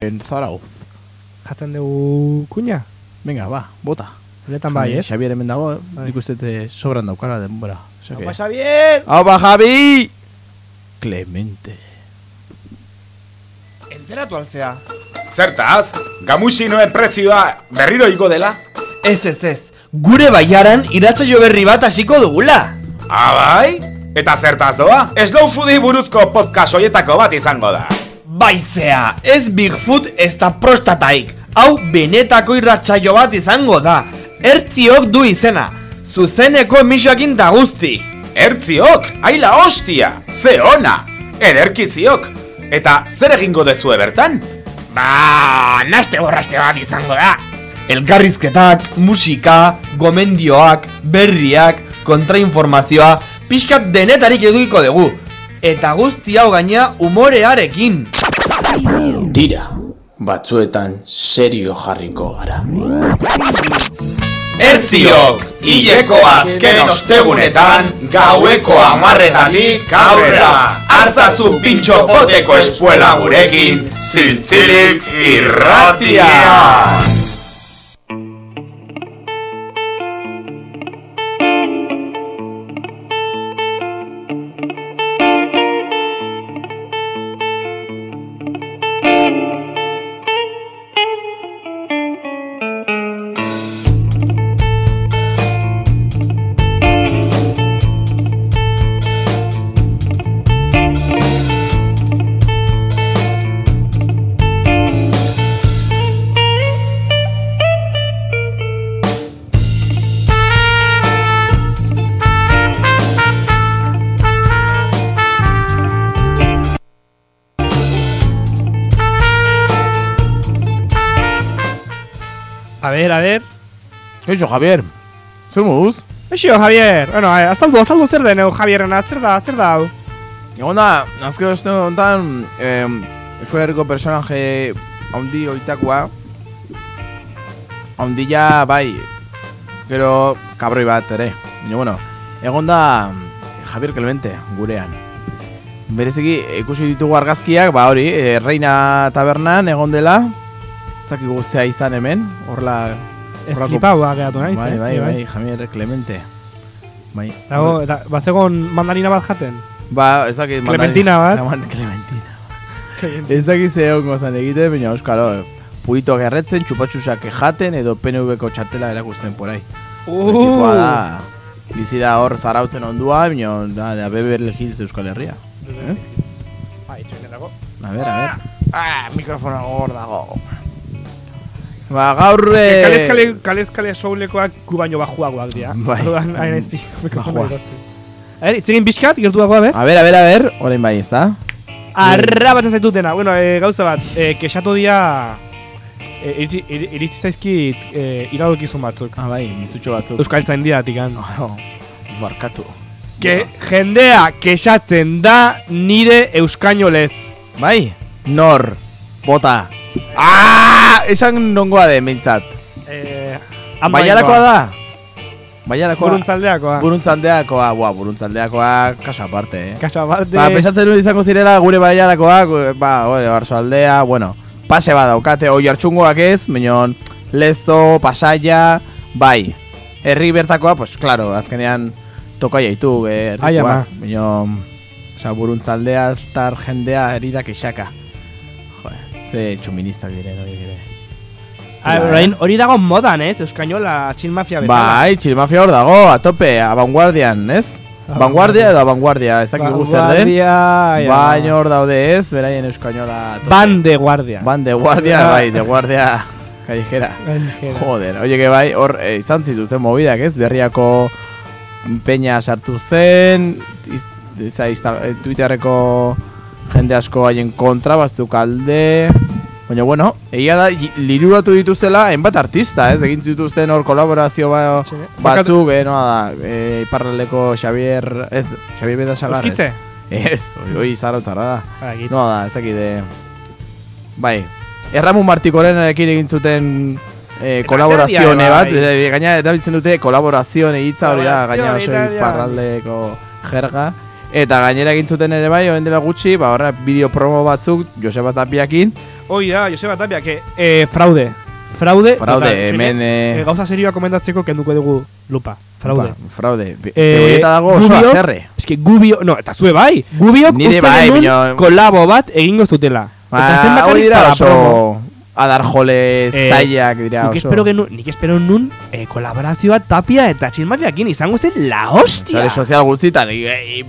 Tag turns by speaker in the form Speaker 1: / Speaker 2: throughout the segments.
Speaker 1: en Zarauz.
Speaker 2: Jatzen dugu kuña?
Speaker 1: Venga, ba, bota.
Speaker 2: Benetan bai,
Speaker 1: Eh,
Speaker 2: ez?
Speaker 1: Xabier hemen dago,
Speaker 2: Bai.
Speaker 1: nik uste te sobran daukala denbora. Osea que-
Speaker 2: Apa, Xavier!
Speaker 1: ¡Apa, Javi! Clemente.
Speaker 2: Enteratu altzea.
Speaker 3: Zertaz, gamusinoen prezioa berriro igo dela?
Speaker 4: Ez ez ez, gure baiaran iratsaio berri bat hasiko dugula.
Speaker 3: Abai? Eta zertaz doa? Slow Foodi buruzko podcast hoietako bat izango da.
Speaker 4: Baizea, ez Bigfoot ez da prostataik. Hau benetako irratsaio bat izango da. Ertziok du izena. Zuzeneko emisioakin da guzti.
Speaker 3: Ertziok, aila hostia, ze ona, ederkiziok. Eta zer egingo dezue bertan?
Speaker 4: Ba, naste borraste bat izango da. Elkarrizketak, musika, gomendioak, berriak, kontrainformazioa, pixkat denetarik edukiko dugu. Eta guzti hau gaina umorearekin.
Speaker 5: Tira, batzuetan serio jarriko gara.
Speaker 3: Ertziok, hileko azken ostegunetan, gaueko amarretatik aurrera. Hartzazu pintxo poteko espuela gurekin, ziltzilik irratia.
Speaker 1: Eixo, Javier. Zer moduz?
Speaker 2: Eixo, Javier! Bueno, eh, azaldu, azaldu zer den, eh, Javierrena, zer da, zer da hau?
Speaker 1: Egon da, azke oste honetan, eh, Euskal Herriko personaje haundi oitakoa, haundila, bai, gero kabroi bat ere. Baina, bueno, egon da Javier Clemente, gurean. Bereziki, ikusi ditugu argazkiak, ba hori, eh, Reina Tabernan egon dela, zaki guztia izan hemen, horla...
Speaker 2: Ez
Speaker 1: horrako-
Speaker 2: flipau da gehiatu naiz,
Speaker 1: Bai,
Speaker 2: eh?
Speaker 1: bai, bai, Javier Clemente. Bai.
Speaker 2: Dago, eta bazegon mandarina bat jaten.
Speaker 1: Ba, ez dakit...
Speaker 2: Clementina bat.
Speaker 1: Mandarina- Clementina. Ez dakit ze ongo zan egite, baina euskalo, purito gerretzen, txupatxusak jaten, edo PNV-ko txartela erakusten porai. Ekipoa da, bizi da hor zarautzen ondua, baina da, da Beverly Hills Euskal Herria.
Speaker 2: Bai, txoinen dago.
Speaker 1: A ber, a ber. Ah, mikrofona hor dago. Ba, gaur... eh,
Speaker 2: Kalezkale, kalezkale soulekoak gu baino bajuagoak dira.
Speaker 1: Bai.
Speaker 2: Orduan, hain ez pi, mikrofona. A ver, itzegin pixkat, gertu dagoa, be?
Speaker 1: A ber, a ber, a ber, orain bai, ez da?
Speaker 2: Arra bat zaitutena, bueno, e, gauza bat, e, kexatu dia e, iritsi, iri- iritsi zaizkit e, iradokizun batzuk.
Speaker 1: Ah, bai, mizutxo batzuk.
Speaker 2: Euskaltzain diatik, han.
Speaker 1: Oh, barkatu.
Speaker 2: Ke, jendea kexatzen da nire euskainolez.
Speaker 1: Bai, nor, bota. Ah, esan nongoa de, mintzat.
Speaker 2: E,
Speaker 1: Baiarakoa da? Baiarakoa?
Speaker 2: Buruntzaldeakoa.
Speaker 1: Buruntzaldeakoa, bua, buruntzaldeakoa, kaso aparte, eh?
Speaker 2: Kaso aparte.
Speaker 1: Ba, pensatzen nuen izango zirela gure baiarakoak, ba, barzo aldea, bueno, pase bat daukate, oi hartxungoak ez, minon, lezo, pasaia, bai. Herri bertakoa, pues, claro, azkenean toka jaitu, eh,
Speaker 2: Ai, ama.
Speaker 1: herrikoa. Minon, oza, buruntzaldea, tar jendea heridak esaka. Ze txuministak diren, hori dire.
Speaker 2: Ah, orain, hori dago modan, ez? Euskainola, txin mafia bezala.
Speaker 1: Bai, txilmafia hor dago, a tope, abanguardian, ez? Vanguardia edo abanguardia, ez dakigu zer den.
Speaker 2: Vanguardia.
Speaker 1: Baina hor daude ez, beraien euskainola tope.
Speaker 2: Ban de guardia.
Speaker 1: Ban de guardia,
Speaker 2: Ja.
Speaker 1: bai, de guardia callejera.
Speaker 2: Callejera.
Speaker 1: Joder, oie que bai, hor eh, izan zituzten mobidak, ez? Berriako peña sartu zen, iz, izta, eh, Twitterreko jende asko haien kontra, baztuk alde... Baina, bueno, egia da, li- liruratu dituztela hainbat artista, ez? Egin zituzten hor kolaborazio ba,
Speaker 2: Sí.
Speaker 1: batzuk, eh, noa da, eh, iparraldeko Xavier, ez, Xavier Bedasagar, ez?
Speaker 2: Euskitze?
Speaker 1: Ez, oi, oi, zara, zara da.
Speaker 2: Ah, egin.
Speaker 1: No da, ez dakide... Bai, Erramun Martikorenarekin egin zuten eh,
Speaker 2: Eta
Speaker 1: kolaborazione bat,
Speaker 2: bai.
Speaker 1: e, gaina erabiltzen dute kolaborazione hitza hori da, gaina oso iparraldeko jerga. Eta gainera egin zuten ere bai, orain dela gutxi, ba horra bideo promo batzuk Joseba Tapiakin,
Speaker 2: Hoi da, Joseba Tapia, que eh, fraude. Fraude.
Speaker 1: Fraude,
Speaker 2: total.
Speaker 1: hemen, eh,
Speaker 2: gauza serioa komentatzeko kenduko dugu lupa. Fraude.
Speaker 1: Ba, fraude.
Speaker 2: Eh,
Speaker 1: Eh, horieta dago oso
Speaker 2: Gubiok-
Speaker 1: azerre.
Speaker 2: Es que gubio, no, eta zue bai. Gubiok
Speaker 1: Nire
Speaker 2: uste
Speaker 1: bai,
Speaker 2: kolabo bat egingo zutela.
Speaker 1: Ba, hori dira oso. Adar jole
Speaker 2: Eh,
Speaker 1: zailak dira
Speaker 2: Nik
Speaker 1: oso.
Speaker 2: espero genu, nik espero nun eh, kolaborazioa tapia eta txilmatiakin izango zen la hostia.
Speaker 1: Sare sozial guztietan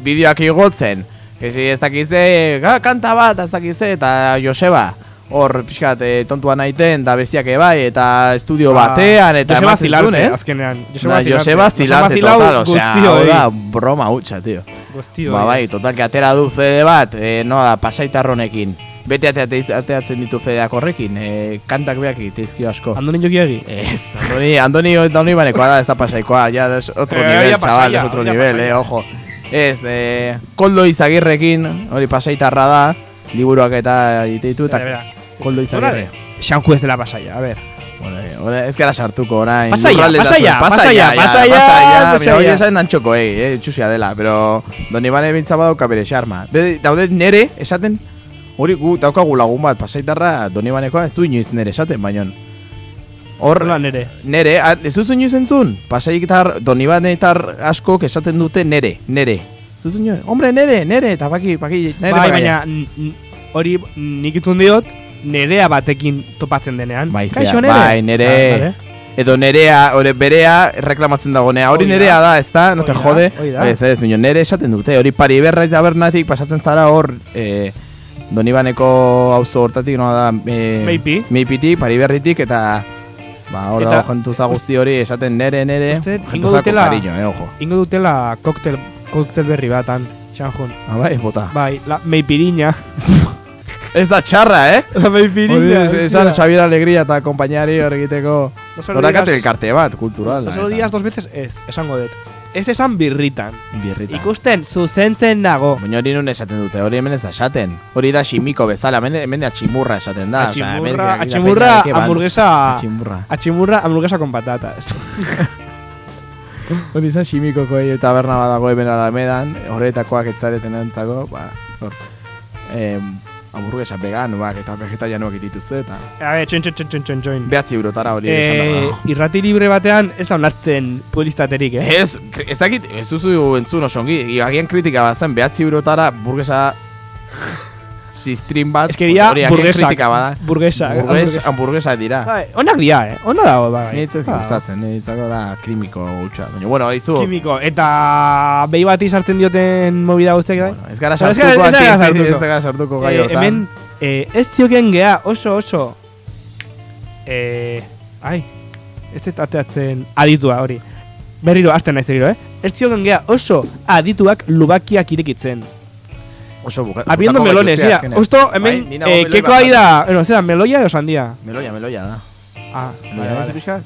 Speaker 1: bideoak igotzen. Que si ez dakize, ga, kanta bat, ez dakize, eta Joseba. Hor, pixkat, eh, tontua naiten, da bestiak bai, eta estudio
Speaker 2: Ba,
Speaker 1: batean, eta
Speaker 2: Joseba Zilarte,
Speaker 1: ez?
Speaker 2: azkenean.
Speaker 1: Da, Joseba Zilarte,
Speaker 2: Zilau
Speaker 1: total, osea, hau da, broma hutsa, tío.
Speaker 2: Guztioi.
Speaker 1: Ba, bai, total, que atera du CD bat, eh, no da, pasaitarronekin. Bete ateatzen ditu CD-ak horrekin, eh, kantak beak egiteizkio asko.
Speaker 2: Andonin jokiagi.
Speaker 1: Ez, Andoni, Andoni, Andoni banekoa da, ez da pasaikoa, ya es otro
Speaker 2: Eh,
Speaker 1: nivel,
Speaker 2: ya
Speaker 1: chaval,
Speaker 2: pasaia,
Speaker 1: es otro
Speaker 2: ya
Speaker 1: nivel,
Speaker 2: pasaia.
Speaker 1: eh, ojo. Ez, eh, koldo izagirrekin, hori pasaitarra da, liburuak eta iteitu, eta koldo izagirre.
Speaker 2: Xanju ez dela pasaia, a
Speaker 1: eh, ora- ez gara sartuko orain.
Speaker 2: Pasaia, pasaia, pasaia, pasaia,
Speaker 1: pasaia. hori esan antxoko, eh, txusia dela, pero doni bane bintza badauka bere xarma. Daude nere, esaten, hori gu daukagu lagun bat, pasaitarra, doni banekoa, ez du inoiz nere esaten, baino. Hor,
Speaker 2: nere.
Speaker 1: Nere, a- ez duzu inoiz entzun? Pasaitar, donibanetar askok esaten dute nere, nere. Ez duzu inoiz? Hombre, nere, nere, eta baki, baki, nere
Speaker 2: Bai, baina hori nik itzun diot, nerea batekin topatzen denean.
Speaker 1: Bai, zea,
Speaker 2: Kaixo,
Speaker 1: bai, nere.
Speaker 2: Ah, vale.
Speaker 1: Edo nerea, ore berea reklamatzen dagonea. Hori
Speaker 2: Hoi da.
Speaker 1: nerea da? No te jode.
Speaker 2: hoi da.
Speaker 1: Ez, ez, nere esaten dute. Hori pari berra eta pasatzen zara hor, eh, Donibaneko auzo hortatik, no da, eh,
Speaker 2: Meipi.
Speaker 1: Meipitik, pari berritik, eta ba, hor dago jentuza guzti hori esaten nere, nere, jentuzako
Speaker 2: dutela-
Speaker 1: cariño, eh, ojo.
Speaker 2: Ingo dutela koktel, koktel berri batan, Xanjun.
Speaker 1: Ah, bai, bota.
Speaker 2: Bai, la meipiriña.
Speaker 1: Ez da txarra, eh?
Speaker 2: la meipiriña.
Speaker 1: Hori, esan Xabier Alegría eta kompainari hor egiteko Horakate elkarte bat, kultural
Speaker 2: No solo digas dos veces ez, esango dut. Ez esan birritan.
Speaker 1: Birrita
Speaker 2: Ikusten, zuzentzen nago.
Speaker 1: Baina hori nun esaten dute, hori hemen ez da esaten. Hori da ximiko bezala, hemen, hemen da tximurra esaten da. Osea, hemen-
Speaker 2: Atximurra,
Speaker 1: la
Speaker 2: atximurra,
Speaker 1: que van-
Speaker 2: hamburguesa...
Speaker 1: Atximurra.
Speaker 2: Atximurra, hamburguesa con patatas.
Speaker 1: Hori izan ximikoko egin taberna bat dago hemen alamedan Horretakoak etzareten entzako, ba, hor. Eh, Hamburguesa veganoak eta vegetarianoak dituzte eta
Speaker 2: A ver, txoin, txoin, txoin, txoin, txoin.
Speaker 1: Behatzi eurotara hori esan behar da.
Speaker 2: irrati libre batean ez da onartzen publizitaterik, eh?
Speaker 1: Ez, ez dakit, ez duzu entzun osongi Agian kritika bat zen, behatzi eurotara burgesa Zistrin bat
Speaker 2: Ez
Speaker 1: hori agian
Speaker 2: burgesak.
Speaker 1: bada
Speaker 2: Burgesa.
Speaker 1: Burgues,
Speaker 2: hamburguesa.
Speaker 1: hamburguesa dira
Speaker 2: Bai, onak dira, eh? Ona dago, bai.
Speaker 1: Niretzat
Speaker 2: Ah,
Speaker 1: gustatzen, niretzako da krimiko gutxa Baina, bueno, hori zu
Speaker 2: Kimiko, eta behi bati sartzen dioten movida guztiak, bai?
Speaker 1: bueno, Ez gara
Speaker 2: ez
Speaker 1: sartuko,
Speaker 2: ez gara sartuko.
Speaker 1: ez gara sartuko gai
Speaker 2: Eh,
Speaker 1: hortan
Speaker 2: hemen, eh, ez zioken gea oso oso eh, ai, ez dut ateatzen aditua hori berriro, azten naiz berriro, eh? Ez zioken gea oso adituak lubakiak irekitzen
Speaker 1: Oso buka bukako
Speaker 2: melones, mira, justo hemen,
Speaker 1: Bai,
Speaker 2: eh, keko ahí da, bueno, zera, meloia edo sandia?
Speaker 1: Meloia, meloia da.
Speaker 2: Ah,
Speaker 1: Meloia
Speaker 2: vale, vale.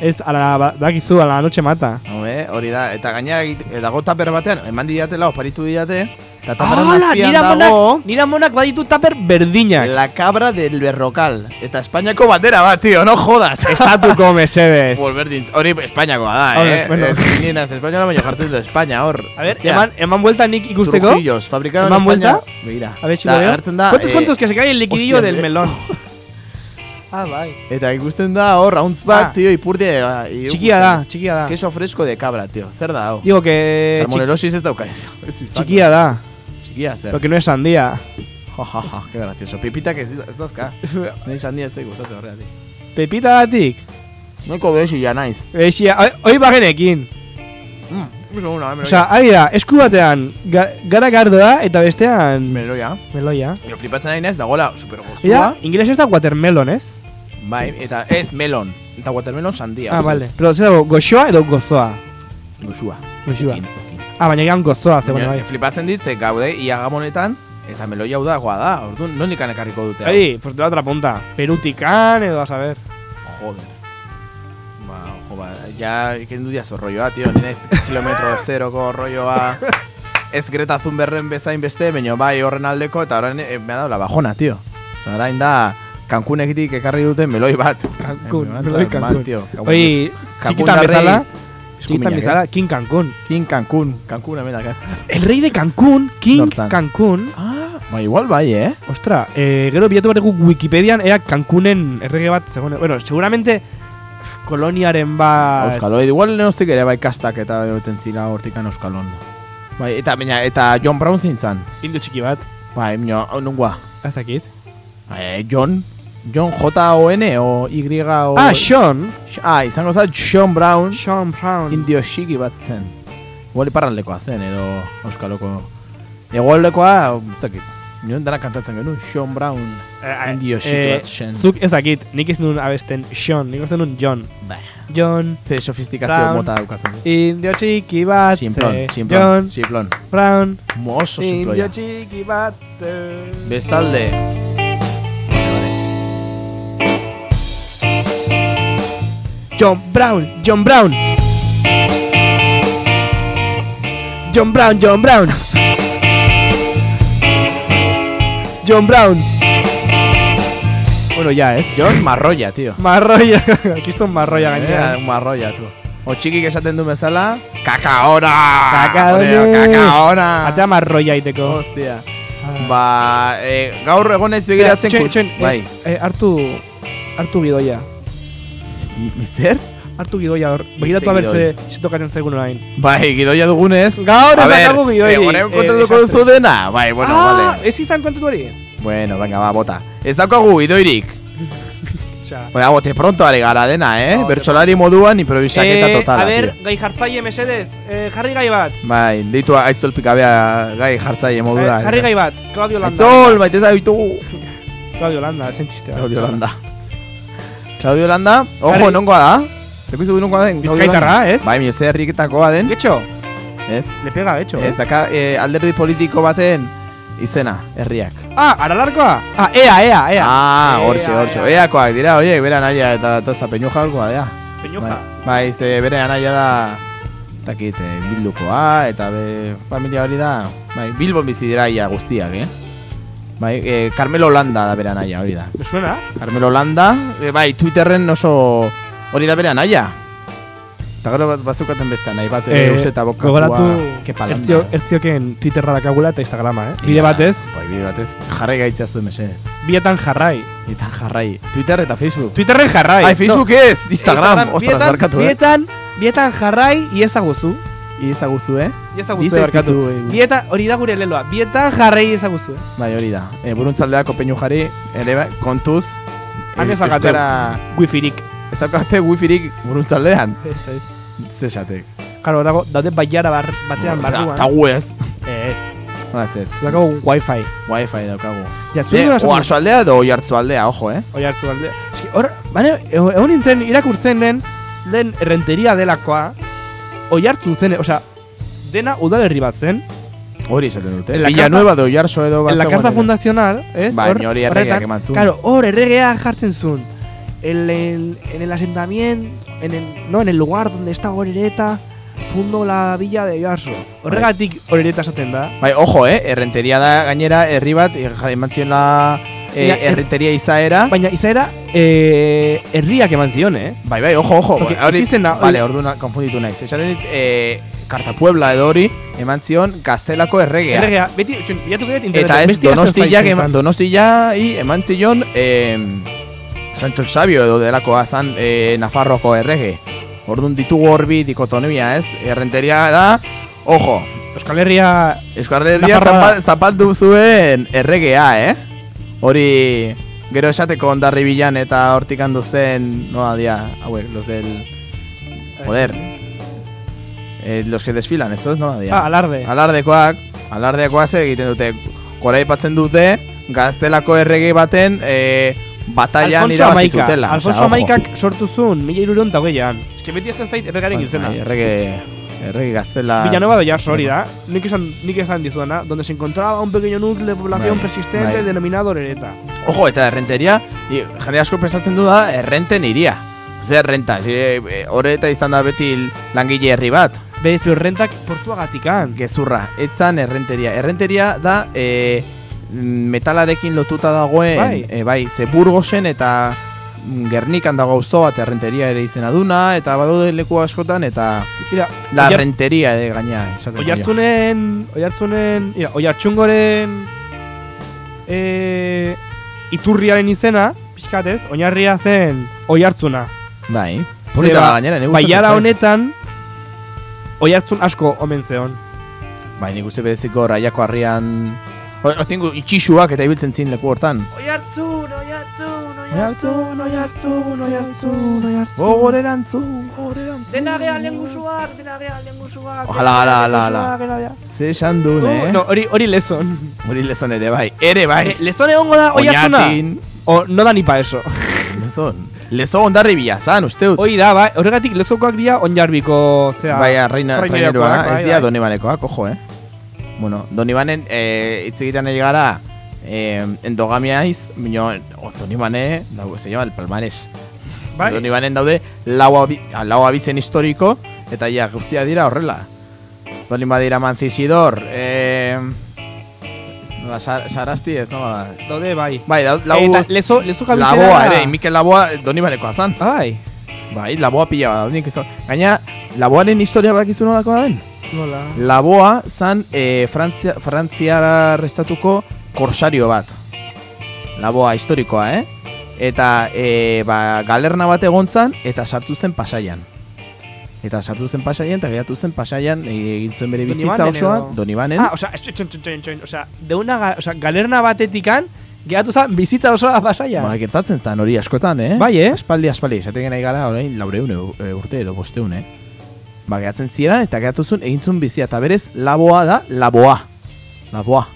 Speaker 2: Ez, ala, ba- badakizu, ala noche mata.
Speaker 1: Home, hori da, eta gaina dago taper batean, eman didatela, oparitu didate Azpian
Speaker 2: nira
Speaker 1: dago
Speaker 2: monak, nira monak baditu taper berdinak
Speaker 1: La cabra del berrocal Eta Espainiako bandera bat, tío, no jodas
Speaker 2: Estatuko mesedes
Speaker 1: Volver din, hori Espainiakoa da, eh
Speaker 2: bueno.
Speaker 1: Espainiara, baina jartzen du España, hor
Speaker 2: A ver,
Speaker 1: Hostia,
Speaker 2: eman, eman vuelta nik ikusteko
Speaker 1: Trujillos, fabricado en
Speaker 2: ¿Eman
Speaker 1: España
Speaker 2: vuelta?
Speaker 1: Begira
Speaker 2: A ver si
Speaker 1: Da,
Speaker 2: lo veo.
Speaker 1: agertzen da,
Speaker 2: ¿Cuántos,
Speaker 1: eh,
Speaker 2: cuántos? Que se cae el liquidillo
Speaker 1: hostia,
Speaker 2: del
Speaker 1: eh,
Speaker 2: melón. ah, bai.
Speaker 1: Eta ikusten da hor, hauntz bat,
Speaker 2: Ah.
Speaker 1: tío, ipurde y-
Speaker 2: Txikia da, txikia da.
Speaker 1: Queso fresco de cabra, tío, zer da, hau
Speaker 2: Digo que...
Speaker 1: Salmonelosis ez dauka
Speaker 2: da,
Speaker 1: Txikia, zer
Speaker 2: lo que no es sandía.
Speaker 1: Qué gracioso Pipitak ez, ez dazka Nahi sandia ez zaigu, zate horregatik
Speaker 2: Pepita datik.
Speaker 1: Noiko behesi ja naiz
Speaker 2: Eixia, hoi bagenekin.
Speaker 1: Mm, eso una,
Speaker 2: Osa, ari da, esku batean ga, gara gardo da eta bestean
Speaker 1: Meloia
Speaker 2: meloia.
Speaker 1: Pero flipatzen ari naiz, dagoela super goztua
Speaker 2: ingeles ez da watermelon, ez?
Speaker 1: Bai, eta ez melon Eta watermelon sandia
Speaker 2: Ah, vale. Pero, zer dago, goxoa edo gozoa?
Speaker 1: Goxua
Speaker 2: Goxoa. Ah, baina egan gozoa, ze bueno,
Speaker 1: Baina,
Speaker 2: bai.
Speaker 1: Flipatzen dit, gaude, ia gamonetan Eta meloia hau dagoa da, orduan, nondik ekarriko dute?
Speaker 2: Ahí, pues de la otra punta. Perutikan edo, a saber.
Speaker 1: Joder. Ba, jo, ba, ja ikendu dia zorroioa, tio Nina ez kilometro zeroko rolloa. Ez Greta Thunbergen bezain beste, baina bai horren aldeko Eta orain eh, me ha dado la bajona, tio orain da Cancunekitik ekarri dute meloi bat.
Speaker 2: Cancún,
Speaker 1: me
Speaker 2: meloi Oye,
Speaker 1: Cancún.
Speaker 2: txikitan bezala, txikitan
Speaker 1: eskuminak,
Speaker 2: bezala, King Cancún.
Speaker 1: eh? King Cancún, Cancún hemen
Speaker 2: El rey de Cancún, King
Speaker 1: Nortzan.
Speaker 2: Cancún,
Speaker 1: Ah, Ba, igual bai, eh?
Speaker 2: Ostra, eh, gero bilatu bat dugu Wikipedian ea Cancunen errege bat zegoen. Bueno, seguramente koloniaren bat...
Speaker 1: Euskalo, igual lehenostik ere bai kastak eta beten zila hortikan Euskalon. Bai, eta baina, eta John Brown zintzan.
Speaker 2: Indu txiki bat,
Speaker 1: Bai, mino, hau nungua.
Speaker 2: ez dakit.
Speaker 1: Bai, John, John J-O-N o Y o...
Speaker 2: Ah, Sean!
Speaker 1: Ah, izango za John Brown
Speaker 2: Sean Brown.
Speaker 1: indio xiki bat zen. Igual iparraldekoa zen, edo Euskaloko. Egoaldekoa, ez dakit. Nion dara kantatzen genuen, Sean Brown.
Speaker 2: Eh,
Speaker 1: Indio xiki
Speaker 2: eh,
Speaker 1: bat zen.
Speaker 2: Zuk ez dakit, nik ez nuen abesten Sean, nik ez nuen John.
Speaker 1: Ba.
Speaker 2: John,
Speaker 1: Ze sofistikazio
Speaker 2: Brown.
Speaker 1: mota daukazen.
Speaker 2: indio txiki bat,
Speaker 1: Simplon,
Speaker 2: eh,
Speaker 1: simplon,
Speaker 2: John
Speaker 1: simplon.
Speaker 2: Brown,
Speaker 1: Mozo
Speaker 2: indio
Speaker 1: simploia.
Speaker 2: txiki bat. eh.
Speaker 1: Bestalde.
Speaker 2: John Brown, John Brown. John Brown, John Brown. John Brown. Bueno, ya, ¿eh?
Speaker 1: John Marroya, tío.
Speaker 2: Marroia, aquí son Marroia
Speaker 1: Eh,
Speaker 2: gainera.
Speaker 1: Marroya, tu. O txikik esaten du bezala, kakaona!
Speaker 2: Kakaone!
Speaker 1: Oreo, Kakaona!
Speaker 2: Atea Marroia iteko.
Speaker 1: Hostia. Ba, eh, gaur egon ez begiratzen
Speaker 2: Txen, txen,
Speaker 1: Bai.
Speaker 2: eh, eh, hartu, hartu gidoia.
Speaker 1: Mister?
Speaker 2: Hartu gidoia hor. Begiratu
Speaker 1: Ze
Speaker 2: a ber
Speaker 1: gidoi?
Speaker 2: ze ze tokatzen zaigun orain.
Speaker 1: Bai, gidoia dugunez.
Speaker 2: Gaur ez
Speaker 1: A ber,
Speaker 2: daukagu gidoirik.
Speaker 1: eh,
Speaker 2: Eh,
Speaker 1: kontatuko
Speaker 2: desastre.
Speaker 1: duzu dena? Bai, bueno,
Speaker 2: ah,
Speaker 1: vale.
Speaker 2: ez izan kontatu hori?
Speaker 1: Bueno, venga, ba, bota. Ez daukagu gidoirik. Baina, bote pronto ari gara dena, eh?
Speaker 2: No,
Speaker 1: Bertsolari moduan improvisaketa
Speaker 2: Eh,
Speaker 1: totala,
Speaker 2: a ber,
Speaker 1: tío.
Speaker 2: gai jartzaile mesedez, eh, jarri gai bat.
Speaker 1: Bai, deitu aitzolpikabea gai jartzaile modura.
Speaker 2: Eh, jarri gai bat, Claudio Landa.
Speaker 1: Aitzol, baita ez ditugu.
Speaker 2: Claudio Landa, zen txiste bat.
Speaker 1: Claudio Landa. Claudio Landa, ojo, nongoa da? Zekuizu nongoa den?
Speaker 2: Bizkaitarra, ez?
Speaker 1: Bai, mio herriketakoa den.
Speaker 2: Getxo,
Speaker 1: Ez,
Speaker 2: le pega, getxo.
Speaker 1: ez daka eh, alderdi politiko baten izena, herriak.
Speaker 2: Ah, aralarkoa? Ah, ea, ea, ea.
Speaker 1: Ah,
Speaker 2: Ea,
Speaker 1: hortxe, hortxe.
Speaker 2: ea.
Speaker 1: Eakoak dira, oie, bere anaia eta tozta peñujalkoa, dira.
Speaker 2: Peñuja.
Speaker 1: Bai, ze bere anaia da, takit, eh, bildukoa, eta be, familia hori da, bai, Bilbon bizi dira ia guztiak, eh? Bai, eh, Carmelo Landa da bere anaia hori da.
Speaker 2: Suena?
Speaker 1: Carmelo Landa, e, bai, Twitterren oso hori da bere anaia. Eta gero bat bazukaten beste nahi bat, ere uste eta bokatua,
Speaker 2: gogoratu ertzio, ertzioken Twitterra dakagula eta Instagrama, eh? Bide batez,
Speaker 1: Bai, bide batez, jarrai gaitzea zuen mesedez.
Speaker 2: bietan jarrai.
Speaker 1: Eta jarrai, Twitter eta Facebook.
Speaker 2: Twitterren jarrai.
Speaker 1: Ai, Facebook ez, Instagram, ostras,
Speaker 2: bietan,
Speaker 1: barkatu, eh?
Speaker 2: Bietan, bietan jarrai, iezaguzu.
Speaker 1: Iezaguzu, eh?
Speaker 2: Iezaguzu, barkatu.
Speaker 1: eh,
Speaker 2: Bieta, hori da gure leloa. Bietan jarrai iezaguzu. eh?
Speaker 1: Bai, hori da. E, buruntzaldeako peinu jari, ere bai, kontuz,
Speaker 2: Han
Speaker 1: e,
Speaker 2: ezakate.
Speaker 1: euskara,
Speaker 2: Wifirik.
Speaker 1: ez daukate wifirik buruntzaldean.
Speaker 2: Ez, ez.
Speaker 1: Zesatek.
Speaker 2: Karo, dago, daude baiara bar, batean barruan.
Speaker 1: Eta gu ez.
Speaker 2: Ez,
Speaker 1: Hola, ez ez.
Speaker 2: daukagu wifi.
Speaker 1: Wifi daukagu.
Speaker 2: Ja, zu
Speaker 1: E,
Speaker 2: nola esaten-
Speaker 1: oarzo aldea edo oiartzu aldea, ojo, eh?
Speaker 2: Oi hartu alde. Eski, hor, bane, egon egon nintzen irakurtzen lehen, lehen errenteria delakoa, oi hartu zen, osea, dena udalerri bat zen,
Speaker 1: Hori esaten dute. Villanueva de Oiarzo edo bat
Speaker 2: en la carta
Speaker 1: ere.
Speaker 2: fundacional, ez?
Speaker 1: Bai,
Speaker 2: Hor-
Speaker 1: hori erregeak eman zuen.
Speaker 2: Claro, hor erregea jartzen zuen. El, el- en el asentamiento, en el, no, en el lugar donde está Orereta, fundo la villa de Oiarzo. Horregatik Orereta esaten da.
Speaker 1: Bai, ojo, eh? Errenteria da gainera herri bat, eh, eman la eh,
Speaker 2: Ja, er-
Speaker 1: errenteria izaera.
Speaker 2: Baina izaera, eh, herriak eman zion, eh?
Speaker 1: Bai, bai, ojo, ojo.
Speaker 2: Porque
Speaker 1: hori,
Speaker 2: izena, hori-
Speaker 1: vale, orduan konfunditu naiz. Esaten dit, eh, Kartapuebla edo hori, eman zion gaztelako erregea.
Speaker 2: Erregea, beti, txun, bilatu dut
Speaker 1: Eta
Speaker 2: interneten,
Speaker 1: ez
Speaker 2: besti
Speaker 1: donostiak
Speaker 2: zaizten
Speaker 1: eman,
Speaker 2: zan.
Speaker 1: donostia i eman zion eh, Sancho el Sabio edo delakoa zan eh, Nafarroko errege. Orduan ditugu horbi dikotonomia, ez? Errenteria da, ojo,
Speaker 2: Euskal Herria
Speaker 1: Euskal Herria zapaldu zuen erregea, eh? Hori gero esateko ondarri bilan eta hortik handuzten, noa dia, hauek, los del... Joder. Eh, los que desfilan, estos, noa dia.
Speaker 2: Ah, alarde.
Speaker 1: Alardekoak, alardekoak ze egiten dute, gora ipatzen dute, gaztelako errege baten eh,
Speaker 2: Alfonso
Speaker 1: irabazi zutela.
Speaker 2: Alfonso. Amaikak sortu zuen, mila irureun eta hogeian. Eske beti ez zait erregaren izena.
Speaker 1: Bai, errege, errege gaztela...
Speaker 2: Villanueva de Yarso hori da. Nik esan, nik esan dizuena, donde se encontraba un pequeño núcleo de población
Speaker 1: Bai,
Speaker 2: persistente
Speaker 1: bai.
Speaker 2: denominado Orereta.
Speaker 1: Ojo, eta errenteria, jende asko pensatzen du da, errenten iria. Zer errenta, zi, e, horreta izan da beti langile herri bat.
Speaker 2: Bez, pero rentak portuagatikan.
Speaker 1: Gezurra, etzan errenteria. Errenteria da, e, metalarekin lotuta dagoen,
Speaker 2: Bai.
Speaker 1: e, bai, ze Burgosen eta Gernikan dago auzo bat errenteria ere izena duna, eta badaude leku askotan, eta
Speaker 2: Mira,
Speaker 1: la
Speaker 2: Oiar-
Speaker 1: renteria ere gaina. esaten.
Speaker 2: Oiartzunen, oiartzunen, mira, oiartxungoren e, iturriaren izena, pixkatez, oinarria zen oi hartzuna.
Speaker 1: Bai. Polita da gainera, gustatzen
Speaker 2: Baiara honetan, oi hartzun asko omen zeon.
Speaker 1: Bai, nik uste bereziko raiako harrian... Otingu itxisuak eta ibiltzen zin leku hortan.
Speaker 2: Oi hartzun, oi hartzun, oi
Speaker 1: hartzun, oi hartzun, oi hartzun, oi hartzun. Gogorerantzun, gogorerantzun.
Speaker 2: Dena gea lengusuak, dena gea lengusuak.
Speaker 1: Ojalá, hala, hala, hala. Ze esan duen, eh?
Speaker 2: No, hori, hori lezon.
Speaker 1: Hori lezon ere bai. Ere bai.
Speaker 2: Eh, lezon egongo da oi hartzuna. O, no da ni pa eso.
Speaker 1: Lezon. Lezo ondarri bila, zan, uste dut.
Speaker 2: Hoi da, bai, horregatik lezokoak dira onjarbiko, zera...
Speaker 1: Bai, reina, reineroa,
Speaker 2: bai,
Speaker 1: ez dira
Speaker 2: bai.
Speaker 1: Donibanekoak, ojo, eh? Bueno, Donibanen, eh, hitz egiten ari gara, eh, endogamiaiz, bino, oh, Donibane, dau, se llama el palmares.
Speaker 2: Bai,
Speaker 1: Donibanen daude, lau, abi, lau abizen historiko, eta ja, guztia dira horrela. Ez balin badira Mancisidor, eh, nola, Sar- Sarasti ez, nola,
Speaker 2: daude, bai.
Speaker 1: bai, da, lau,
Speaker 2: Eta lezo, lezo kabizera...
Speaker 1: Laboa ere, Mikel Laboa Donibanekoa zan.
Speaker 2: Bai,
Speaker 1: Bai, Laboa pila bat, nik Gaina, Laboaren historia bakizu nolakoa den?
Speaker 2: Nola...
Speaker 1: Laboa zan e, Frantzia, Frantziara restatuko korsario bat. Laboa historikoa, eh? Eta e, ba, galerna bat egon zan, eta sartu zen pasaian. Eta sartu zen pasaian, eta geratu zen pasaian e, egin zuen bere bizitza osoa? Donibanen.
Speaker 2: Ah, osea, txon, txon, txon, txon, osea, de una, ga- osea, galerna batetikan, gehatu zen bizitza osoa pasaia.
Speaker 1: Ba, gertatzen zan hori askotan, eh?
Speaker 2: Bai, eh?
Speaker 1: Aspaldi, aspaldi, esaten nahi gara, orain, laureun urte edo bosteun, eh? Ba, gehatzen ziren, eta gehatu zuen, egin zuen bizia, eta berez, laboa da, laboa. Laboa.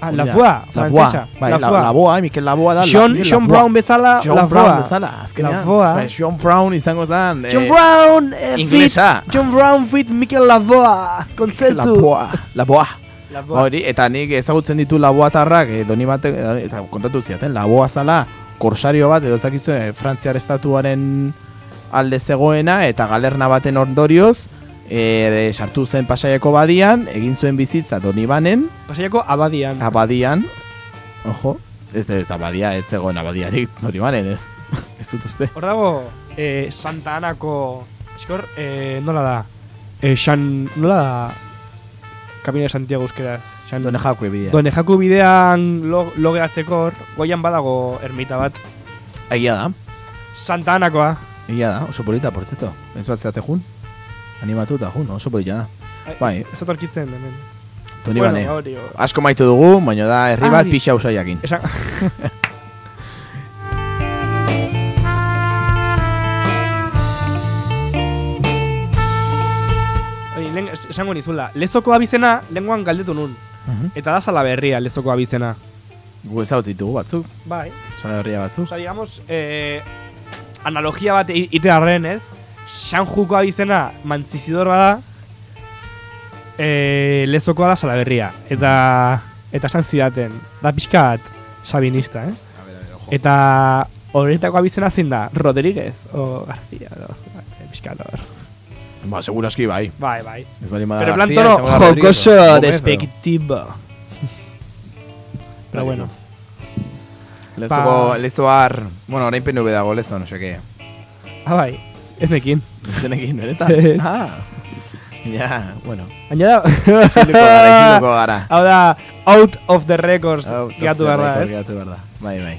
Speaker 2: Ah,
Speaker 1: Hori
Speaker 2: la
Speaker 1: da.
Speaker 2: foa,
Speaker 1: Laboa.
Speaker 2: francesa.
Speaker 1: Bai,
Speaker 2: la
Speaker 1: la,
Speaker 2: foa.
Speaker 1: laboa, eh, Mikel Laboa da.
Speaker 2: John,
Speaker 1: la, laboa.
Speaker 2: Brown bezala,
Speaker 1: John
Speaker 2: la
Speaker 1: Brown bezala, azkenean.
Speaker 2: La foa.
Speaker 1: Bai, John Brown izango zen.
Speaker 2: John
Speaker 1: eh,
Speaker 2: Brown, eh, fit,
Speaker 1: inglesa.
Speaker 2: John Brown fit Mikel Laboa, kontzertu.
Speaker 1: Laboa. Laboa.
Speaker 2: Laboa.
Speaker 1: Hori, eta nik ezagutzen ditu laboatarrak, eh, doni bate, eta kontatu ziaten, laboa zala, korsario bat, edo ezakizu, eh, Frantziar estatuaren alde zegoena, eta galerna baten ondorioz, eh, sartu zen pasaiako badian, egin zuen bizitza Donibanen,
Speaker 2: Pasaiako abadian.
Speaker 1: abadian, ojo, ez ez abadia, ez zegoen abadiarik Donibanen, ez, ez dut uste.
Speaker 2: Hor dago, eh, Santa Anako, eskor, eh, nola da? Eh, San, nola da? Camino de Santiago euskeraz. San,
Speaker 1: Done jakue bidea.
Speaker 2: Done jaku bidean lo, logeatzeko hor, goian badago ermita bat.
Speaker 1: Egia da,
Speaker 2: Santa Anakoa.
Speaker 1: Egia da, oso polita, portzeto. Ez bat zeate jun, animatu eta jun, oso polita da. Bai,
Speaker 2: Ez dut aurkitzen hemen.
Speaker 1: Donibane.
Speaker 2: Bueno, hori, hori.
Speaker 1: Asko maitu dugu, baina da herri
Speaker 2: Ah,
Speaker 1: bat pixa usaiakin.
Speaker 2: Esan... Esango nizula, lezoko abizena lenguan galdetu nun. Eta da sala berria lezoko abizena.
Speaker 1: Gu ditugu batzuk,
Speaker 2: Bai.
Speaker 1: sala herria batzuk.
Speaker 2: Osa, digamos, eh, analogia bat itearren, ez? Sanjuko abizena mantzizidor bada, eh, lezokoa da sala berria. Eta, eta esan zidaten, da pixka bat sabinista, eh? Eta horretako abizena zein da, Rodríguez o García, edo, eh, pixka bat.
Speaker 1: Ba, seguraski bai.
Speaker 2: Bai, bai.
Speaker 1: Ez bali
Speaker 2: Pero plan tono jokoso,
Speaker 1: o o-
Speaker 2: despectivo. Pero bueno.
Speaker 1: Eso. Lezoko,
Speaker 2: Ba-
Speaker 1: lezoar, bueno, orain PNV dago lezo, no seke.
Speaker 2: Ah, bai, ez nekin.
Speaker 1: Zenekin, benetan?
Speaker 2: Ez.
Speaker 1: ah, ja, bueno.
Speaker 2: Baina da...
Speaker 1: Isiluko gara, isiluko gara.
Speaker 2: Hau da, out of the records
Speaker 1: Out
Speaker 2: gatu
Speaker 1: the
Speaker 2: behar da,
Speaker 1: record,
Speaker 2: ez?
Speaker 1: Gatu behar da, bai, bai.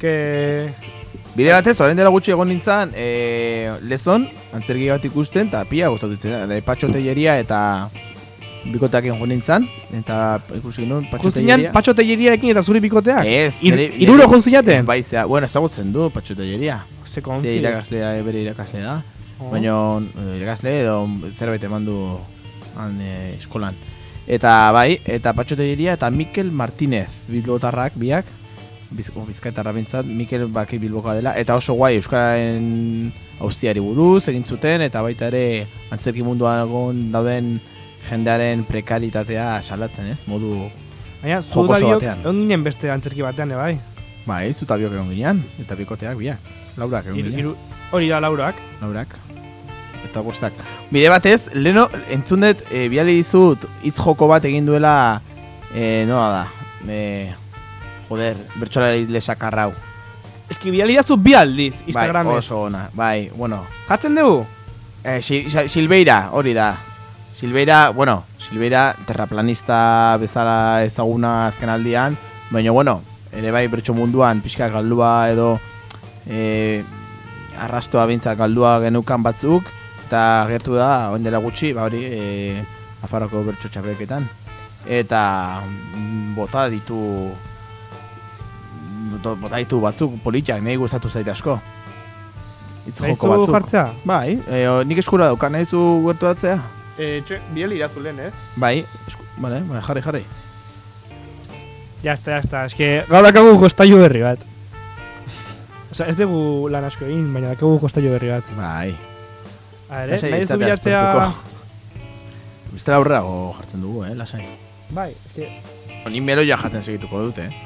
Speaker 2: Que...
Speaker 1: Bide batez, orain dela gutxi egon nintzen, e, lezon, antzergi bat ikusten, eta pia gustatutzen, e, patxo telleria eta bikoteakin jo nintzen, eta ikusi nuen patxo
Speaker 2: Justinan,
Speaker 1: telleria.
Speaker 2: patxo telleriarekin eta zuri bikoteak?
Speaker 1: Ez,
Speaker 2: Ir,
Speaker 1: nire-
Speaker 2: iruro juntzinaten?
Speaker 1: Bai, zea, bueno, ezagutzen du patxo telleria.
Speaker 2: Ze
Speaker 1: Ze
Speaker 2: kontzi.
Speaker 1: irakaslea, bere irakaslea da.
Speaker 2: Oh.
Speaker 1: Baina eh, irakasle edo zerbait eman du han eh, eskolan. Eta bai, eta Patxo Telleria eta Mikel Martinez, bilbotarrak biak, biz, oh, bizkaitarra bintzat, Mikel baki bilboka dela, eta oso guai Euskararen auziari buruz egin zuten, eta baita ere antzerki munduan egon dauden jendearen prekaritatea salatzen ez, modu,
Speaker 2: Baina, zu da biok, egon ginen beste antzerki batean, eh, bai?
Speaker 1: bai, zuta biok egon ginean, eta bikoteak biak, laurak egon ginean.
Speaker 2: hori da laurak.
Speaker 1: Laurak. Eta bostak. Bide batez, leno, entzun dut, e, biali dizut, hitz joko bat egin duela, e, nola da, e, joder, bertxolari lesakarra hau.
Speaker 2: Eski biali dazu bi aldiz,
Speaker 1: Bai,
Speaker 2: Instagramen.
Speaker 1: oso ona, bai, bueno.
Speaker 2: Jatzen dugu?
Speaker 1: E, Silveira, hori da. Silveira, bueno, Silbeira terraplanista bezala ezaguna azken baina bueno, ere bai bertso munduan pixka galdua edo e, arrastoa bintzak galdua genukan batzuk, eta gertu da, oin dela gutxi, ba hori, e, afarroko bertso txapelketan. Eta mm, bota ditu bota- ditu batzuk politiak, nahi gustatu zait asko. Itz joko
Speaker 2: zu
Speaker 1: batzuk.
Speaker 2: jartzea?
Speaker 1: Bai, e, o, nik eskura dauka, nahi zu gerturatzea?
Speaker 2: Eh, biel irazu lehen, ez?
Speaker 1: Bai, esku, vale, bai, jarri, jarri.
Speaker 2: Ya está, ya está. Es que gaur dakagu kostailu berri bat. Osea, ez dugu lan asko egin, baina dakagu kostailu berri bat.
Speaker 1: Bai.
Speaker 2: A ver, nahi ez du bilatzea...
Speaker 1: Beste aurrerago jartzen dugu, eh, lasai.
Speaker 2: Bai, es que...
Speaker 1: Ni meloia jaten segituko dute, eh.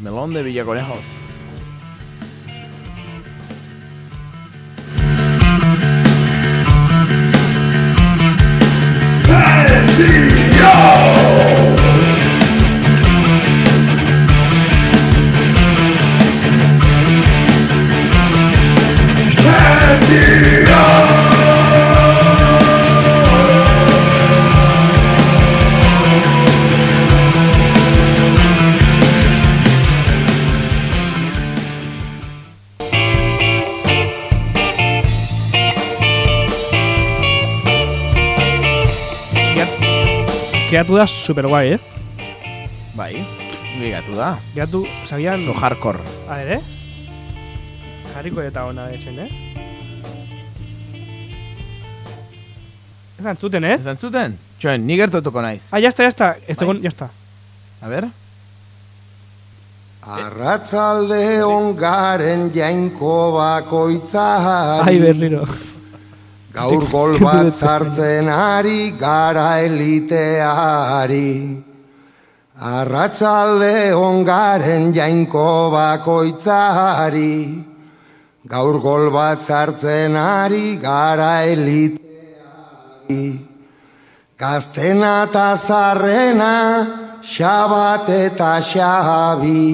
Speaker 1: Melón de see you.
Speaker 2: Keatu da super guai, ez?
Speaker 1: Bai, gigatu da.
Speaker 2: Keatu, sabian...
Speaker 1: Oso hardcore.
Speaker 2: A ver, eh? Jarriko eta ona etxen, eh? Ez antzuten, ez?
Speaker 1: Ez entzuten? Txoen, ni gertutuko naiz.
Speaker 2: Ah, ya está, ya está. Ez
Speaker 1: Bai.
Speaker 2: egon, ya está.
Speaker 1: A ber?
Speaker 6: Arratzalde ongaren jainko bakoitzari
Speaker 2: Ai, berriro.
Speaker 6: Gaur gol bat sartzen ari gara eliteari. Arratzalde ongaren jainko bakoitzari. Gaur gol bat sartzen ari gara eliteari. Gaztena eta zarrena, xabat eta xabi.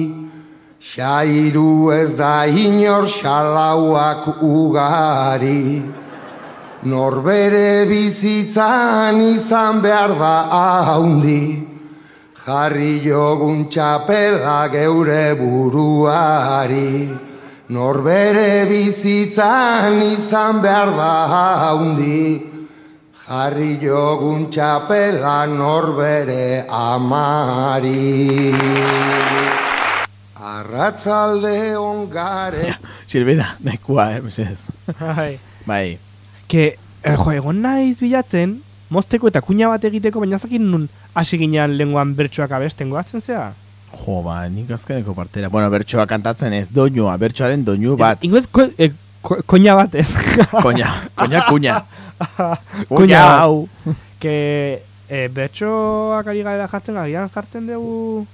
Speaker 6: Xairu ez da inor xalauak ugari Norbere bizitzan izan behar da haundi Jarri jogun txapela geure buruari Norbere bizitzan izan behar da haundi Jarri jogun txapela norbere amari Arratzalde ongaren
Speaker 1: Silbera, nahikoa, eh, mesedez.
Speaker 2: Ai.
Speaker 1: Bai.
Speaker 2: Que, eh, jo, egon naiz bilatzen, mozteko eta kuña bat egiteko, baina zakin nun hasi ginean lenguan bertsoak abesten goatzen zea.
Speaker 1: Jo, ba, nik azkeneko partera. Bueno, bertsoa kantatzen ez, doinua, bertsoaren doinu bat.
Speaker 2: Ingoet, ko, eh, ko, koña bat ez.
Speaker 1: Koña, koña, kuña.
Speaker 2: Kuña.
Speaker 1: Hau.
Speaker 2: que eh, bertsoak ari gara jartzen, agian jartzen dugu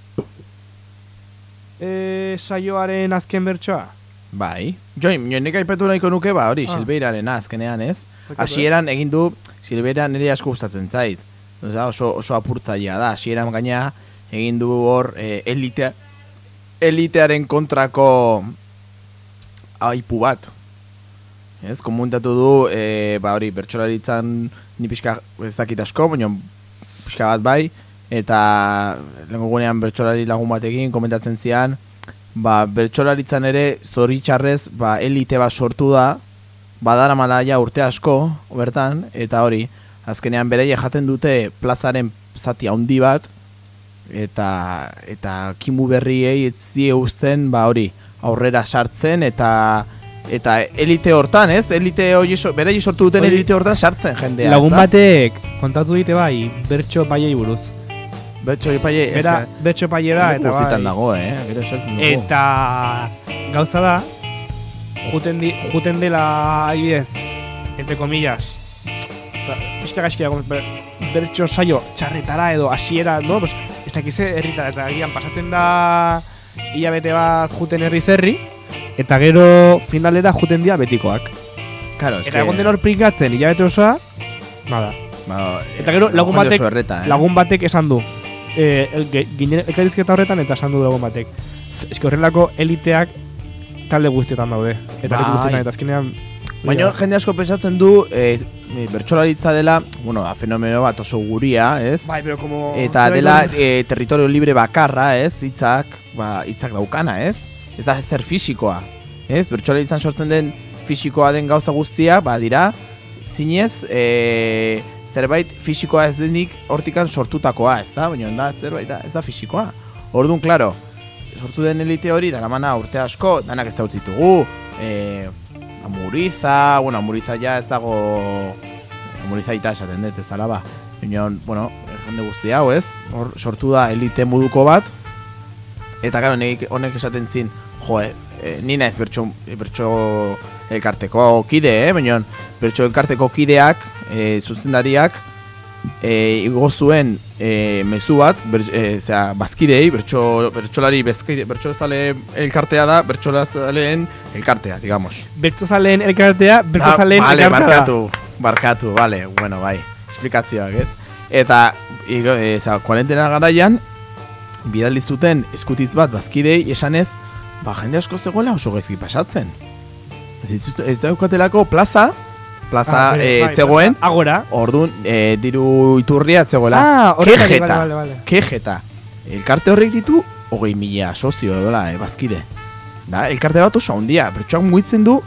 Speaker 2: eh, saioaren azken bertsoa.
Speaker 1: Bai. Join, join nik aipatu nahiko nuke, ba, hori,
Speaker 2: Ah.
Speaker 1: Silbeiraren azkenean ez.
Speaker 2: Barkatu,
Speaker 1: Hasieran egin du, Silbeira nire asko gustatzen zait. Osea, oso, oso apurtzailea da. Hasieran gaina egin du hor eh, elitea, elitearen kontrako aipu bat. Ez, komuntatu du, e, ba hori, bertsolaritzan ni pixka ez dakit asko, baina pixka bat bai, eta lehenko gunean bertsolari lagun batekin komentatzen zian, ba, bertsolaritzan ere zoritxarrez, ba, elite bat sortu da, badara malaia urte asko, bertan, eta hori, azkenean bereie jaten dute plazaren zati handi bat, eta eta kimu berriei etzie uzten, ba hori, aurrera sartzen, eta eta elite hortan, ez? Elite hori so, bereie sortu duten
Speaker 2: Hori-
Speaker 1: elite hortan sartzen jendea.
Speaker 2: Lagun batek kontatu dite bai, bertso paiei buruz.
Speaker 1: Bertso epaile, ez
Speaker 2: bertso paiera
Speaker 1: leku
Speaker 2: eta bai.
Speaker 1: dago, eh? Gero.
Speaker 2: Eta gauza da, juten, di, juten dela, adibidez, entre comillas, ba, pixka gaizki dago, ber, bertso saio txarretara edo hasiera, no? Pues, ez dakize herritara, eta agian pasatzen da hilabete bat juten herri zerri, eta gero finalera juten dira betikoak.
Speaker 1: Claro,
Speaker 2: Eta egon den hor prikatzen hilabete osoa, nada.
Speaker 1: ba,
Speaker 2: Eta gero lagun
Speaker 1: Juan
Speaker 2: batek,
Speaker 1: Erreta, eh?
Speaker 2: lagun batek esan du. Eh, ge- ginen horretan eta esan du lagun batek. Eske horrelako eliteak talde guztietan daude. Eta
Speaker 1: Bai.
Speaker 2: guztietan eta azkenean
Speaker 1: Baina jende asko pentsatzen du e, e, bertsolaritza dela, bueno, da, fenomeno bat oso guria, ez?
Speaker 2: Bai, pero como...
Speaker 1: Eta dela e, territorio libre bakarra, ez? Hitzak, ba, hitzak daukana, ez? Ez da zer fisikoa, ez? Bertsolaritzan sortzen den fisikoa den gauza guztia, ba, dira, zinez, e, zerbait fisikoa ez denik hortikan sortutakoa, ez da? Baina da, zerbait da, ez da fisikoa. Orduan, klaro, sortu den elite hori, daramana urte asko, danak ez dautzitugu, e, amuriza, bueno, amuriza ja ez dago, amuriza ita esaten dut, ez alaba. Baina, bueno, jende guzti hau, ez? Hor sortu da elite moduko bat, eta gero honek, esaten zin, jo, e, e, ni naiz bertso, bertso elkarteko kide, eh? Baina, bertso elkarteko kideak, e, zuzendariak, e, igo zuen e, mezu bat, ber, e, zera, bazkidei, bertso, bertsolari bezkide, bertsolazale elkartea da, bertsolazaleen elkartea, digamos.
Speaker 2: Bertsozaleen elkartea, bertsozaleen
Speaker 1: Ah, vale,
Speaker 2: elkartea. da.
Speaker 1: barkatu, barkatu, vale, bueno, bai, esplikazioak, ez? Eta, igo, e, zera, kuarentena garaian, bidali zuten eskutiz bat bazkidei esanez, ba, jende asko zegoela oso gezki pasatzen. Ez, ez daukatelako plaza, plaza
Speaker 2: Ah,
Speaker 1: eh,
Speaker 2: bai,
Speaker 1: zegoen,
Speaker 2: Agora.
Speaker 1: Orduan, e, diru iturria zegoela.
Speaker 2: Ah, horregatik,
Speaker 1: kejeta,
Speaker 2: vale, vale, vale.
Speaker 1: kejeta. Elkarte horrek ditu, hogei mila sozio edola, e, bazkide. Da, elkarte bat oso handia, bertsoak mugitzen du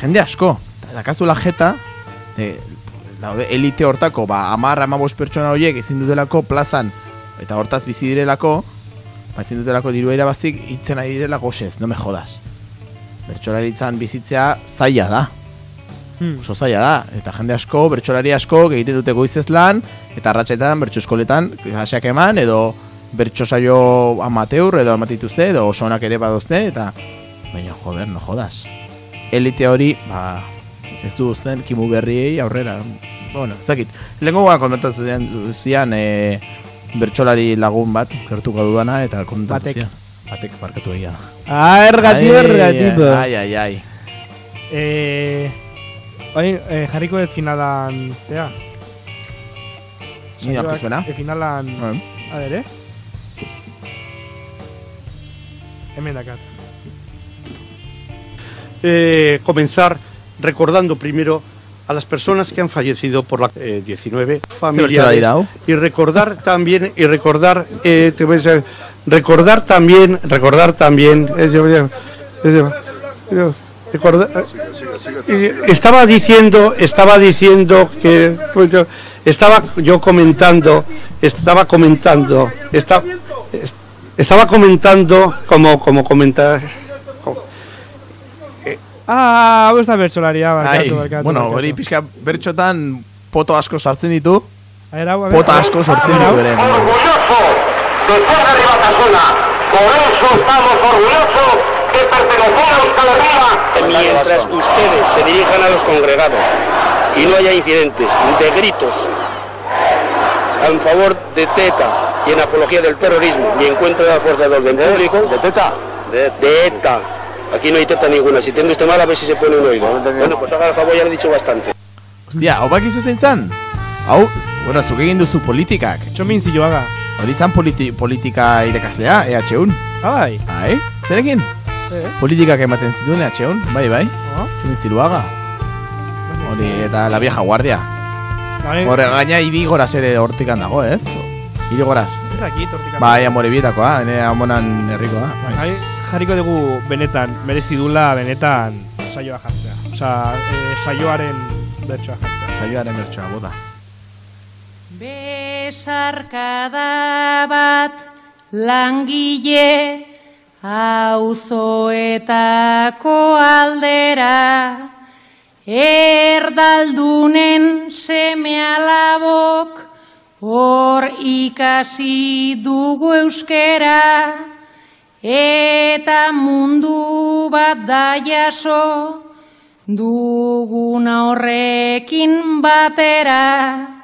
Speaker 1: jende asko. Da, dakazuela jeta, e, daude, elite hortako, ba, amar, amabos pertsona horiek ezin dutelako plazan, eta hortaz bizi direlako, ba, ezin dutelako diru irabazik hitzen ari direla goxez, no me jodas. Bertsolaritzan bizitzea zaila da
Speaker 2: Hmm.
Speaker 1: oso zaila da, eta jende asko, bertsolari asko, egiten dute goizez lan, eta arratsetan bertso eskoletan, klaseak eman, edo bertso saio amateur, edo amatituzte, edo oso onak ere badozte, eta, baina, joder, no jodas. Elite hori, ba, ez du zen kimu berriei aurrera. Bueno, ez dakit. Lehenko gara komentatu zian, e, bertsolari lagun bat, gertuko dudana, eta komentatu zian. Batek, barkatu egia.
Speaker 2: Ah, ergatibo, ergatibo.
Speaker 1: Ai, ai, ai.
Speaker 2: Eh, Oin, eh, jarriko de finalan, zea.
Speaker 1: Ni aurkezpena.
Speaker 2: De finalan,
Speaker 1: Bueno.
Speaker 2: a ver, eh? Hemen dakat.
Speaker 7: eh, comenzar recordando primero a las personas que han fallecido por la eh, 19 familiares y recordar también y recordar eh, te voy a decir, recordar también recordar también eh, recordar y estaba diciendo estaba diciendo que pues, yo- estaba yo comentando estaba comentando esta- est- estaba comentando como como comentar
Speaker 2: Ah, hau ez da bertsolaria, barkatu, barkatu.
Speaker 1: bueno, hori pixka bertxotan poto asko sartzen ditu, pota asko sortzen ditu ere.
Speaker 8: orgulloso de ser de Ribatasuna. Por eso estamos orgullosos de pertenecer a Euskal Herria.
Speaker 9: Mientras ustedes se dirijan a los congregados y no haya incidentes de gritos en favor de TETA y en apología del terrorismo y en contra de la fuerza de orden público, ¿de TETA? De, ETA. Aquí no hay TETA ninguna. Si tiene usted mal, a ver si se pone un oído. Bueno, pues haga el favor, ya le he dicho bastante.
Speaker 1: Ostia, hau bakizu zein zan? Hau, bueno, zuk egin duzu politikak.
Speaker 2: Txomin ziloaga.
Speaker 1: Hori zan politi politika irakaslea, EH-un.
Speaker 2: Ah, bai.
Speaker 1: Bai, zerekin? Politikak ematen zituen EH-un, bai, bai.
Speaker 2: oh.
Speaker 1: Txumin ziluaga. Hori, eta la vieja guardia.
Speaker 2: Bai,
Speaker 1: Horre, gaina irigoraz ere hortikan dago, ez?
Speaker 2: Dakit, hortik.
Speaker 1: Bai, amore bietakoa, ene amonan herrikoa. Bai.
Speaker 2: Bai, jarriko dugu benetan, merezi dula benetan saioa jartzea. Osa, eh, saioaren bertsoa jartzea.
Speaker 1: Saioaren bertsoa, boda.
Speaker 10: Besarkada bat langile auzoetako aldera erdaldunen seme alabok hor ikasi dugu euskera eta mundu bat da jaso duguna horrekin batera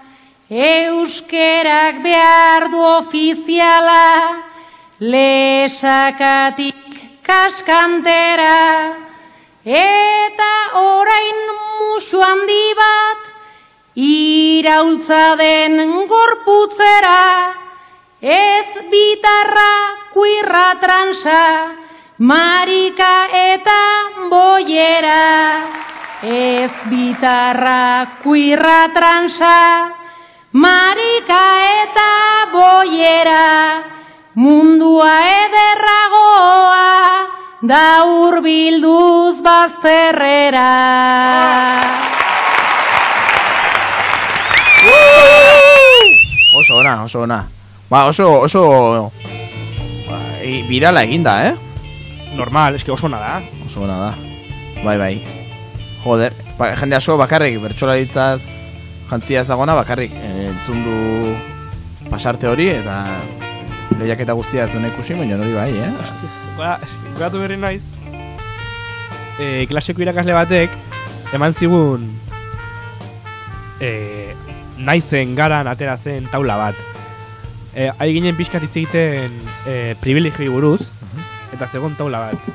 Speaker 10: Euskerak behar du ofiziala, lesakatik kaskantera, eta orain musu handi bat, iraultza den gorputzera, ez bitarra, kuirra transa, marika eta boiera. ez bitarra kuirra transa, marika eta boiera, mundua ederragoa, da urbilduz bazterrera.
Speaker 1: Oso ona, oso ona. Ba, oso, oso... Ba, e, virala eginda, eh?
Speaker 2: Normal, eske oso ona da.
Speaker 1: Oso ona da. Bai, bai. Joder, ba, jende asko bakarrik bertsolaritzaz jantzia ez dagona bakarrik eh, entzun du pasarte hori eta lehiaketa guztia ez duena ikusi, baina hori bai, eh?
Speaker 2: Ba, gatu berri naiz. E, klaseko irakasle batek eman zigun e, naizen garan atera zen taula bat. E, Hai ginen pixkat hitz egiten e, privilegioi buruz, eta zegon taula bat.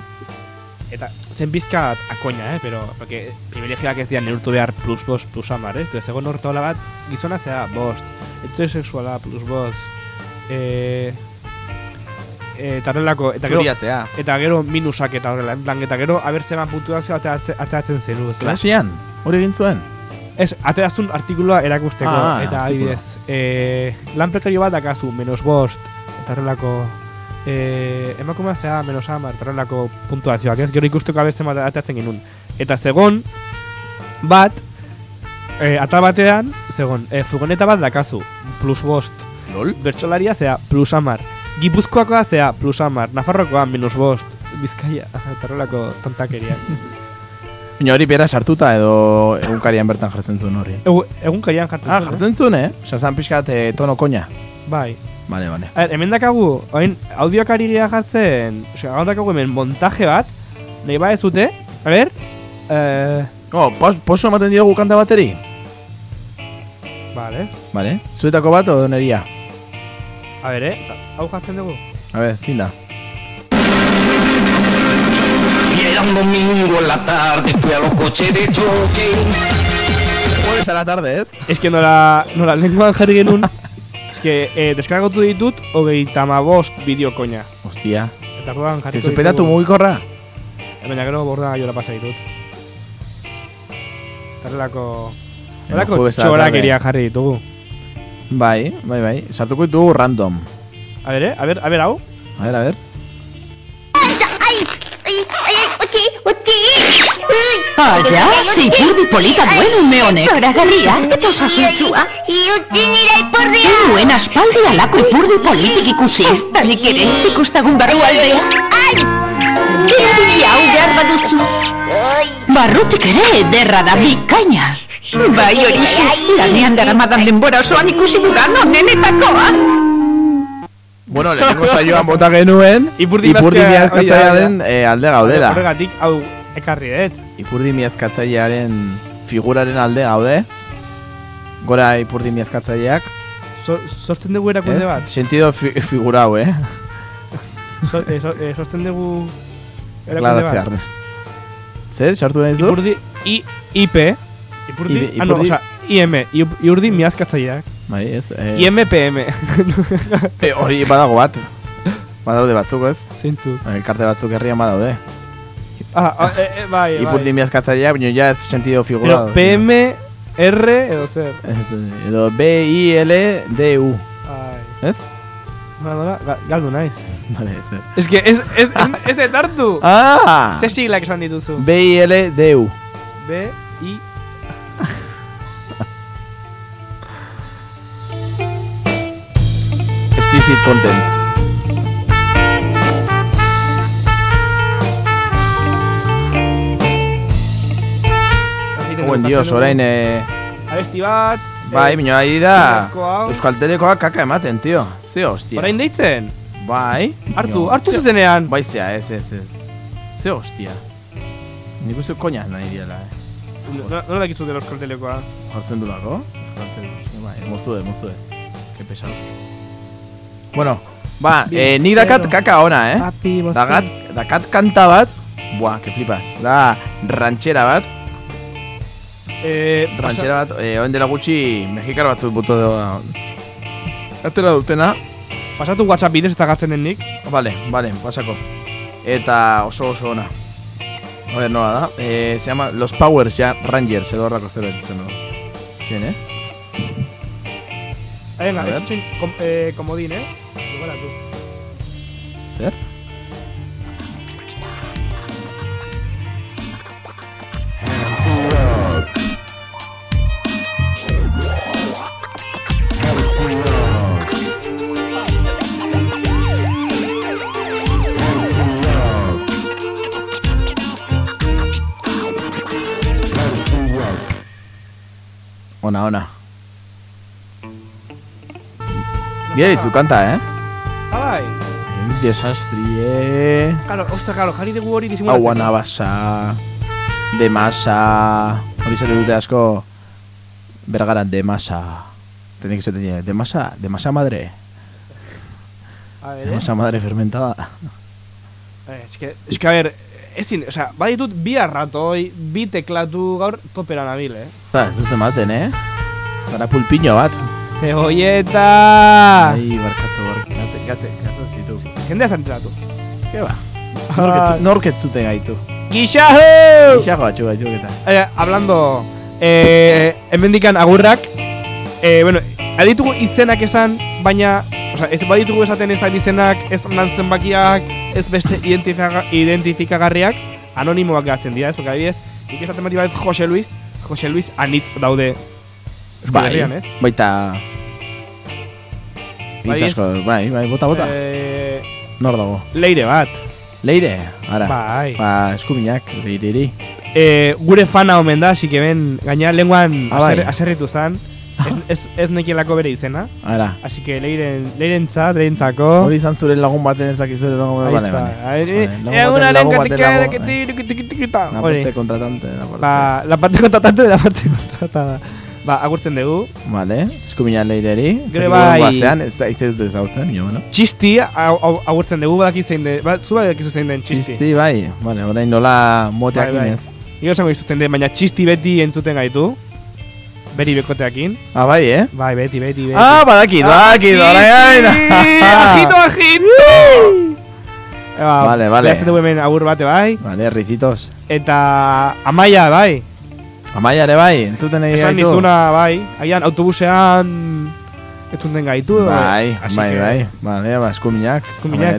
Speaker 2: Eta zen pixkat akoina, eh? Pero, porque privilegioak ez dian neurtu behar plus bost, plus amar, eh? Pero zegon hor taula bat, gizona zea bost, heterosexuala plus bost, e, eta horrelako, eta gero,
Speaker 1: Txuriatzea.
Speaker 2: eta gero minusak eta horrela, en plan, eta gero abertzeman puntuazio ateratzen, zenu. ezta?
Speaker 1: Klasian, hori egin zuen?
Speaker 2: Ez, ateraztun artikulua erakusteko,
Speaker 1: Ah,
Speaker 2: eta adibidez, e, lan prekario bat dakazu, menos bost, eta horrelako, e, emakumea zea, menos hamar, eta horrelako puntuazioak, ez, gero ikusteko abeste bat ateratzen genuen. Eta zegon, bat, e, atal batean, zegon, e, furgoneta bat dakazu, plus bost,
Speaker 1: Lol?
Speaker 2: bertsolaria zea, plus hamar, Gipuzkoakoa zea, plus hamar, Nafarrokoa, minus bost, Bizkaia, eta horrelako tontakeria.
Speaker 1: Baina hori bera sartuta edo egunkarian bertan jartzen zuen hori.
Speaker 2: Egu, egun karian jartzen
Speaker 1: Ah,
Speaker 2: zuen, eh?
Speaker 1: jartzen zuen, eh? Osa, zan pixkat eh, tono koña.
Speaker 2: Bai.
Speaker 1: Vale, vale.
Speaker 2: A ver, hemen dakagu, oin, audioak ari dira jartzen, osea, gaur dakagu hemen montaje bat, nahi ba ez dute, a ver, eh,
Speaker 1: Oh, pos, poso ematen diogu kanta bateri?
Speaker 2: vale,
Speaker 1: Vale. Zuetako bat o neria?
Speaker 2: A ver, eh, hau jartzen dugu.
Speaker 1: A ver, zin da.
Speaker 8: Y era un domingo en la tarde, fui a los coches de choque.
Speaker 1: Jueves a la tarde, ez?
Speaker 2: Ez que nola, nola lenguan jarri genuen, ez que eh, deskargatu ditut, hogeita bost bideo.
Speaker 1: Hostia.
Speaker 2: Eta orduan
Speaker 1: Te
Speaker 2: jarriko
Speaker 1: supetatu mugikorra?
Speaker 2: Baina gero borda gaiola pasa ditut. Tarrelako...
Speaker 1: Bueno,
Speaker 2: Horako
Speaker 1: jueves a la
Speaker 2: txorakeria jarri ditugu.
Speaker 1: Bai, bai, bai. Sartuko ditugu random.
Speaker 2: A ver, eh, a ver, a ver, hau.
Speaker 1: A ver, a ver.
Speaker 11: Aia, zipurdi polita duen ume honek. Zoragarria, eta osasuntzua. Duen aspaldi alako ipurdi politik ikusi. Ez da nik ere, ikustagun barru aldea. Ai! Erabili hau behar baduzu. Barrutik ere ederra da bikaina. Bai horixe, lanean daramadan denbora osoan ikusi dudan onenetakoa.
Speaker 1: Bueno, lehenengo saioan bota genuen
Speaker 2: Ipurdi
Speaker 1: Ipurdi miazkatzailearen eh, alde gaudela
Speaker 2: Horregatik, hau ekarri dut.
Speaker 1: Ipurdi miazkatzailearen figuraren alde gaude Gora ipurdi miazkatzaileak
Speaker 2: So, sosten dugu erakunde bat.
Speaker 1: Sentido fi figura hau, eh?
Speaker 2: So, eh, so, eh, sosten dugu erakunde bat.
Speaker 1: Zer, sartu nahi zu?
Speaker 2: Ipurdi, I, IP, Ipurdi,
Speaker 1: Ibe-
Speaker 2: ah no,
Speaker 1: Ipurdi-
Speaker 2: oza, IM, Iu- Iurdi miazkatzaileak.
Speaker 1: Bai, ez eh,
Speaker 2: IMPM.
Speaker 1: eh, Hori badago bat Badaude batzuk, ez?
Speaker 2: Zintzu.
Speaker 1: Elkarte batzuk herrian badaude
Speaker 2: Ah, ah, eh, eh, bai, bai.
Speaker 1: Ipurdi miazkatzaileak, baina ja ez sentido figura
Speaker 2: Pero PM, R, edo zer.
Speaker 1: Edo B-I-L-D-U
Speaker 2: Ai.
Speaker 1: Ez?
Speaker 2: Nola, nola, ga- galdu naiz.
Speaker 1: Vale, ez
Speaker 2: Ez que ez, ez, ez de tartu.
Speaker 1: Ah!
Speaker 2: Ze siglak esan dituzu.
Speaker 1: B-I-L-D-U
Speaker 2: B, I,
Speaker 1: Explicit content Buen dios, orain eh,
Speaker 2: Abesti bat.
Speaker 1: Bai,
Speaker 2: eh,
Speaker 1: ari da. Euskal Telekoak kaka ematen, tio Ze hostia
Speaker 2: Orain deitzen?
Speaker 1: Bai
Speaker 2: Hartu,
Speaker 1: Baina,
Speaker 2: hartu
Speaker 1: ze-
Speaker 2: zuzenean.
Speaker 1: Bai zea, ez, ez, ez Ze hostia Nik uste koña nahi diela, eh
Speaker 2: No- Nola dakizu de Euskal Telekoa?
Speaker 1: Jartzen du lako Euskal Teleko Bai, moztu de, moztu de Que pesado. Bueno, ba, eh, nik dakat kaka ona, eh?
Speaker 2: Papi.
Speaker 1: Dakat, dakat kanta bat Buah, que flipas Da, ranchera bat.
Speaker 2: Eh,
Speaker 1: Ranchera bat, eh, oen dela gutxi Mexikar batzuk buto da Atera dutena.
Speaker 2: Pasatu WhatsApp bidez eta gazten den nik.
Speaker 1: Vale, vale, pasako. Eta oso oso ona A ver, nola da. Eh, se llama Los Powers ja Rangers edo horrako zer ditzen no. ¿Quién, eh?
Speaker 2: Ah, Venga,
Speaker 1: A ver.
Speaker 2: esto com, eh, comodín, eh. Igual a tú.
Speaker 1: Zer? Ona, ona. Bia dizu kanta, eh?
Speaker 2: Ah, bai.
Speaker 1: Desastri, eh?
Speaker 2: Claro, ostra, claro, jarri dugu hori disimulatzen.
Speaker 1: Agua nabasa De masa Hori zer dute asko Bergaran de masa Tenik que ser de masa De masa madre
Speaker 2: A ver,
Speaker 1: De
Speaker 2: eh.
Speaker 1: masa madre fermentada
Speaker 2: Eh, es que, es que, a ver, ezin, o sea, baditut bi arratoi, bi teklatu gaur topera nabil, eh?
Speaker 1: Ba, ez duzte maten, eh? Zara pulpiño bat
Speaker 2: Cebolleta!
Speaker 1: Ai, barkatu, barkatu Gatze, gatze zitu
Speaker 2: Jendea zantzeratu.
Speaker 1: Ke ba Norketzute gaitu
Speaker 2: Gixajo!
Speaker 1: Gixajo batxu gaitu eta
Speaker 2: Eh, hablando, eh, hemendikan agurrak, eh, bueno, aditugu izenak esan, baina, o sea, ez baditugu esaten ezan izenak, ez nantzen bakiak, ez beste identifika, identifikagarriak, anonimoak gatzen dira, ez, porque adibidez, nik esaten bati bat Jose Luis, Jose Luis anitz daude Euskal
Speaker 1: Bai,
Speaker 2: Herrian, ez?
Speaker 1: baita
Speaker 2: Bai,
Speaker 1: asko, bai, bai, bota, bota
Speaker 2: Eh,
Speaker 1: Nor dago
Speaker 2: leire bat.
Speaker 1: Leire, ara
Speaker 2: Bai.
Speaker 1: Ba, eskuminak, leireri
Speaker 2: Eh, gure fana omen da, así que ben, gaina lenguan
Speaker 1: Ah, bai.
Speaker 2: aser, aserritu zan. Ez, ez, ez nekielako bere izena.
Speaker 1: Ara
Speaker 2: Así que leiren, leirentzat, leirentzako.
Speaker 1: Hori izan zure lagun baten ez dakizu ere lagun
Speaker 2: Ahí
Speaker 1: bale,
Speaker 2: está.
Speaker 1: bale.
Speaker 2: A ver,
Speaker 1: Vale,
Speaker 2: eh, eh,
Speaker 1: baten baten
Speaker 2: que ti- tiqui- tiqui- tiquita.
Speaker 1: La parte contratante la parte.
Speaker 2: Ba, la parte contratante de la parte contratada. Ba, agurtzen dugu.
Speaker 1: Vale, eskumina leireri
Speaker 2: Gero bai-
Speaker 1: Bazean, ez da izte dut ezautzen, jo, no?
Speaker 2: Txisti, agurtzen dugu, badaki zein den, ba, zu badakizu zein den txisti.
Speaker 1: Txisti, bai, vale, orain nola moteak
Speaker 2: Bai, bai.
Speaker 1: inez
Speaker 2: Nik esango izutzen den, baina txisti beti entzuten gaitu. Beri bekoteakin.
Speaker 1: Ah, bai, eh?
Speaker 2: Bai, beti, beti, beti.
Speaker 1: Ah, badakit, badakit, orain
Speaker 2: Ajito, ajito! Eba,
Speaker 1: Vale, vale.
Speaker 2: Behatzen dugu hemen agur bate, bai.
Speaker 1: Vale, ricitos
Speaker 2: Eta Amaia, bai.
Speaker 1: Amaia ere bai, entzuten egin
Speaker 2: Esan nizuna, bai. Agian autobusean entzuten gaitu.
Speaker 1: Bai,
Speaker 2: así
Speaker 1: bai,
Speaker 2: que-
Speaker 1: bai, vale, ba, eskuminak
Speaker 2: Eskuminak.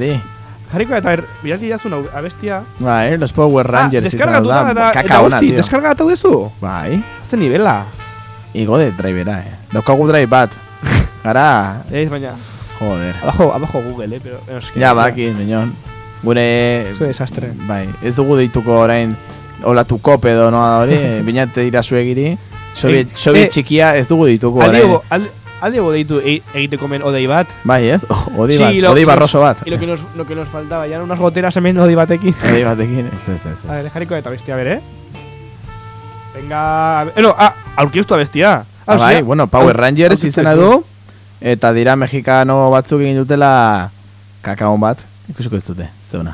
Speaker 2: Jarriko eta er, bilati dazun hau abestia.
Speaker 1: Bai, los Power Rangers
Speaker 2: ah, deskargatu da, eta, eta
Speaker 1: Kaka ona,
Speaker 2: guzti,
Speaker 1: tío
Speaker 2: deskargatu duzu.
Speaker 1: Bai,
Speaker 2: Azte nivela.
Speaker 1: igo de drivera, eh. Daukagu drive bat Gara,
Speaker 2: Ez, baina,
Speaker 1: joder.
Speaker 2: Abajo, abajo Google, eh, pero... que-
Speaker 1: Ja, baki, minon Gure...
Speaker 2: Zu desastre.
Speaker 1: Bai, ez dugu deituko orain Olatu kope edo noa da hori Binate dira zuegiri Soviet,
Speaker 2: Eh,
Speaker 1: Soviet
Speaker 2: eh,
Speaker 1: txikia ez dugu deituko orain.
Speaker 2: Aldiego, alde, aldiego deitu e- egiteko men odei bat.
Speaker 1: Bai, ez? O- Odi
Speaker 2: Sí,
Speaker 1: bat, odi
Speaker 2: nos-
Speaker 1: barroso bat.
Speaker 2: Y lo que nos, lo que nos faltaba, ya unas goteras hemen odei batekin.
Speaker 1: Odi batekin, ez, ez, ez
Speaker 2: A ver, jarriko eta bestia, a ver, eh, no, ah, aurkiustu bestia.
Speaker 1: Ah, bai, bueno, Power Rangers izena du Eta dira mexikano batzuk egin dutela Kakaon bat. Ikusiko ez dute, zeuna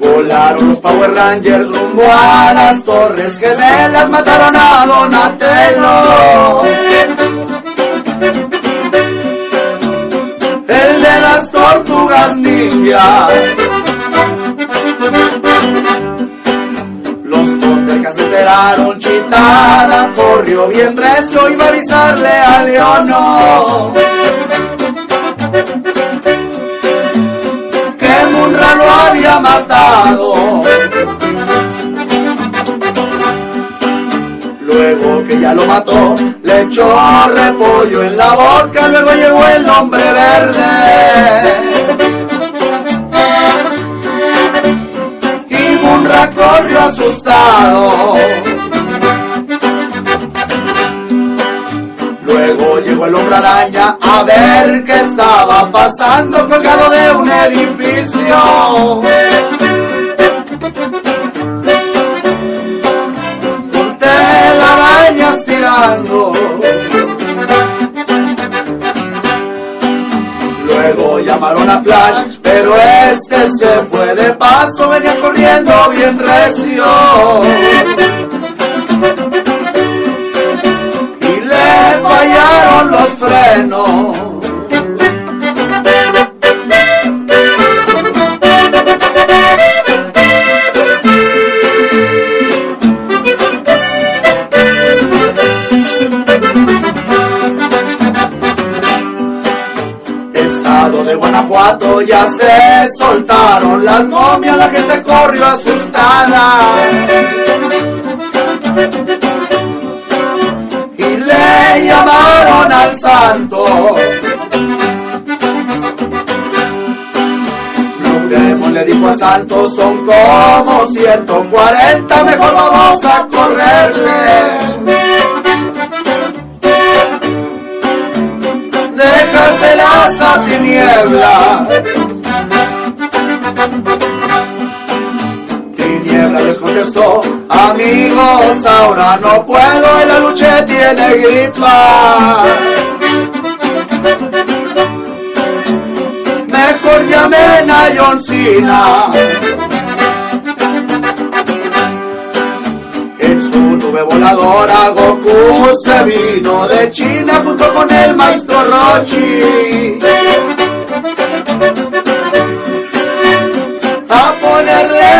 Speaker 12: Volaron los Power Rangers a las Torres Gemelas, mataron a Donatello. El de las tortugas ninja. Los Thundercats se enteraron, Chitara corrió bien recio, iba a avisarle a Leono. que Munra lo había matado. Luego que ya lo mató, le echó repollo en la boca, luego llegó el hombre verde. Y Munra corrió asustado. Luego llegó el hombre araña a ver qué estaba pasando colgado de un edificio. flash, pero este se fue de paso, venía corriendo bien recio. Y le fallaron los frenos. Ya se soltaron las momias, la gente corrió asustada. Y le llamaron al santo. Le dijo a Santo, son como 140, mejor vamos a correrle. Déjaselas a tiniebla. Tiniebla les contestó, amigos, ahora no puedo, el aluche tiene gripa. Mejor llamen a John Cena. Voladora Goku se vino de China junto con el maestro Rochi.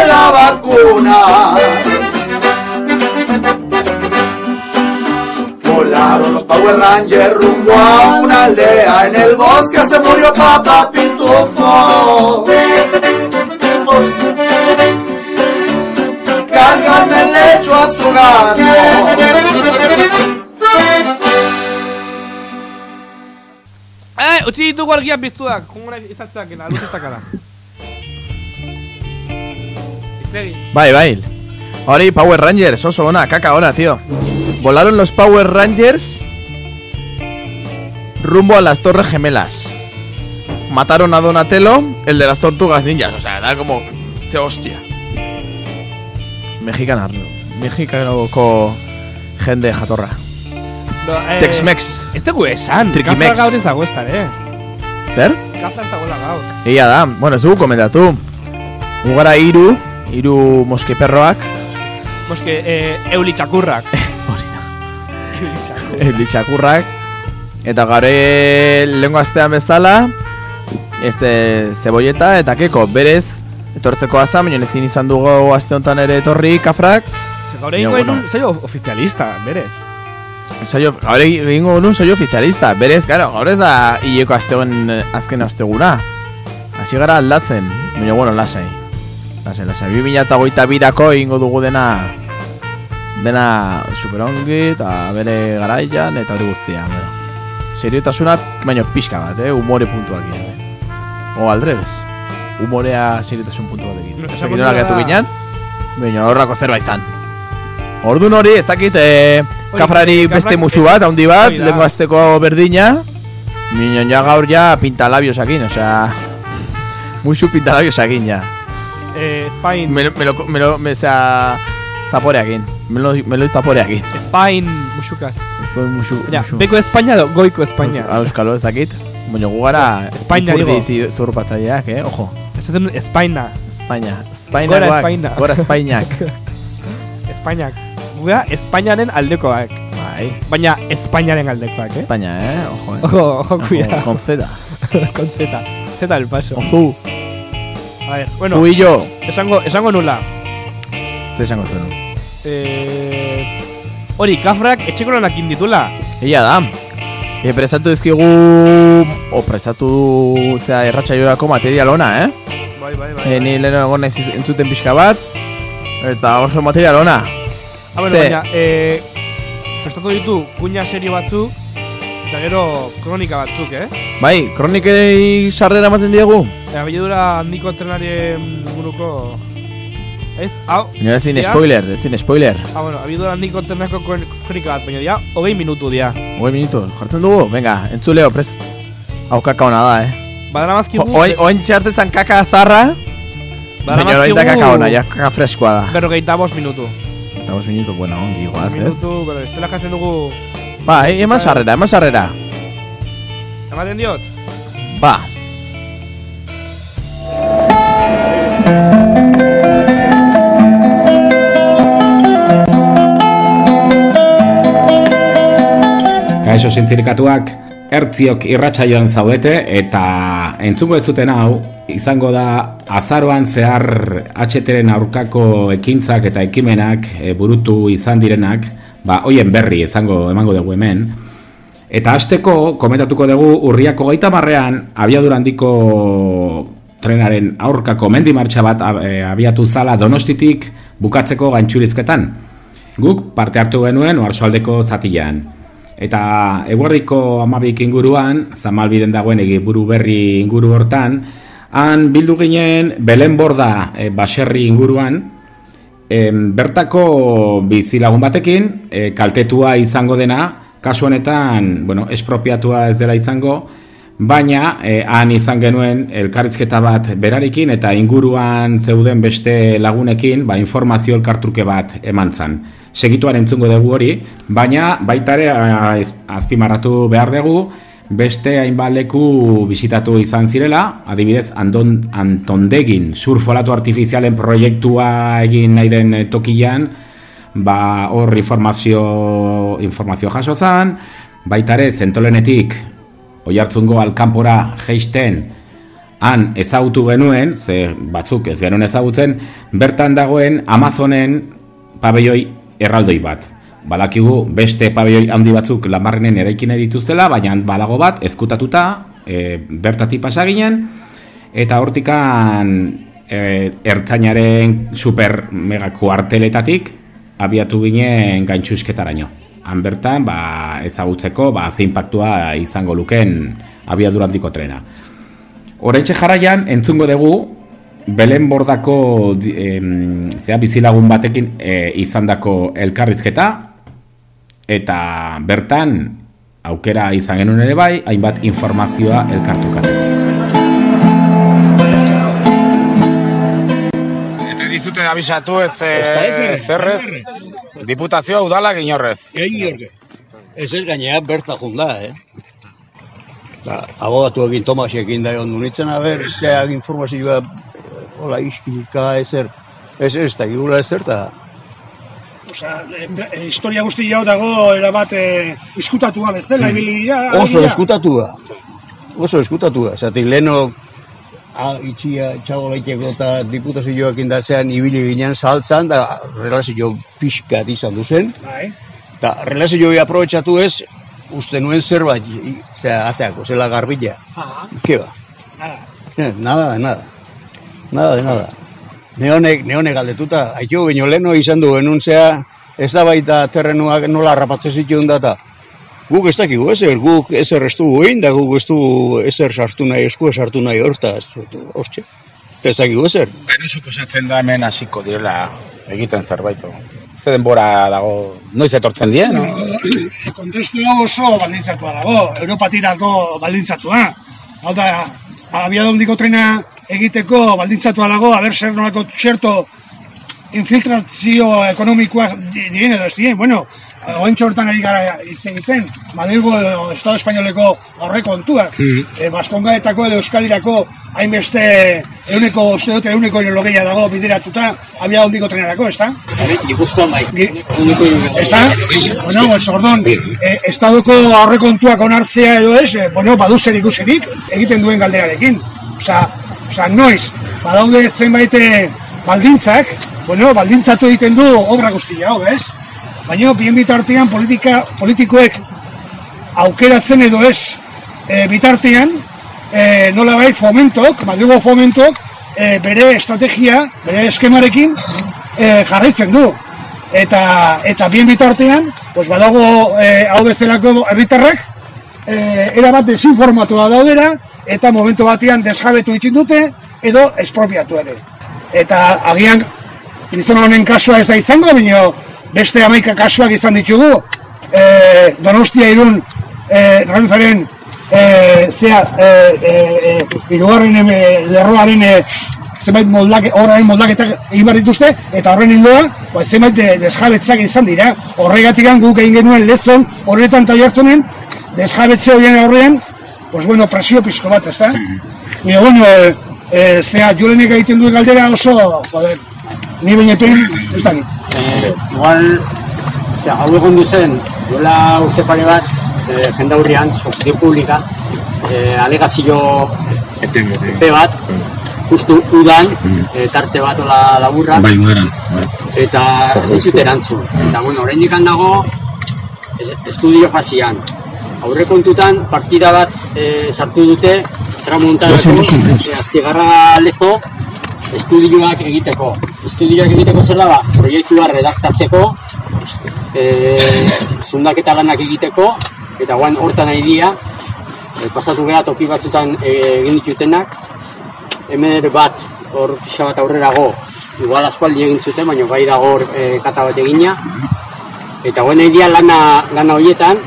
Speaker 12: La vacuna. Volaron los Power Rangers rumbo a una aldea en el bosque se murió Papá Pitufo. Cárgame el lecho a su
Speaker 2: Eh, utzi ditugu argiak biztuak, jungura izatzak, luz estakada. Izegi.
Speaker 1: Bai, bai. Hori, Power Rangers, oso ona, kaka ona, tío. Volaron los Power Rangers rumbo a las Torres Gemelas. Mataron a Donatello, el de las tortugas ninjas. O sea, da como. ¡Qué hostia! Mexicana, Mexicanoko jende jatorra.
Speaker 2: No, eh,
Speaker 1: Tex-Mex.
Speaker 2: Ez dugu esan,
Speaker 1: Trikimex.
Speaker 2: gaur ez dago eh.
Speaker 1: Zer?
Speaker 2: Kafra ez dagoela gaur.
Speaker 1: Egia da, bueno, ez dugu komentatu. Ugara hiru, hiru moskeperroak,
Speaker 2: Moske, eh, euli txakurrak.
Speaker 1: Eta gare lehenko astean bezala Este zebolleta eta keko berez Etortzeko azan, baina ezin izan dugu aste honetan ere etorri kafrak
Speaker 2: Gaur egingo
Speaker 1: bueno.
Speaker 2: bueno. saio ofizialista, berez.
Speaker 1: Saio, gaur egingo nun saio ofizialista Berez, gara, gaur ez da hileko astegoen eh, azken asteguna Hasi gara aldatzen, baina bueno, lasai Lasai, lasai, 2008 birako egingo dugu dena Dena superongi eta bere garaian eta hori guztia. Seriotasuna, baina pixka bat, eh? umore puntuak eh? O aldrebes Umorea seriotasun puntu bat egin Osa,
Speaker 2: esango
Speaker 1: nola gertu ginen Baina horrako zerbait izan Ordun hori, ez dakit, eh, kafrari beste musu bat, handi bat,
Speaker 2: Hori da.
Speaker 1: lehenko azteko berdina Minon ja gaur ja pintalabiosakin, osea Musu pintalabiosakin ja
Speaker 2: Eh, Spain,
Speaker 1: Me lo, me lo, me lo, me, osea, zaporeakin Me lo, me lo zaporeakin
Speaker 2: Spain, musukaz.
Speaker 1: Ez fue musu,
Speaker 2: Ja,
Speaker 1: musu
Speaker 2: beko Espainia edo goiko Espainia.
Speaker 1: Ah, Euskalo ez dakit Baina gu gara
Speaker 2: Espainia
Speaker 1: ipurdi
Speaker 2: digo.
Speaker 1: zi- zurrupatzaileak, eh, ojo
Speaker 2: Esaten dut Espaina.
Speaker 1: Espainia
Speaker 2: Gora
Speaker 1: Espainiakoak
Speaker 2: Espaina.
Speaker 1: Gora Espainiak
Speaker 2: Espainiak. Guga Espainiaren aldekoak.
Speaker 1: Bai
Speaker 2: Baina Espainiaren aldekoak, eh?
Speaker 1: Espainia, eh, ojo, eh
Speaker 2: Ojo, ojo, cuidado.
Speaker 1: Con Z
Speaker 2: Con Z. Z el paso.
Speaker 1: Ojo
Speaker 2: A ver, bueno,
Speaker 1: yo
Speaker 2: esango, esango nula.
Speaker 1: Zer esango zen
Speaker 2: Eh, hori, kafrak etxeko lanak inditula.
Speaker 1: Egia da E, prestatu dizkigu O prestatu Zera erratxaiorako material ona, eh
Speaker 2: Bai, bai,
Speaker 1: e, Ni lehen egon naiz entzuten pixka bat Eta oso material ona
Speaker 2: Ah, bueno,
Speaker 1: Ze?
Speaker 2: baina, eh, prestatu ditu kuña serio batzuk, eta gero kronika batzuk, eh?
Speaker 1: Bai, kronikei sarrera ematen diegu
Speaker 2: abiedura handiko trenarien buruko... Ez, hau...
Speaker 1: Baina ezin
Speaker 2: dia-
Speaker 1: spoiler, ezin spoiler
Speaker 2: Ah, bueno, abiedura handiko trenako kron- kronika bat, baina dia, hogei minutu dia.
Speaker 1: Hogei minutu, jartzen dugu? Venga, entzuleo, prest Hau kaka ona da, eh
Speaker 2: Badara mazkigu...
Speaker 1: Oin, oin txartezan kaka zarra Baina orain da kaka ona, ja kaka freskoa da
Speaker 2: Berrogeita bost minutu.
Speaker 1: Eta bos minutu, bueno, ongi iguaz, ez?
Speaker 2: Minutu, bero, estela jasen dugu...
Speaker 1: Ba, eh, eman sarrera, eman sarrera
Speaker 2: Ematen diot?
Speaker 1: Ba,
Speaker 13: Kaixo zintzirikatuak, ertziok irratsaioan zaudete eta entzungo ez zuten hau, izango da azaroan zehar HTren aurkako ekintzak eta ekimenak e, burutu izan direnak, ba, hoien berri izango emango dugu hemen. Eta hasteko komentatuko dugu urriako gaita marrean abiadura handiko trenaren aurkako mendi martxa bat eh, abiatu zala donostitik bukatzeko gaintxurizketan. Guk parte hartu genuen oarsoaldeko zatian. Eta eguerdiko amabik inguruan, zamalbiren dagoen egiburu berri inguru hortan, han bildu ginen Belen Borda e, baserri inguruan, em, bertako bizilagun batekin, e, kaltetua izango dena, kasu honetan, bueno, espropiatua ez dela izango, baina eh, han izan genuen elkarrizketa bat berarekin eta inguruan zeuden beste lagunekin ba, informazio elkartruke bat eman zan. Segituan entzungo dugu hori, baina baitare azpimarratu behar dugu, beste hainbat leku bisitatu izan zirela, adibidez Andon, Antondegin surfolatu artifizialen proiektua egin nahi den eh, tokian, ba hor informazio informazio jaso zan, baita ere zentolenetik oihartzungo alkanpora jeisten han ezagutu genuen, ze batzuk ez genuen ezagutzen, bertan dagoen Amazonen pabelloi erraldoi bat. Badakigu beste pabelloi handi batzuk lamarrenen eraikin dituzela, baina badago bat ezkutatuta, e, bertatik pasa ginen, eta hortikan e, ertzainaren super mega kuarteletatik abiatu ginen gaintxusketaraino. Han bertan, ba, ezagutzeko, ba, ze impactua izango luken abiadurandiko trena. Horentxe jarraian, entzungo dugu, Belen bordako em, zea bizilagun batekin e, izandako elkarrizketa, eta bertan, aukera izan genuen ere bai, hainbat informazioa elkartukatzeko.
Speaker 3: Eta dizuten abisatu ez,
Speaker 14: Ez da ezer,
Speaker 3: zerrez, diputazioa udala ginorrez.
Speaker 14: Geinorge. Ez ez gainea berta junda, eh? Da, abogatuekin Tomasekin da ondu nintzen, aber, zeak informazioa, hola, iskika, ezer, ez ez da, gigula ezer, eta
Speaker 15: Osea, e, historia guzti jau dago erabat e, iskutatua bezala, ibili dira.
Speaker 14: Oso eskutatua. Oso eskutatua. Zatik, leheno, a, itxia, txago laiteko eta diputazioak indatzean ibili ginen saltzan, da relazio pixkat izan duzen.
Speaker 15: Bai.
Speaker 14: Eta relazio aprobetsatu ez, uste nuen zerbait, zera, ateako, zela garbila.
Speaker 15: Aha.
Speaker 14: Ke ba?
Speaker 15: Nada.
Speaker 14: Eh, Nada, nada. Nada, de nada. Neonek, neonek galdetuta, aio baino leno izan du enuntzea, ez da baita terrenuak nola rapatzen zituen data. Guk ez dakigu ezer, guk ezer ez dugu egin, da guk ez dugu ezer sartu nahi, esku sartu nahi hortaz, hortxe. Ez dakigu ezer.
Speaker 3: Zene suposatzen da hemen hasiko direla egiten zerbait. Ze denbora dago, noiz etortzen die, no?
Speaker 15: Kontestu oso baldintzatua dago, Europatirako baldintzatua. Hau da, abiadondiko trena egiteko baldintzatua dago, haber zer nolako txerto infiltrazio ekonomikoa di- diren edo ez diren. Bueno, oentxo hortan ari gara hitz egiten, Madrilgo edo Estado Espainoleko aurrekontuak, e, Baskongaetako edo Euskadirako hainbeste euneko, uste dute euneko irologeia dago bideratuta abia hondiko trenerako, ez da?
Speaker 14: Gipuzkoan bai.
Speaker 15: Ez da? Bueno, pues, ordon, e, Estadoko aurrekontuak onartzea edo ez, e, bueno, badu zer ikusirik egiten duen galderarekin. Osa, osa, noiz, badaude zenbait eh, baldintzak, bueno, baldintzatu egiten du obra guztia hau, ez? Baina, bien bitartean politika, politikoek aukeratzen edo ez e, bitartean, e, nola bai fomentok, Madrigo fomentok, e, bere estrategia, bere eskemarekin e, jarraitzen du. Eta, eta bien bitartean, pues badago e, hau bezalako herritarrak, e, erabat desinformatua daudera, eta momentu batean desjabetu itzin dute, edo espropiatu ere. Eta agian, gizon honen kasua ez da izango, baina beste hamaika kasuak izan ditugu, e, Donostia irun e, Renferen e, zea, e, e, e, irugarren e, lerroaren e, zenbait moldake, horren moldaketak egin behar dituzte, eta horren hildoa, ba, zenbait de, desjabetzak izan dira. Horregatik guk egin genuen lezon horretan eta jartzunen, desjabetze horien aurrean, pues bueno, presio pizko bat, ez da? Baina, bueno, e, e, zea, julenek egiten duen galdera oso, joder, ni bainetuen, ez da
Speaker 16: Eh, igual, osea, hau egon duzen, duela urte pare bat, eh, jendaurrian, sozio publika, eh, alegazio epe bat, justu udan, eh, tarte bat ola laburra,
Speaker 13: Bai, udaran. Bai.
Speaker 16: eta ez ditut erantzun. Eta, bueno, oraindik dago es- estudio fasian. aurrekontutan partida bat e, sartu dute tramontanako e, astigarra lezo estudioak egiteko. Estudioak egiteko zela da, proiektua redaktatzeko, e, zundaketa lanak egiteko, eta guan hortan nahi dia, e, pasatu gara toki batzutan e, egin ditutenak, hemen bat hor pixa bat aurrerago, igual aspaldi egin zuten, baina bai dago hor e, kata bat egina, eta guen dia lana, lana horietan,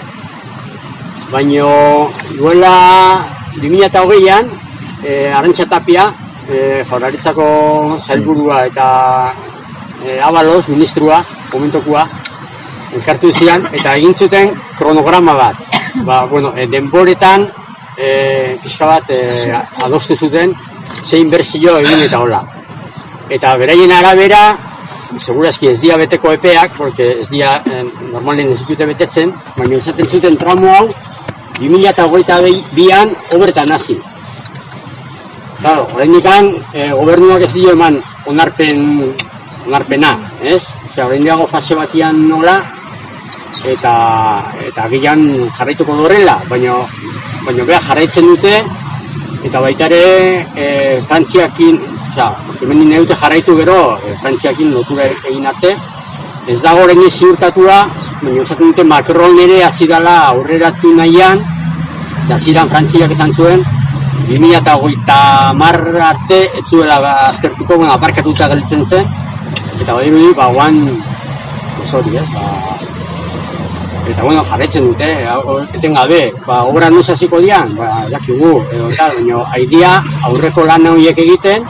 Speaker 16: baino duela 2008an, e, Arantxa Tapia, e, jaurlaritzako zailburua eta e, Abalos, ministrua, komentokua, elkartu zian, eta egin zuten kronograma bat. Ba, bueno, e, denboretan, e, pixka bat e, adostu zuten, zein berzio egin eta hola. Eta beraien arabera, segurazki ez dia beteko epeak, porque ez dia eh, normalen ez ditute betetzen, baina esaten zuten tramo hau 2008an obretan hasi. Claro, oraindik eh, gobernuak ez dio eman onarpen onarpena, ez? Osea, orain dago fase batian nola eta eta agian jarraituko horrela, baina baina bea jarraitzen dute eta baita ere e, Frantziakin, osea, hemen neute jarraitu gero e, Frantziakin lotura egin arte, ez dago orain ziurtatua, baina esaten dute Macron ere hasi dela aurreratu nahian, ze hasieran Frantziak esan zuen 2008 mar arte ez zuela aztertuko, bueno, aparkatuta gelditzen zen, eta bai dirudi, ba, guan, hori, ez, ba, eta bueno, jarretzen dute, hau- eten gabe, ba, obra nuz hasiko dian, ba, jakigu, edo tal, baina haidia aurreko lan horiek egiten,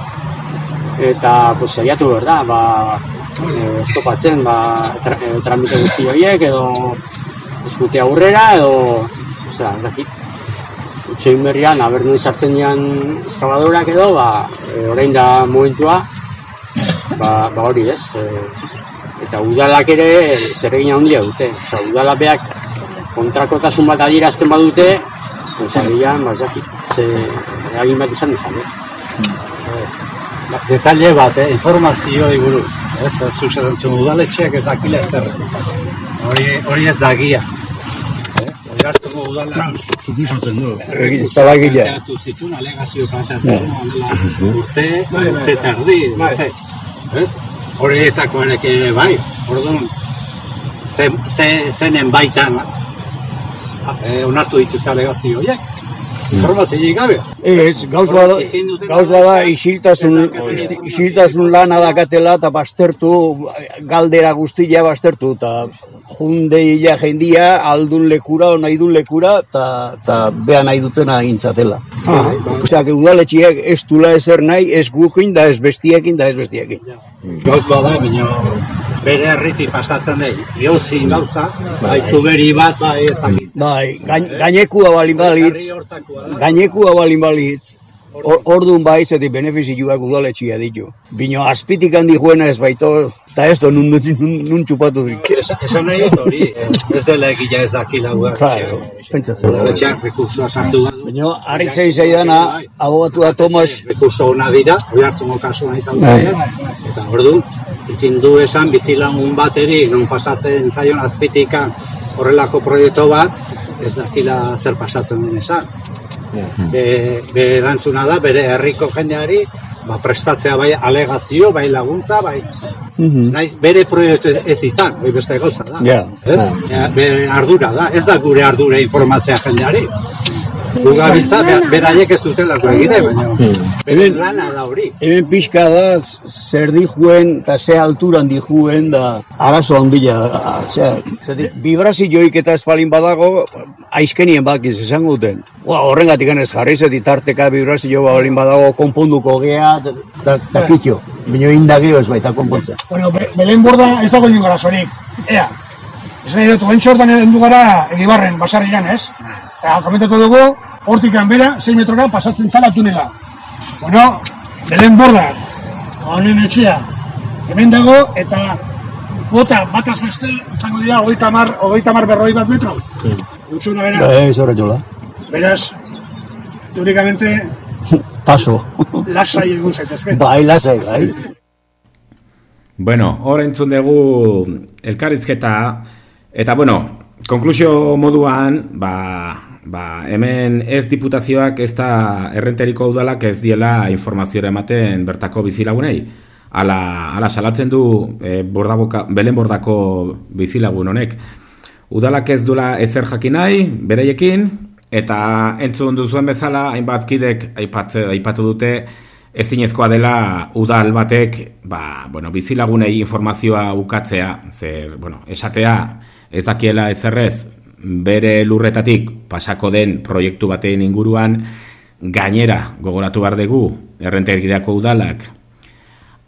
Speaker 16: eta, pues, saiatu behar da, ba, eh, estopatzen, ba, tra, eh, tramite guzti horiek, edo, eskute aurrera, edo, osea, ez dakit, utxein berrian, aber noiz sartzen dian eskabadorak edo, ba, e, orain da momentua, ba, ba hori ez, e, eta udalak ere zeregin handia dute, osea, udalapeak kontrakotasun bat adierazten badute, ba, ez dakit, ze, eragin bat izan izan, eh?
Speaker 17: Detalle bat, eh, informazioi buruz. Ez, zuen udaletxeak ez dakila zer. Hori, hori ez da gia. Hartuko udala...
Speaker 14: Supisatzen du.
Speaker 17: Ez
Speaker 14: da la gila.
Speaker 17: zituen alegazio planteatu honela urte, urte eta erdi, urte. Ez? Horietako ere bai, orduan, ze, ze, zenen baitan eh, onartu dituzte alegazio horiek. Informazioik gabe.
Speaker 14: Ez, gauz bada, gauz bada isiltasun, isiltasun lana dakatela eta bastertu, galdera guztia bastertu, eta jundeia jendia aldun lekura, o nahi dun lekura, eta ta beha nahi dutena egintzatela. Osea, que udaletxiek ez dula ezer nahi, ez gukin, da ez bestiekin, da ez bestiekin.
Speaker 17: Gauz bada, baina bere herritik pasatzen dei. Iozin gauza, baitu beri bat, bai ez dakit.
Speaker 14: Bai, gain, gainekua balin balitz, gainekua balin balitz, or- orduan bai zeti benefizioak udaletxia ditu. Bino azpitik handi juena ez baito, eta ez do nun, nun, nun txupatu dik.
Speaker 17: Esan esan nahi hori, ez dela egila ez dakila
Speaker 14: Claro, pentsatzen.
Speaker 17: Udaletxeak rekursoa sartu badu.
Speaker 14: Baina, harritzei zaidana, abogatua Tomas,
Speaker 17: Rekurso ona dira, hori hartzungo kasua izan
Speaker 14: Bai.
Speaker 17: zen, eta orduan, ezin du esan bizilagun bateri, non pasatzen zaion azpitika horrelako proiektu bat, ez dakila zer pasatzen den esan. Be, be erantzuna da, bere herriko jendeari, ba, prestatzea bai alegazio, bai laguntza, bai Naiz, bere proiektu ez izan, hori beste gauza da.
Speaker 14: Ja.
Speaker 17: Ez? Ja, bere ardura da, ez da gure ardura informatzea jendeari. Gu gabiltza, be- beraiek ez dutelako egite, baina bere lana da hori.
Speaker 14: hemen pixka da, zer dijuen, eta ze alturan dijuen, da arazo handia. Zergatik, vibrazioik eta espalin badago, aizkenien bakiz esango duten. Horrengatik ez jarri zeti tarteka vibrazio balin badago konponduko gea, eta ta kitxo. Bino indagio ez baita konpontzen.
Speaker 15: Bueno, be, Belen borda ez dago ingo arazorik. Ea, ez nahi dut, gentsu hortan endu gara egibarren, basarrian, ez? Eta komentatu dugu, hortik bera, 6 metrora pasatzen zala tunela. Bueno, Belen borda, honen etxea, hemen dago, eta bota bataz beste, izango dira, hogeita mar, hogeita mar berroi bat metro. Gutxuna bera,
Speaker 14: Ez horretxola.
Speaker 15: beraz, teóricamente,
Speaker 14: Paso.
Speaker 15: lasai egun zaitezke.
Speaker 14: Bai, lasai, bai.
Speaker 13: Bueno, hor entzun dugu elkarrizketa, eta bueno, konklusio moduan, ba, ba, hemen ez diputazioak ez da errenteriko udalak ez diela informazioa ematen bertako bizilagunei. Ala, ala salatzen du e, bordaboka, belen bordako bizilagun honek. Udalak ez dula ezer jakin nahi, bereiekin, eta entzun duzuen bezala, hainbat kidek aipatze, aipatu dute, ezinezkoa dela udal batek, ba, bueno, bizilagunei informazioa ukatzea, ze, bueno, esatea, ez dakiela ezerrez, bere lurretatik pasako den proiektu baten inguruan, gainera gogoratu behar dugu, errentergirako udalak,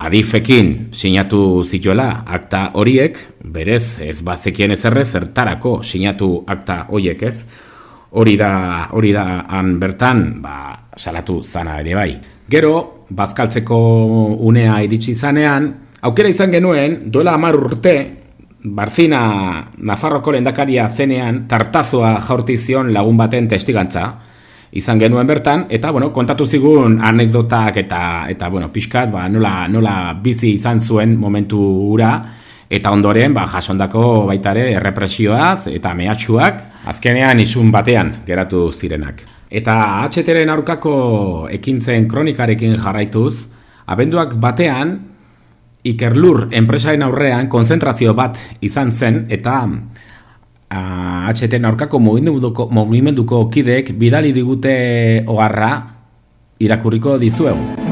Speaker 13: adifekin sinatu zituela akta horiek, berez ez bazekien ezerrez, zertarako sinatu akta horiek ez, hori da, hori da han bertan, ba, salatu zana ere bai. Gero, bazkaltzeko unea iritsi zanean, aukera izan genuen, duela amar urte, Barzina Nafarroko lendakaria zenean tartazoa jaurtizion lagun baten testigantza. Izan genuen bertan eta bueno, kontatu zigun anekdotak eta eta bueno, pixkat ba, nola, nola bizi izan zuen momentu ura eta ondoren ba, jasondako baitare errepresioaz eta mehatxuak azkenean isun batean geratu zirenak. Eta HTren aurkako ekintzen kronikarekin jarraituz, abenduak batean Ikerlur enpresaren aurrean konzentrazio bat izan zen eta HTN aurkako mugimenduko, mugimenduko kideek bidali digute oharra irakurriko dizuegu.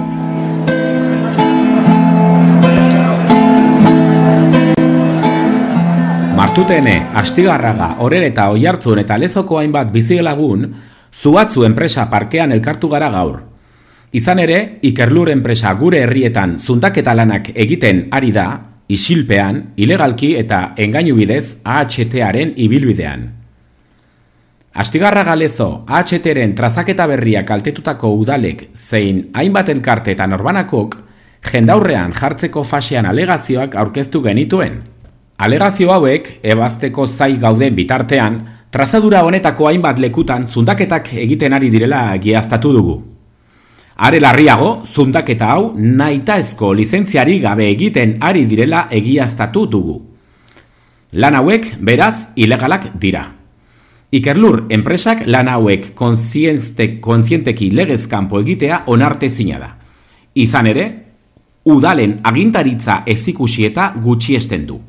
Speaker 13: Martutene, Astigarraga, Orere eta Oiartzun eta Lezoko hainbat bizigelagun, zuatzu enpresa parkean elkartu gara gaur. Izan ere, ikerlur enpresa gure herrietan zundaketa lanak egiten ari da, isilpean, ilegalki eta engainu bidez AHT-aren ibilbidean. Astigarra galezo, AHT-ren trazaketa berriak altetutako udalek zein hainbat elkarte eta norbanakok, jendaurrean jartzeko fasean alegazioak aurkeztu genituen. Alegazio hauek, ebazteko zai gauden bitartean, trazadura honetako hainbat lekutan zundaketak egiten ari direla giaztatu dugu. Are larriago, zundaketa hau naitaezko lizentziari gabe egiten ari direla egiaztatu dugu. Lan hauek, beraz, ilegalak dira. Ikerlur, enpresak lan hauek kontzienteki legezkampo egitea onarte zina da. Izan ere, udalen agintaritza ezikusi eta gutxiesten du.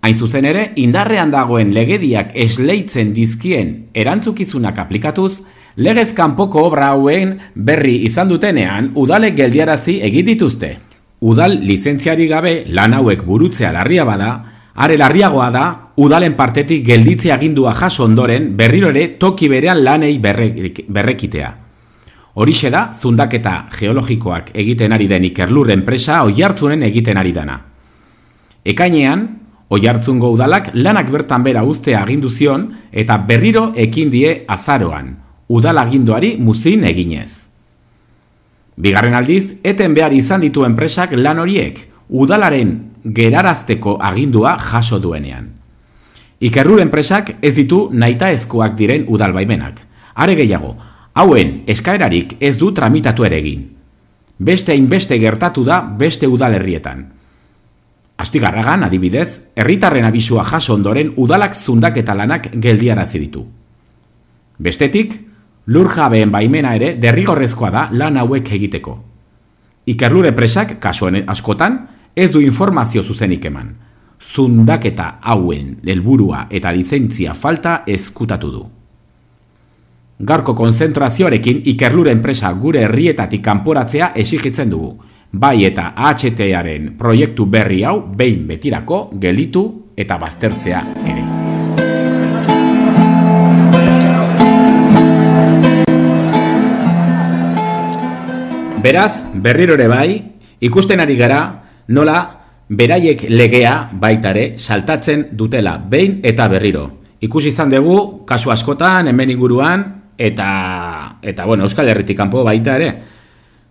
Speaker 13: Hain zuzen ere, indarrean dagoen legediak esleitzen dizkien erantzukizunak aplikatuz, Legez kanpoko obra hauen berri izan dutenean udalek geldiarazi egin dituzte. Udal lizentziari gabe lan hauek burutzea larria bada, are larriagoa da udalen partetik gelditzea agindua jaso ondoren berriro ere toki berean lanei berrekitea. Horixe da zundaketa geologikoak egiten ari den ikerlur enpresa oihartzunen egiten ari dana. Ekainean, oihartzungo udalak lanak bertan bera ustea agindu zion eta berriro ekin die azaroan udalagindoari muzin eginez. Bigarren aldiz, eten behar izan ditu enpresak lan horiek, udalaren gerarazteko agindua jaso duenean. Ikerrur enpresak ez ditu naita ezkoak diren udalbaimenak. Are gehiago, hauen eskaerarik ez du tramitatu ere egin. Beste hainbeste gertatu da beste udalerrietan. Astigarragan, adibidez, herritarren abisua jaso ondoren udalak zundak eta lanak geldiarazi ditu. Bestetik, lur jabeen baimena ere derrigorrezkoa da lan hauek egiteko. Ikerlure presak, kasuen askotan, ez du informazio zuzenik eman. Zundaketa hauen helburua eta lizentzia falta ezkutatu du. Garko konzentrazioarekin ikerlure enpresa gure herrietatik kanporatzea esigitzen dugu. Bai eta AHT-aren proiektu berri hau behin betirako gelitu eta baztertzea ere. Beraz, berriro ere bai, ikusten ari gara nola beraiek legea baitare saltatzen dutela, behin eta berriro. Ikusi izan dugu, kasu askotan, hemen inguruan, eta, eta bueno, Euskal Herritik kanpo baita ere.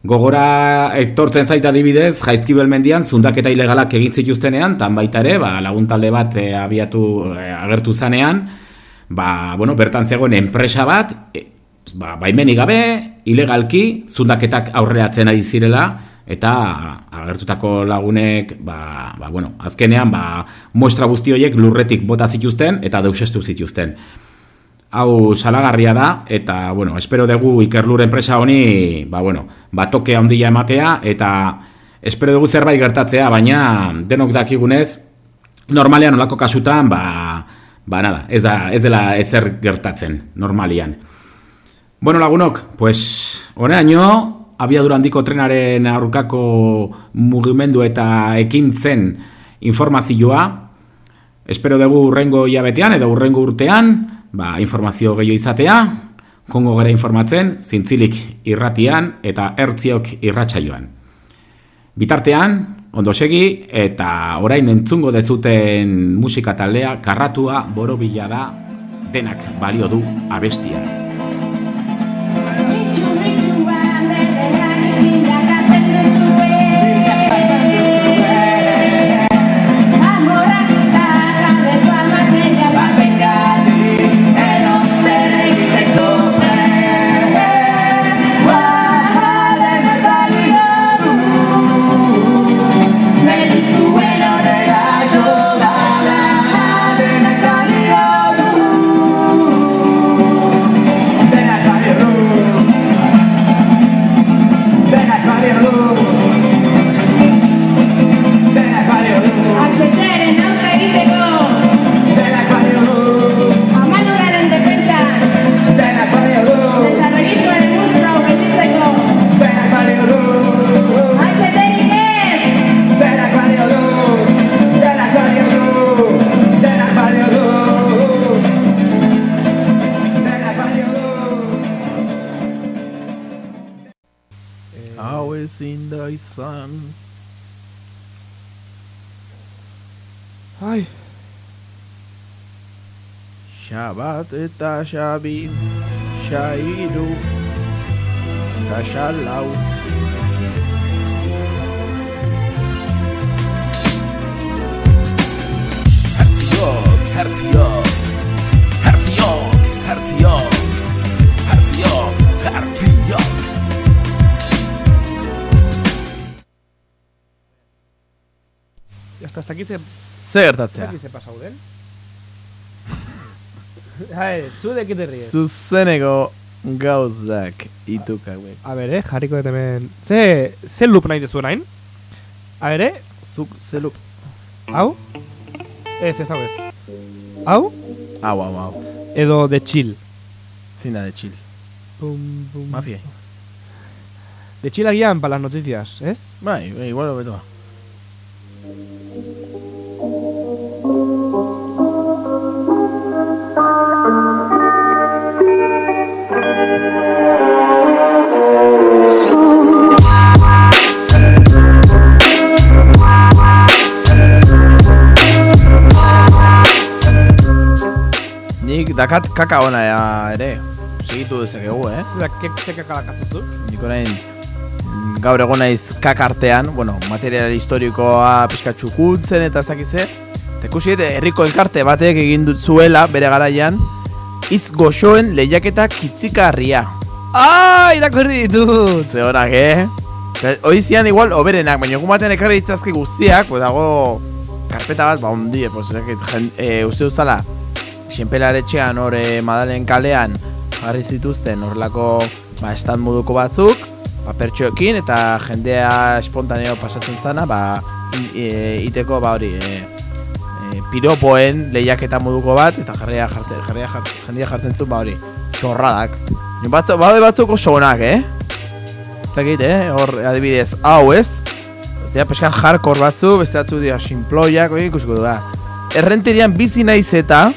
Speaker 13: Gogora etortzen zaita dibidez, jaizkibel mendian, zundaketa ilegalak egin zituztenean, tan baita ere, ba, laguntalde bat e, abiatu, e, agertu zanean, ba, bueno, bertan zegoen enpresa bat, e, ba, baimenik gabe, ilegalki, zundaketak aurreatzen ari zirela, eta agertutako lagunek ba, ba, bueno, azkenean ba, muestra guzti horiek lurretik bota zituzten eta deusestu zituzten hau salagarria da eta bueno, espero dugu Ikerlur enpresa honi ba, bueno, ba, toke handia ematea eta espero dugu zerbait gertatzea baina denok dakigunez normalean olako kasutan ba, ba nada, ez, da, ez dela ezer gertatzen normalian Bueno lagunok, pues oraino abiadura handiko trenaren aurkako mugimendu eta ekintzen informazioa. Espero dugu urrengo hilabetean edo urrengo urtean, ba, informazio gehiago izatea, kongo gara informatzen, zintzilik irratian eta ertziok irratsaioan. Bitartean, ondo segi eta orain entzungo dezuten musika taldea karratua borobila da denak balio du abestia.
Speaker 1: Xabi Xairu Eta xalau
Speaker 18: Herziok, herziok Herziok, herziok
Speaker 2: Ya está, hasta aquí se...
Speaker 1: Zer gertatzea?
Speaker 2: Hasta aquí se pasa den. Hai, zu de te ríes.
Speaker 1: Zuzeneko gauzak ituka hauek.
Speaker 2: A ver, eh, jarriko dut hemen... Ze, ze loop nahi dezu nahin? A ver, eh?
Speaker 1: Zuk, ze loop?
Speaker 2: Hau? Ez, ez hau ez. Hau?
Speaker 1: Hau, hau, hau.
Speaker 2: Edo de chill.
Speaker 1: Zina de chill.
Speaker 2: Pum, pum.
Speaker 1: Mafia.
Speaker 2: De chill agian para las noticias, ¿eh?
Speaker 1: Bai, igual hobeto ba. Dakat kaka ona ea ere. Segitu dezakegu, eh?
Speaker 2: Zura, ke, ke kakala kazuzu?
Speaker 1: Nik orain mm, gaur egon naiz kakartean, bueno, material historikoa pixka txukuntzen eta ez dakitze. Eta dut, herriko elkarte batek egin dut zuela bere garaian, hitz goxoen lehiaketa kitzikarria.
Speaker 2: Ah, irakurri ditut!
Speaker 1: Ze horak, eh? Hoi zian igual oberenak, baina egun batean ekarri ditzazki guztiak, pues dago karpeta bat, ba ondie, pues jen, e, uste duzala, Xenpelaretxean hor Madalen kalean jarri zituzten horrelako ba, stand moduko batzuk, ba, pertsoekin eta jendea espontaneo pasatzen zana, ba, e, iteko ba hori, e, e, piropoen lehiaketa moduko bat, eta jarria jartzen, jarria jartzen, jendea jartzen zuen, ba hori, txorradak. Batzu, baude batzuk oso onak, eh? Zakit, eh? Hor, adibidez, hau ez? Tia peskan hardcore batzu, beste batzu dira sinploiak, oi ikusiko da. Errenterian bizi naiz eta,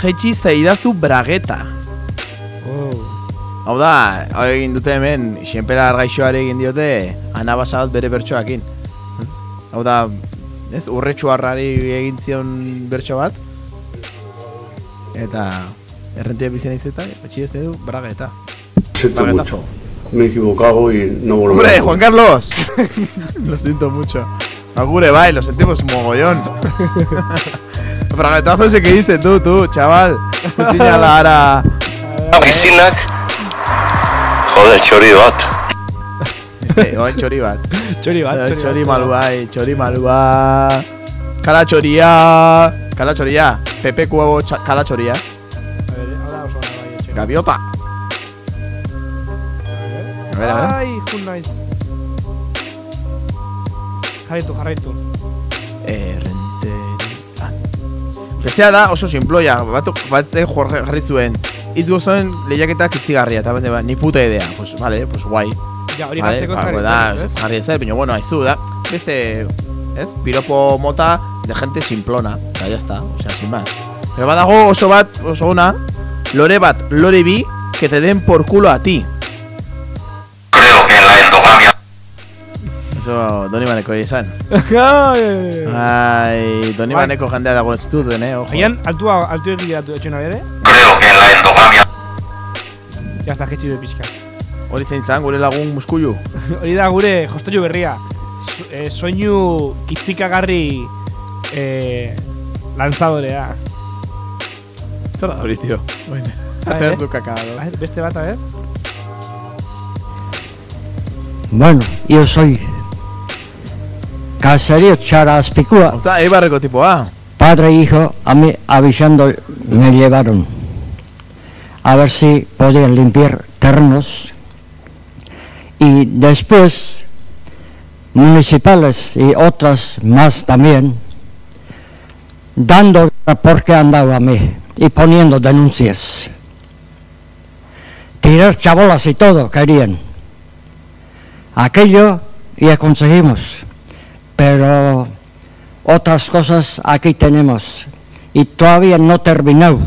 Speaker 1: jetxi zaidazu brageta.
Speaker 2: Oh.
Speaker 1: Hau da, hau egin dute hemen, xenpela argaixoari egin diote, anabasa bat bere bertsoakin. Hau da, ez, urretxu harrari egin zion bertso bat. Eta, errentia bizi naiz eta, etxi ez edu, brageta.
Speaker 7: Siento
Speaker 1: Brageta.
Speaker 7: mucho. Me he equivocado y no volveré.
Speaker 1: ¡Hombre, Juan Carlos! lo siento mucho. Agure, bye, lo sentimos mogollón. Bragetazo ese que diste tú, tú, chaval. Tiña la ara.
Speaker 19: Gizinak, jode, txori bat.
Speaker 1: Eh, oain txori bat.
Speaker 2: Txori bat,
Speaker 1: Eh,
Speaker 2: txori
Speaker 1: Txori
Speaker 2: bat.
Speaker 1: malua, eh, txori malua. Kala txoria. Kala txoria. Pepeko txa- kala txoria.
Speaker 2: A ver, ahora oso ona bai, etxe.
Speaker 1: Gaviota. A ver, a ver.
Speaker 2: Ai, jun naiz. Jarraitu, jarraitu.
Speaker 1: Bestea da oso simploia, bat, bat jorre jarri zuen. Itz gozoen lehiaketak itzigarria, eta bende ba, ni puta idea. Pues, vale, pues guai.
Speaker 2: Ja, hori
Speaker 1: Vale, ba,
Speaker 2: jarri
Speaker 1: da, ez jarri ezer, baina bueno, aizu da. Beste, ez? Piropo mota de gente simplona, eta ya está, o sea, sin más. Pero badago oso bat, oso ona, lore bat, lore bi, que te den por culo a ti. Eso, Doni Maneko izan.
Speaker 2: Ai,
Speaker 1: Ai, Doni
Speaker 2: Bai.
Speaker 1: Maneko jendea dago ez duten, eh, ojo.
Speaker 2: Agian, altua, altu egi geratu etxena bere? Creo que la endogamia. Ya está, jetxi de pixka.
Speaker 1: Hori zein zan, gure lagun muskullu.
Speaker 2: Hori da gure jostoio berria. So, eh, soinu kitzikagarri eh, lanzadorea.
Speaker 1: Zer da hori, tio? Oine.
Speaker 2: A
Speaker 1: Atean
Speaker 2: ver,
Speaker 1: du kakado.
Speaker 2: Beste bat, a ver.
Speaker 19: Bueno, yo soy Caserío Charaspicúa.
Speaker 1: Osta, eibarreko tipoa.
Speaker 19: Padre e hijo, a mí avisando me llevaron a ver si podían limpiar terrenos y después municipales y otras más también dando por qué andaba a mí y poniendo denuncias. Tirar chabolas y todo querían. Aquello ya conseguimos, pero otras cosas aquí tenemos y todavía no terminado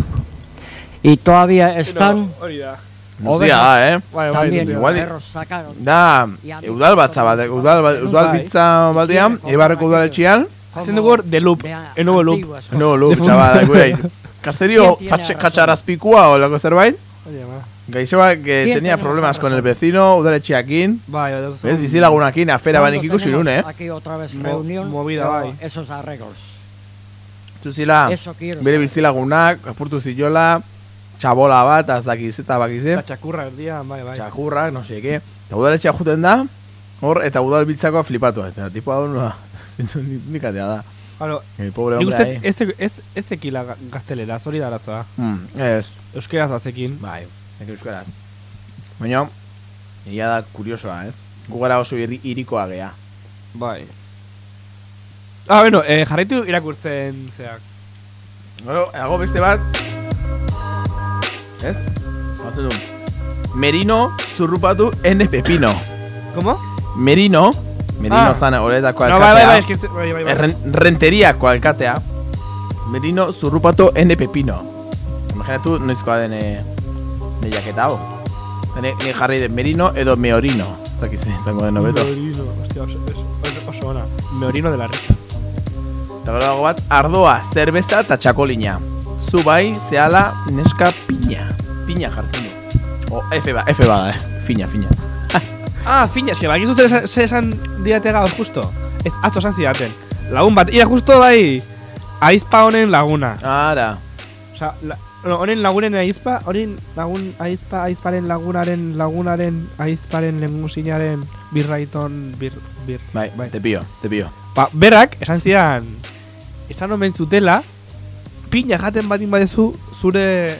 Speaker 19: y todavía están
Speaker 2: Hori da.
Speaker 1: Luzia da, eh?
Speaker 2: Bai, bai,
Speaker 19: también
Speaker 2: luzia.
Speaker 1: Igual,
Speaker 19: perros sacaron.
Speaker 1: da, eudal batza bat, udal, bat- udal
Speaker 2: Bai.
Speaker 1: bitza batean, eibarreko udaletxian,
Speaker 2: Haciendo gor de loop, el nuevo loop.
Speaker 1: no, lu,
Speaker 2: De fondo.
Speaker 1: chaval, gure, Caserío
Speaker 19: ¿Quién tiene
Speaker 1: patxe-
Speaker 19: razón?
Speaker 1: katxarazpikua o lako zerbait,
Speaker 2: Oye, ma.
Speaker 1: Gaixoak que
Speaker 19: ¿Quién
Speaker 1: tenía problemas con el vecino, udaletxiakin,
Speaker 2: Bai, bai,
Speaker 1: ez, bizilagunakin, afera
Speaker 19: ¿Cuándo
Speaker 1: banik ikusi
Speaker 19: tenemos
Speaker 1: nun, eh?
Speaker 19: Aquí otra vez
Speaker 2: Mo-
Speaker 19: reunión,
Speaker 2: movida, bai.
Speaker 19: esos arreglos.
Speaker 1: Zuzila,
Speaker 19: Eso quiero
Speaker 1: bere
Speaker 19: saber.
Speaker 1: bizilagunak, apurtu ziola, txabola bat, azakiz eta bakize,
Speaker 2: Eta txakurra erdia, bai, bai.
Speaker 1: txakurrak, no seke, eta udaletxea juten da, hor, eta udal biltzakoa flipatu, eta tipoa da nua, zintzu nikatea da.
Speaker 2: Claro,
Speaker 1: El pobre
Speaker 2: nik
Speaker 1: hombre
Speaker 2: uste
Speaker 1: ahí.
Speaker 2: ez, ez, ez ekila ga- gaztelera, hori da arazoa.
Speaker 1: Mm, ez,
Speaker 2: Euskeraz bazekin.
Speaker 1: bai, nek euskaraz. Baina, egia da kuriosoa, ez? Gu gara oso irri, irikoa gea.
Speaker 2: Bai. Ah, bueno, eh, jarraitu irakurtzen zeak.
Speaker 1: Gero, hago beste bat, ez? Batzen du. Merino zurrupatu N pepino.
Speaker 2: ¿Cómo?
Speaker 1: Merino, Merino
Speaker 2: Ah.
Speaker 1: zan horretako
Speaker 2: No,
Speaker 1: alkatea.
Speaker 2: bai, bai, bai, eske, bai, bai, bai.
Speaker 1: Erren, renteriako alkatea. Merino zurrupatu N pepino. Imaginatu noizkoa den eh, lehiaketa hau. Ni, jarri den Merino edo Meorino. Zakiz izango den hobeto.
Speaker 2: Meorino, hostia, oso, oso, oso ona. Meorino de la risa.
Speaker 1: Eta gero dago bat, ardoa, zerbeza eta txakolina. Zu bai, zehala, neska pina. Pina jartzen du. O, F ba, F bada, eh. Fina, fina.
Speaker 2: Ah, fina, eske, bakizu zer esan- diate gaur justo. Ez, atzo esan zidaten. Lagun bat, ira justo bai, aizpa honen laguna.
Speaker 1: Ara.
Speaker 2: Osa, la, honen lagunen aizpa, honen lagun aizpa, aizparen lagunaren, lagunaren, aizparen lemusinaren, birraiton, bir, bir.
Speaker 1: Bai, bai. te pio, te pio.
Speaker 2: Ba, berak, esan zidan, esan omen zutela, pina jaten batin badezu, zure,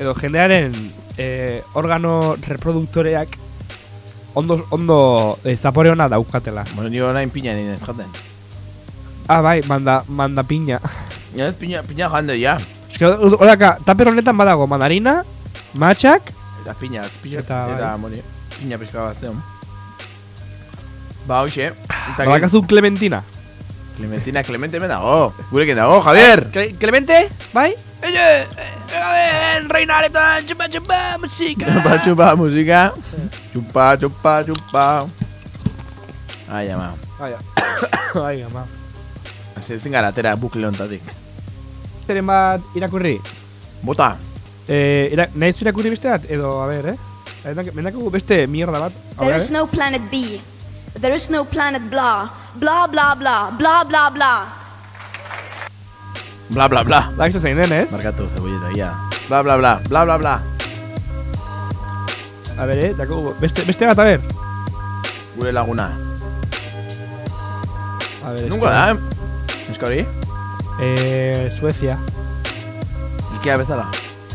Speaker 2: edo jendearen eh, organo reproduktoreak ondo, ondo eh, zapore ona daukatela.
Speaker 1: Bueno, nio orain pina nien ez jaten.
Speaker 2: Ah, bai, manda, manda pina.
Speaker 1: Ja, ez pina, pina jande, ja.
Speaker 2: Horaka, taper honetan badago mandarina, matxak,
Speaker 1: Eta pina, pina,
Speaker 2: Eta,
Speaker 1: eta,
Speaker 2: bai.
Speaker 1: pina pixka bat zeon. Ba, hoxe.
Speaker 2: Badakazu Clementina.
Speaker 1: Clementina, Clemente me dago. Gurekin dago, Javier.
Speaker 2: Cle- Clemente, bai? Ella, eh, reinaretan, txupa, txupa, musika.
Speaker 1: Chupa, chupa, musika. Chupa, chupa, chupa. Ai, ama.
Speaker 2: Ai, ai, ama.
Speaker 1: Ezin gara atera bukle hontatik.
Speaker 2: Zeren bat irakurri?
Speaker 1: Bota.
Speaker 2: Eh, ira, nahi zu irakurri beste bat? Edo, a ber, eh? Mendak- Mendako beste mierda bat. A
Speaker 20: There
Speaker 2: ber,
Speaker 20: is no planet B. There is no planet blah. Blah, blah, blah. Blah, blah, blah.
Speaker 1: Bla, bla, bla.
Speaker 2: Da, esto zein den, ez?
Speaker 1: Markatu, zebolleta, ia. Bla, bla, bla, bla, bla, bla.
Speaker 2: A ber, eh? Dako, beste, beste bat, a ber.
Speaker 1: Gure laguna.
Speaker 2: A ver,
Speaker 1: Nunca da, eh? Eska
Speaker 2: Eh, Suecia.
Speaker 1: Ikea bezala.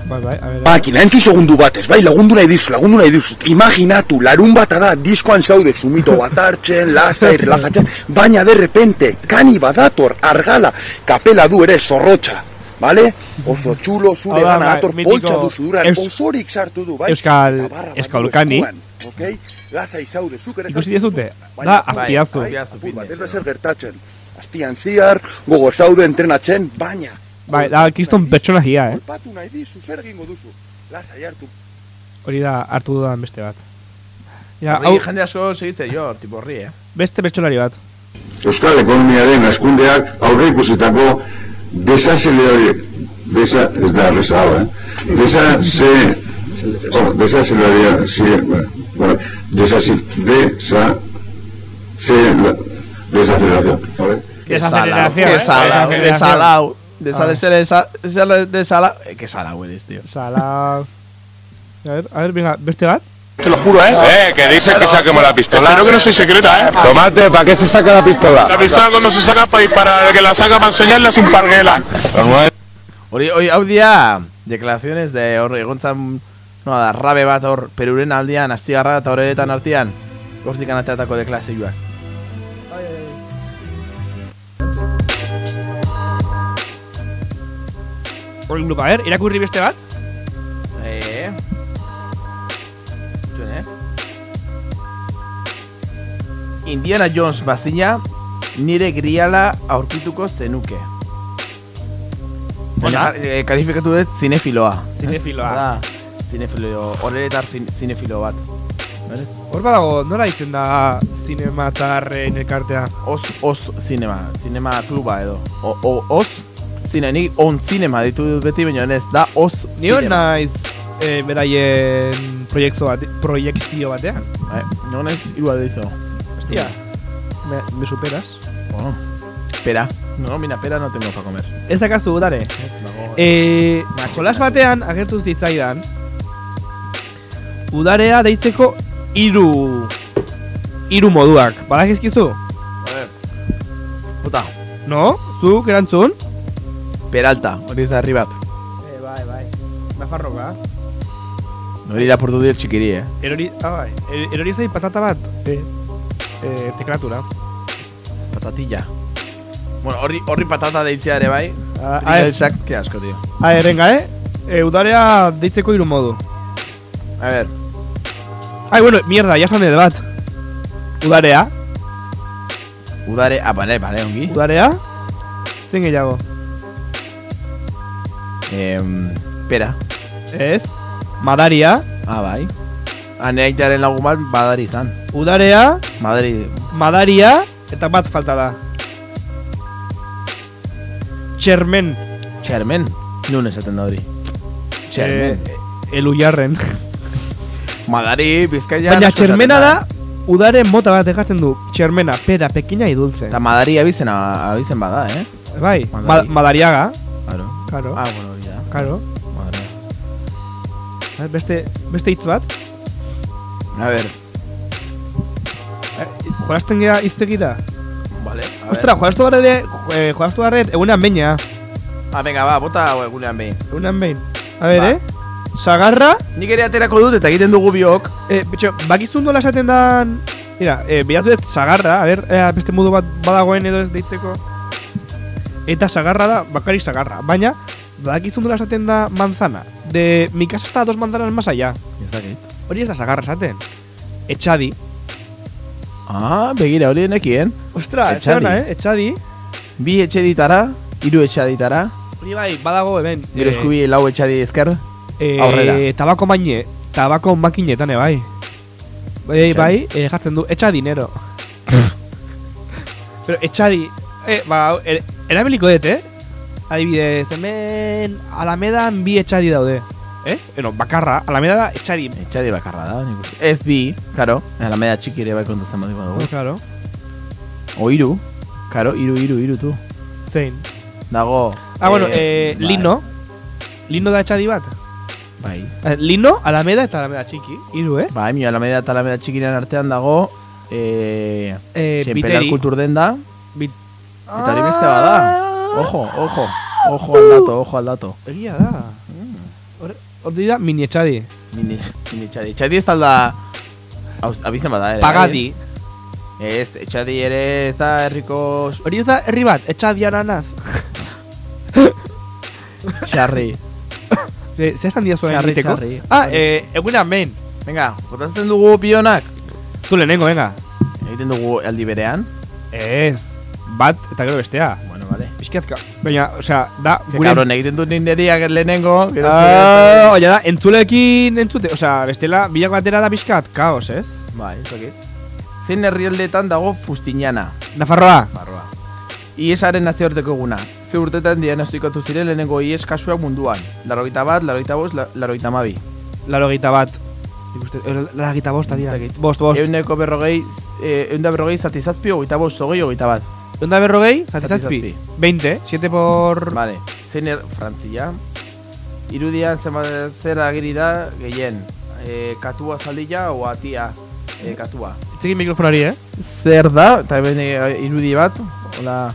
Speaker 2: Bai, bai, a ver.
Speaker 21: Makina, entu segundu batez, bai, lagundu nahi dizu, lagundu nahi dizu. Imaginatu, larun bata da, diskoan zaude, sumito bat hartzen, lasai, relajatzen, baina de repente, kani badator, argala, kapela du ere, zorrotxa, bale? Oso txulo, zure
Speaker 2: da,
Speaker 21: gana dator,
Speaker 2: mitiko
Speaker 21: poltsa du zuduran,
Speaker 2: eus-
Speaker 21: osorik sartu du, bai?
Speaker 2: Euskal,
Speaker 21: baino
Speaker 2: Euskal Kani.
Speaker 21: eskuan, Ok? Lasai zaude, zuk ere
Speaker 2: Ikusi dizute,
Speaker 21: duzu,
Speaker 2: da azpiazu.
Speaker 21: Bai, apur bat, ez da zer gertatzen. Astian ziar, gogo zaude entrenatzen, baina,
Speaker 2: Bai, da, kiston pertsonaia, eh?
Speaker 21: Patu nahi dizu, zer egingo duzu? Lasai hartu.
Speaker 2: Hori da, hartu dudan beste bat. Ja, hau,
Speaker 1: jende asko segitze jo, tipo horri, eh?
Speaker 2: beste pertsonari bat.
Speaker 22: Euskal ekonomiaren askundeak aurre ikusitako desazelerari desa, ez da reza hau, eh? Desa se oh, desaceleraria si, bueno, desasi, desa se la, desaceleración, ¿vale?
Speaker 2: Desaceleración,
Speaker 1: Que
Speaker 2: eh?
Speaker 1: salao,
Speaker 2: Desaceleración.
Speaker 1: que salao. De
Speaker 2: Ah.
Speaker 1: sale, sale, sale, de sala. Eh, que salao eres, tío.
Speaker 2: Sala... A ver, a ver, venga, beste bat?
Speaker 23: Te lo juro, ¿eh? Eh, que dice que saquemos la pistola. Espero que no soy secreta, ¿eh?
Speaker 24: Tomate, ¿para qué se saca la pistola?
Speaker 23: La pistola cuando se saca para, para el que la saca para enseñarle es un parguela.
Speaker 1: Hori, hori, hau dia, declaraciones de hor, egontzan, no, da, rabe bat hor, peruren aldian, astigarra eta horretan artean, hortik anateatako deklarazioak.
Speaker 2: Hori grupa, a ver, irakurri beste bat?
Speaker 1: Eh. Zuen, eh? Indiana Jones bazina, nire griala aurkituko zenuke.
Speaker 2: Ona.
Speaker 1: Eh, kalifikatu dut zinefiloa.
Speaker 2: Zinefiloa.
Speaker 1: Da, zinefilo, horretar zin- zinefilo bat. Berez?
Speaker 2: Hor badago, nola ditzen da zinematarren elkartea?
Speaker 1: Oz, oz zinema, zinema kluba edo. O, o, oz, zine, ni on zinema ditu dut beti, baina ez da oz zinema.
Speaker 2: naiz eh, beraien proiektzio bat, proiektzio batean.
Speaker 1: Eh, no naiz hiru aldizo.
Speaker 2: Hostia, me, me superas.
Speaker 1: Bueno, pera. No, mira, pera no tengo para comer.
Speaker 2: Ez dakazu, udare. Eh, jolas batean agertu zitzaidan udarea deitzeko hiru hiru moduak. Badakizkizu?
Speaker 1: Puta.
Speaker 2: No? Zuk erantzun?
Speaker 1: Peralta, hori ez da bat.
Speaker 2: Eh, bai, bai. Nafarroka.
Speaker 1: Hori lapurtu dut txikiri, eh?
Speaker 2: Erori, ah, bai. Er- Erori zai patata bat. Eh, eh, teklatura.
Speaker 1: Patatilla. Bueno, horri, horri patata deitzea ere bai.
Speaker 2: Ah,
Speaker 1: Hori beltzak, que asko, tío.
Speaker 2: Ah, erenga, eh? eh udarea deitzeko hiru modu.
Speaker 1: A ver.
Speaker 2: Ai, bueno, mierda, ya esan edo bat. Udarea.
Speaker 1: Udare, ah, bale, bale, ongi.
Speaker 2: Udarea. Zein gehiago.
Speaker 1: Eh, pera.
Speaker 2: Ez. Madaria.
Speaker 1: Ah, bai. Ah, nire aitaren lagun bat badari izan.
Speaker 2: Udarea.
Speaker 1: Madari.
Speaker 2: Madaria. Eta bat falta da. Txermen.
Speaker 1: Txermen. Nun esaten da hori. Txermen.
Speaker 2: Eh, elujarren.
Speaker 1: Madari, bizkaia.
Speaker 2: Baina txermena da, udaren mota bat egatzen du. Txermena, pera, y dulce.
Speaker 1: Eta madari abizen, abizen bada, eh?
Speaker 2: Bai,
Speaker 1: Madari.
Speaker 2: ma madariaga.
Speaker 1: Claro.
Speaker 2: Claro.
Speaker 1: Ah, bueno,
Speaker 2: Claro.
Speaker 1: Madre.
Speaker 2: Beste, beste hitz bat.
Speaker 1: A ver.
Speaker 2: Eh, Jolasten gea iztegira.
Speaker 1: Vale, a ver.
Speaker 2: Ostra, jolastu barret, eh, jolastu barret, egunean beina.
Speaker 1: Ah, venga, ba, bota egunean behin.
Speaker 2: Egunean behin. A ver,
Speaker 1: Ba.
Speaker 2: eh? Sagarra.
Speaker 1: Nik ere aterako dut eta egiten dugu biok.
Speaker 2: Eh, betxo, bakizun nola esaten dan... Mira, eh, bilatu dut sagarra, a ver, eh, beste modu bat badagoen edo ez deitzeko. Eta sagarra da, bakarrik sagarra. Baina, bakizun nola esaten da manzana. De mi casa está dos manzanas más allá.
Speaker 1: Ez dakit.
Speaker 2: Hori ez da sagarra esaten. Etxadi.
Speaker 1: Ah, begira, hori nekien.
Speaker 2: Ostra,
Speaker 1: Etxadi.
Speaker 2: etxadi. eh? Etxadi.
Speaker 1: Bi etxe ditara, hiru etxe ditara.
Speaker 2: Hori bai, badago hemen.
Speaker 1: Gero eskubi lau etxadi ezker.
Speaker 2: eh,
Speaker 1: aurrera.
Speaker 2: Tabako maine, tabako makinetan e, bai. Bai, bai, eh, jartzen du, etxa dinero. Pero etxadi, eh, ba, er, erabiliko dut, eh? Adibidez, hemen Alamedan bi etxadi daude. Eh? Eno, bakarra, Alameda da etxadi.
Speaker 1: Etxadi bakarra da, nik uste. Ez bi, karo. Alameda txiki ere bai kontatzen badi badugu.
Speaker 2: Claro.
Speaker 1: O hiru. Karo, hiru, hiru, hiru, tu.
Speaker 2: Zein.
Speaker 1: Dago.
Speaker 2: Ah, bueno, eh,
Speaker 1: bai.
Speaker 2: Lino. Lino da etxadi bat.
Speaker 1: Bai.
Speaker 2: Eh, Lino, Alameda eta Alameda txiki. Hiru, eh?
Speaker 1: Bai, mi Alameda eta Alameda txikiren artean dago eh,
Speaker 2: Eh,
Speaker 1: Senperal
Speaker 2: biteri.
Speaker 1: kultur den da.
Speaker 2: Bit-
Speaker 1: Eta hori beste bada. Ojo, ojo, ojo aldato, ojo aldato.
Speaker 2: Egia da. Hor- Hor dira mini etxadi.
Speaker 1: Mini, mini etxadi. Etxadi ez talda... Abizen bada ere.
Speaker 2: Pagadi.
Speaker 1: bai? Ez, etxadi ere ez da herriko...
Speaker 2: Hori ez da herri bat, etxadi aranaz.
Speaker 1: Txarri.
Speaker 2: Ze ze esan dira zuen
Speaker 1: Txarri.
Speaker 2: Ah, eh, eguna main.
Speaker 1: Venga, botatzen dugu pionak.
Speaker 2: Zu lehenengo, venga.
Speaker 1: Egiten dugu aldi berean.
Speaker 2: Ez. Bat eta gero bestea.
Speaker 1: Bueno, vale.
Speaker 2: Bizkiatka. Baina, osea, da,
Speaker 1: Que cabrón, egiten du ninderiak lehenengo. gero
Speaker 2: Ah, oia da, entzulekin entzute, osea, bestela, bilak batera da bizkat, kaos, ez?
Speaker 1: Bai, ez dakit. Zein herrialdetan dago Fustinana.
Speaker 2: Nafarroa.
Speaker 1: Nafarroa. IESaren nazioarteko eguna. Ze urtetan diagnostikatu ziren lehenengo IES kasuak munduan. Larogeita bat, larogeita bost, la- larogeita mabi.
Speaker 2: Laro geita bat. Eh, laro geita bost, dira. Bost, bost.
Speaker 1: Eundeko berrogei, eh, eunda berrogei zati zazpi, hogeita bost, hogei, hogeita bat.
Speaker 2: Eunda berrogei, zazpi.
Speaker 1: zazpi.
Speaker 2: 20, 7 por...
Speaker 1: Vale. Zein er, Frantzia. Irudian zer agiri da gehien. E, katua zaldila o atia e, katua.
Speaker 2: Itzekin mikrofonari, eh?
Speaker 1: Zer da, eta hemen e, irudi bat, hola,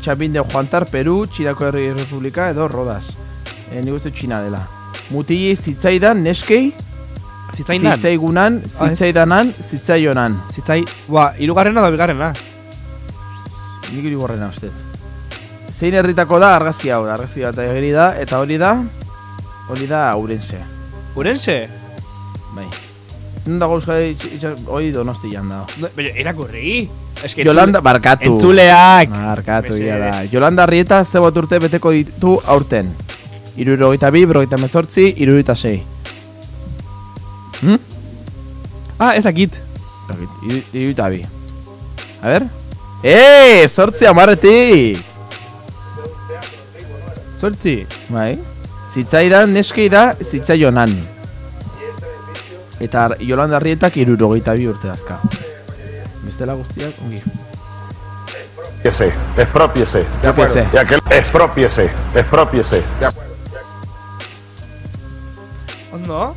Speaker 1: Txapin de Juantar, Peru, Txinako Herri Republika edo Rodas. E, nik uste Txina dela. Mutili zitzaidan, neskei,
Speaker 2: Zitzaidan?
Speaker 1: zitzaigunan,
Speaker 2: Ah,
Speaker 1: zitzaidanan, zitzaionan.
Speaker 2: Zitzai, ba, irugarrena da bigarrena.
Speaker 1: Nik irigorrena uste. Zein herritako da argazki hau, argazki bat egiri da, eta hori da, hori da Urense.
Speaker 2: Urense?
Speaker 1: Bai. Non dago Euskal Itx- Itx- hori donostian da.
Speaker 2: No, Baina, irakurri. Es que
Speaker 1: Yolanda,
Speaker 2: entzule-
Speaker 1: barkatu.
Speaker 2: Entzuleak.
Speaker 1: Barkatu, ia da. Yolanda Arrieta ze bat urte beteko ditu aurten. Irurogeita bi, berrogeita mezortzi, irurogeita sei. Hm?
Speaker 2: Ah, ez dakit.
Speaker 1: Irurogeita bi. A ver. Eh, sortzi amarretik!
Speaker 2: Sortzi?
Speaker 1: Bai. Zitzaidan neskei da, zitzaionan. Eta Ar- Yolanda Arrietak irurogeita bi urte dazka. Bestela guztiak, ongi.
Speaker 23: Expropiese, expropiese.
Speaker 1: De acuerdo.
Speaker 23: Y aquel expropiese, expropiese.
Speaker 2: Ondo?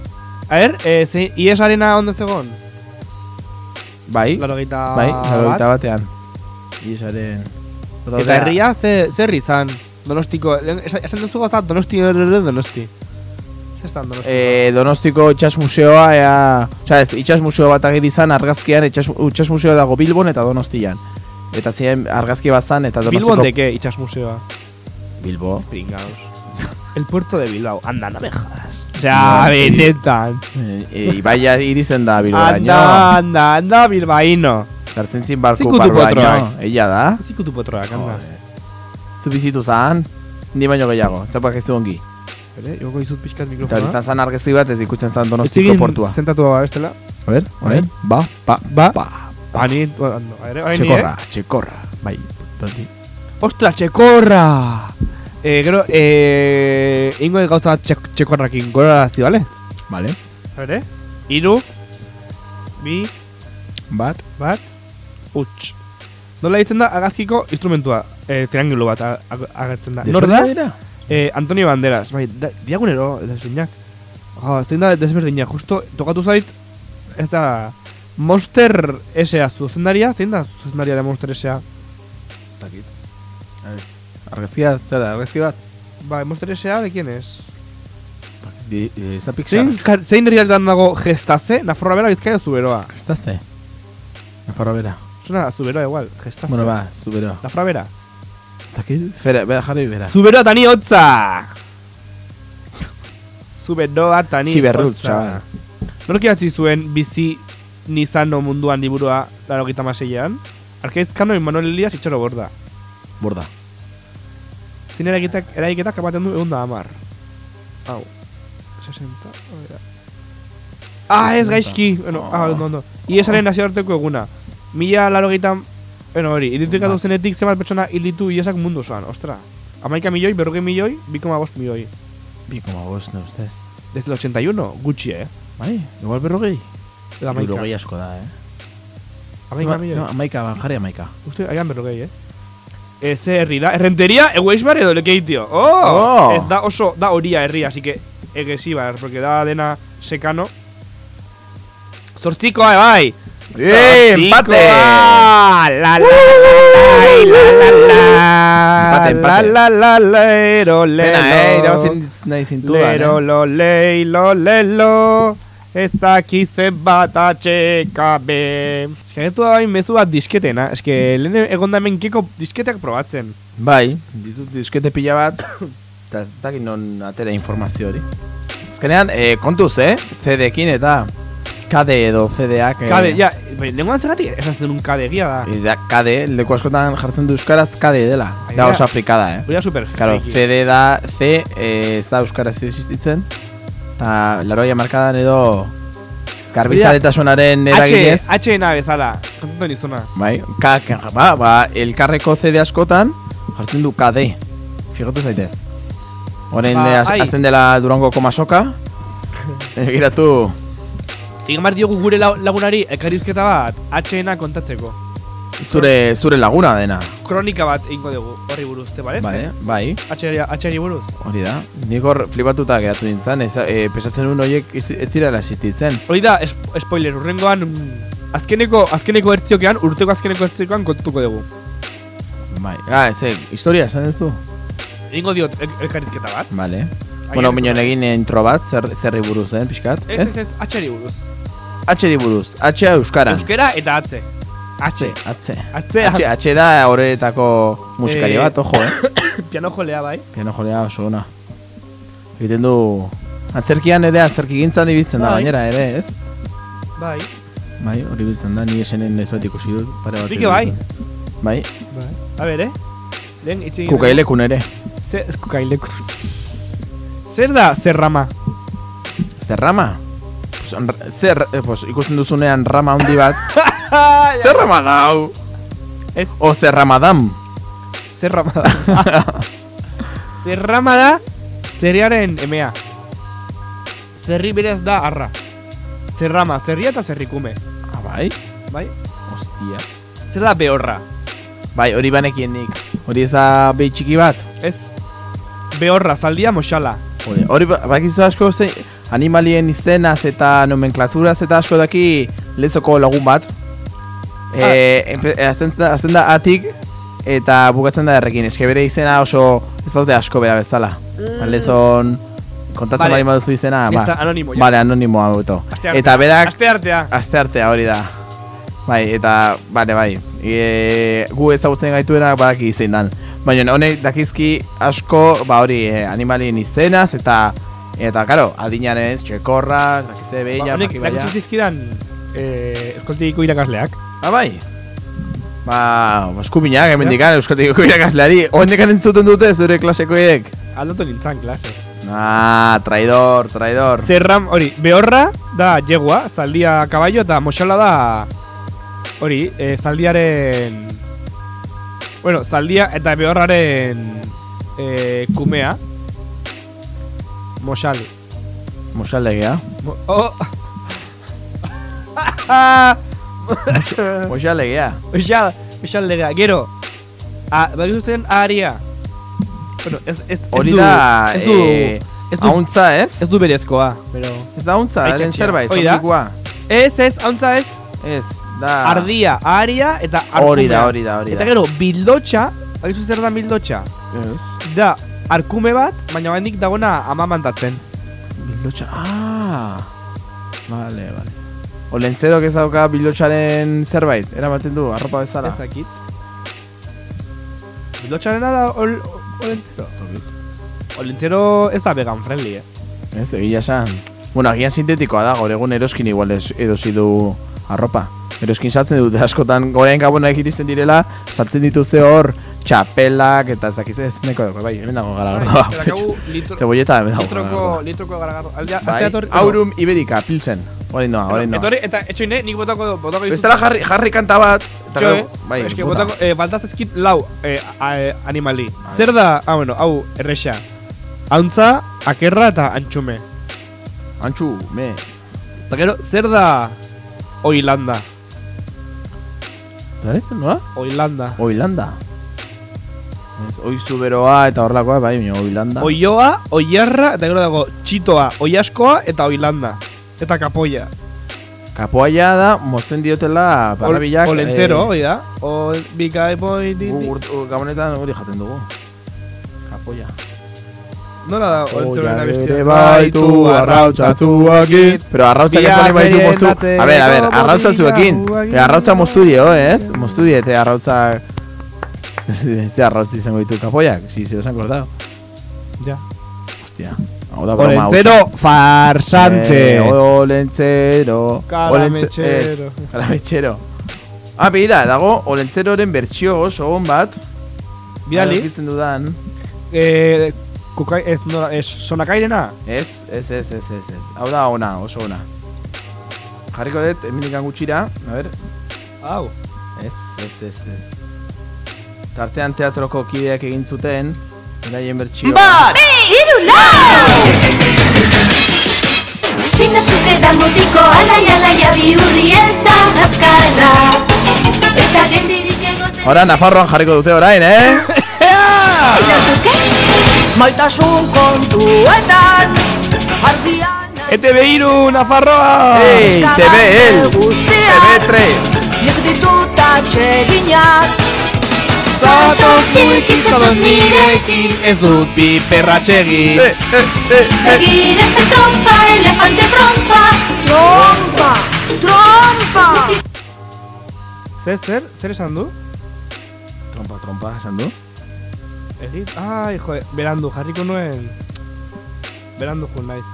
Speaker 2: A ver, eh, ze, IES arena ondo zegoen?
Speaker 1: Bai.
Speaker 2: Laurogeita
Speaker 1: Bai,
Speaker 2: bat.
Speaker 1: batean. Iesaren...
Speaker 2: Eta herria ze, zer izan? Donostiko, esan duzu gauza donosti, donosti. Zer estan donosti?
Speaker 1: Eh, Donostiko itxas museoa, ea... Osa ez, itxas museo bat agiri izan argazkian, itxas, itxas museo dago Bilbon eta Donostian. Eta ziren argazki bat zan, eta Donostiko...
Speaker 2: Bilbon de qué, itxas museoa?
Speaker 1: Bilbo.
Speaker 2: Pringaos. El puerto de Bilbao. Anda, no me jodas. O sea, benetan.
Speaker 1: E, Ibaia irizen da Bilboraino.
Speaker 2: Anda, anda, anda, bilbaíno.
Speaker 1: Sartzen zin barku
Speaker 2: Zikutu potroak.
Speaker 1: Ella da.
Speaker 2: Zikutu potroak, anda.
Speaker 1: Zu bizitu zan. Ni baino gehiago. Zapak ez du ongi.
Speaker 2: Bere, joko izut pixkat
Speaker 1: Eta
Speaker 2: mikrofona.
Speaker 1: horitan zan argazki bat ez ikutzen zan Donostiko portua.
Speaker 2: Zentatu ba, bestela.
Speaker 1: A ver, orain. Ba, ba,
Speaker 2: Ba.
Speaker 1: ba.
Speaker 2: Ba, ni, ba, a ver, orain ni,
Speaker 1: Txekorra,
Speaker 2: eh?
Speaker 1: txekorra. Bai, tonti.
Speaker 2: Ostra, txekorra! Eh, gero, eh, ingo gauza bat txek, txekorrakin gora zi, bale?
Speaker 1: Vale.
Speaker 2: A ver, eh? Iru, bi,
Speaker 1: Bat.
Speaker 2: bat, huts. Nola ditzen da agazkiko instrumentua, eh, triangulu bat agertzen da. Nor da? Eh, Antonio Banderas, bai, da, diagunero, desberdinak. Oh, zein da desberdinak, justo, tokatu zait, ez da, Monster S.A. zuzendaria, zein da zuzendaria de Monster S.A.?
Speaker 1: Dakit. Argazki bat, zer da, argazki bat?
Speaker 2: Bai, Monster S.A. de quién es?
Speaker 1: Di, di, ez da Pixar.
Speaker 2: Zein, zein dago gestaze, Nafarroa bera bizkaia zuberoa.
Speaker 1: Gestaze? Nafarroa bera.
Speaker 2: Suena a zuberoa igual, gestaze.
Speaker 1: Bueno, ba, zubero.
Speaker 2: Nafarroa bera.
Speaker 1: Zakit? Fera, bera jarri bera.
Speaker 2: Zuberoa tani hotza! Zuberoa tani
Speaker 1: Ziberrut,
Speaker 2: hotza.
Speaker 1: chaval.
Speaker 2: Nork idatzi zuen bizi nizano munduan liburua laro gita maseian? Arkaizkano Manuel Elias itxaro borda.
Speaker 1: Borda.
Speaker 2: Zin eragiketak, eragiketak ematen du egun da amar. Hau. 60, oida. Ah, ez gaizki! Bueno, ah, ondo, ondo. Iesaren nazioarteko eguna. Mila laro gita... Bueno, hori, identifikatu zenetik zenbat pertsona hilitu iesak mundu osoan, ostra. Amaika milioi, berrogei milioi, 2,5 milioi.
Speaker 1: Bi koma bost, ne ustez.
Speaker 2: Desde el 81, gutxi, eh?
Speaker 1: Bai, igual berrogei.
Speaker 2: Edo amaika.
Speaker 1: Berrogei asko da, eh?
Speaker 2: Amaika
Speaker 1: Zema-
Speaker 2: milioi.
Speaker 1: zema- Amaika, ban, jarri amaika.
Speaker 2: Uste, aian berrogei, eh? Eze herri da, errenteria, egoizbar edo lekeitio. Oh!
Speaker 1: Oh!
Speaker 2: Ez da oso, da horia herria, así que egesibar, porque da dena sekano. Zortzikoa, eh, bai!
Speaker 1: ¡Eh, empate!
Speaker 2: La la la
Speaker 1: Empate, empate.
Speaker 2: la la lero
Speaker 1: eh,
Speaker 2: lero
Speaker 1: nahi zintudan,
Speaker 2: lero lo leilo lelo ez daki zenbat atxekabe Egetu da bain mezu bat disketena Eske lehen egon da hemen keko disketeak probatzen
Speaker 1: Bai, ditut diskete pila bat, eta ez dakit non atera informazio hori. Azkenean, eh, kontuz, eh? CD-ekin eta KD edo CD-ak...
Speaker 2: Kade, ja, bai, lenguan zergatik esan zen un kade egia da
Speaker 1: eh, da, KD, leku askotan jartzen du euskaraz KD dela. Da oso afrikada, eh?
Speaker 2: Hori da super
Speaker 1: Claro. CD da, C, eh, ez da euskaraz existitzen. Eta, laroia markadan edo garbizadetasunaren eraginez.
Speaker 2: H, H-ena bezala, kontatu nizuna
Speaker 1: Bai, K, ba, ba, elkarreko CD askotan jartzen du KD. Fijatu zaitez. Horen
Speaker 2: Ba,
Speaker 1: azten dela Durangoko masoka. Egiratu,
Speaker 2: Egin behar diogu gure lagunari ekarizketa bat H-ena kontatzeko
Speaker 1: zure, zure laguna dena.
Speaker 2: Kronika bat egingo dugu horri buruz, te parece?
Speaker 1: Bai, bai,
Speaker 2: H-ari buruz
Speaker 1: hori da. Nik hor flipatuta geratu nintzen, ez, e, pesatzen nuen horiek ez, direla existitzen.
Speaker 2: Hori da, spoiler, urrengoan Azkeneko, azkeneko ertziokean, urteko azkeneko ertziokean kontatuko dugu
Speaker 1: Bai, ah, ez, eh, historia esan ez du?
Speaker 2: Egingo diot el- elkarrizketa bat
Speaker 1: Vale. Bueno, minon egin intro bat, zer, zerri buruz, eh, pixkat?
Speaker 2: Ez, ez, ez, H-ari buruz
Speaker 1: H-ri buruz, H euskaran.
Speaker 2: Euskera eta H H
Speaker 1: H.
Speaker 2: H,
Speaker 1: H, H da horretako musikari
Speaker 2: Eh,
Speaker 1: bat, ojo, eh?
Speaker 2: Piano jolea bai
Speaker 1: Piano jolea oso ona. Egiten du... Antzerkian ere, antzerki gintzan ibiltzen da,
Speaker 2: Bai.
Speaker 1: gainera ere, ez?
Speaker 2: Bai
Speaker 1: Bai, hori biltzen da, ni esenen ez bat ikusi dut, pare bat.
Speaker 2: Nik bai.
Speaker 1: Bai,
Speaker 2: Bai A ber, eh? Lehen
Speaker 1: kukailekun ere.
Speaker 2: Zer, kukailekun Zer da zerrama?
Speaker 1: Zerrama? Pues, zer, eh, pues, ikusten duzunean rama handi bat. zer rama da, hau?
Speaker 2: Ez.
Speaker 1: O zer ramadam.
Speaker 2: Zerrama da Zerrama da Zerriaren emea Zerri berez da arra Zerrama, zerria eta zerrikume
Speaker 1: Ah, bai?
Speaker 2: Bai?
Speaker 1: Ostia.
Speaker 2: Zer da behorra?
Speaker 1: Bai, hori banekien nik. Hori ez da behi txiki bat?
Speaker 2: Ez Behorra, zaldia moxala
Speaker 1: Hori, hori ba- bakizu asko zein animalien izenaz eta nomenklaturaz eta asko daki lezoko lagun bat. Eh, empe- eh, azten, da, azten da atik eta bukatzen da errekin. Eske bere izena oso ez daude asko bera bezala.
Speaker 2: Mm.
Speaker 1: Lezon kontatzen
Speaker 2: Vale.
Speaker 1: bali baduzu izena, ba.
Speaker 2: anonimo, ja.
Speaker 1: Vale, anonimoa beto.
Speaker 2: Asteartea.
Speaker 1: Eta berak
Speaker 2: Asteartea.
Speaker 1: Asteartea hori da. Bai, eta, bale, bai. E, gu ezagutzen gaituena badaki zein dan. Baina honek dakizki asko, ba hori, e, animalien izenaz, eta, eta, karo, adinaren, txekorra, dakizte
Speaker 2: Ba,
Speaker 1: behia,
Speaker 2: Honek,
Speaker 1: baki baia.
Speaker 2: lakitzu zizkidan eh, Eskoltikiko irakasleak
Speaker 1: Ah, bai. Ba, eskubinak, hemendikan, euskatikoko irakasleari, honek entzuten dute zure klasekoiek.
Speaker 2: Aldatu nintzen klasez
Speaker 1: Ah, traidor, traidor.
Speaker 2: Zerram, hori, behorra da yegua, zaldia kaballo eta moxala da hori, e, zaldiaren bueno, zaldia eta behorraren e, kumea moxal
Speaker 1: Moxaldegea.
Speaker 2: Mo oh.
Speaker 1: Moxaldegea.
Speaker 2: Moxal, moxaldegea, gero a, zen aria Bueno, ez, ez, ez
Speaker 1: Hori da,
Speaker 2: ez du,
Speaker 1: eh,
Speaker 2: ez du,
Speaker 1: hauntza, ez?
Speaker 2: Ez du berezkoa, pero
Speaker 1: Ez da hauntza, eren
Speaker 2: Aitzakia.
Speaker 1: zerbait, zombikoa.
Speaker 2: Ez, ez, hauntza ez
Speaker 1: Ez, da...
Speaker 2: Ardia, aria eta arkumea
Speaker 1: Hori da, hori da, hori da.
Speaker 2: Eta gero, bildotxa Bakizu zer da bildotxa Da, arkume bat, baina bandik dagona ama mantatzen
Speaker 1: Bildotxa, ah Vale, vale. Olentzerok ez dauka bildotxaren zerbait, eramaten du, arropa bezala.
Speaker 2: Ez dakit. Bildotxarena da ol, olentzero Olentzero ez da vegan friendly, eh.
Speaker 1: Ez, egia esan. Bueno, agian sintetikoa da, gaur egun eroskin igual ez, edosi du arropa. Eroskin saltzen dute askotan, gorean gabonak iristen direla Saltzen dituzte hor, txapelak eta ez dakiz ez neko dago, bai, hemen dago gara
Speaker 2: Bai, daukagu litro-
Speaker 1: Zebolleta hemen dago
Speaker 2: Litroko,
Speaker 1: garagardoa.
Speaker 2: litroko garagarro Aldea,
Speaker 1: Bai, aurum iberica, pilsen. Horein doa, horein doa.
Speaker 2: Etorri, eta etxoine, nik botako botako dizut-
Speaker 1: Bestela jarri, jarri kanta bat eta
Speaker 2: Jo,
Speaker 1: gero,
Speaker 2: eh?
Speaker 1: bai,
Speaker 2: Eske
Speaker 1: bota.
Speaker 2: botako, eh, baltazezkit lau eh, a, eh, animali. Zer da, ah, bueno, hau, erresa. Hauntza, akerra eta antxume.
Speaker 1: Antxu, me
Speaker 2: Eta gero, zer da Oilanda?
Speaker 1: Zer, noa?
Speaker 2: Oilanda.
Speaker 1: Oilanda Oizu beroa eta horlakoa, bai, baina oilanda
Speaker 2: Oioa, oiarra, eta gero dago txitoa, oiaskoa eta oilanda Eta kapoia
Speaker 1: Kapoaia da, mozen diotela barrabilak...
Speaker 2: Olentzero, hori da. O bika epoi di...
Speaker 1: Gabonetan hori jaten dugu. Kapoia.
Speaker 2: Nola da, olentzero
Speaker 1: baitu arrautzatzuakin Pero arrautzak ez bali baitu moztu A ber, a arrautzatzuekin
Speaker 2: bigaguakin.
Speaker 1: Pero arrautza moztu dio, ez? Moztu die, eta de arrautza izango ditu kapoiak Si se os han cortado
Speaker 2: Ja.
Speaker 1: Hostia Hau da broma
Speaker 2: Olentzero farsante.
Speaker 1: Eh, Olentzero. Olentze- eh, Karametxero Ah, begira, dago Olentzeroren bertsio oso on bat
Speaker 2: Bidali.
Speaker 1: Aurkitzen dudan
Speaker 2: Eh, kukai, ez, nola, ez, sonakairena?
Speaker 1: Ez, ez, ez, ez, ez, ez. Hau da ona, oso ona. Jarriko dut, emilikan gutxira, a ber.
Speaker 2: Hau.
Speaker 1: Ez, ez, ez, ez. Tartean teatroko kideak egin zuten, eraien bertxio.
Speaker 11: Bat! Hiru lau! Sina zuke da mutiko alai alaia bihurri eta azkarra Ez da geldirik egoten
Speaker 1: Ora, Nafarroan jarriko dute orain, eh?
Speaker 11: Sina zuke Maitasun kontuetan Ardian
Speaker 2: ETV iru, Nafarroa!
Speaker 1: Ei, TV, el!
Speaker 11: TV3 Nik dituta txeginak
Speaker 2: Zatoz guekin, zatoz nirekin Ez dut bi perratxegi
Speaker 11: Egin ez trompa, elefante trompa Trompa, trompa
Speaker 2: Zer, zer, zer esan du?
Speaker 1: Trompa, trompa, esan du?
Speaker 2: Egit, ai, joe, berandu, jarriko nuen Berandu jun naiz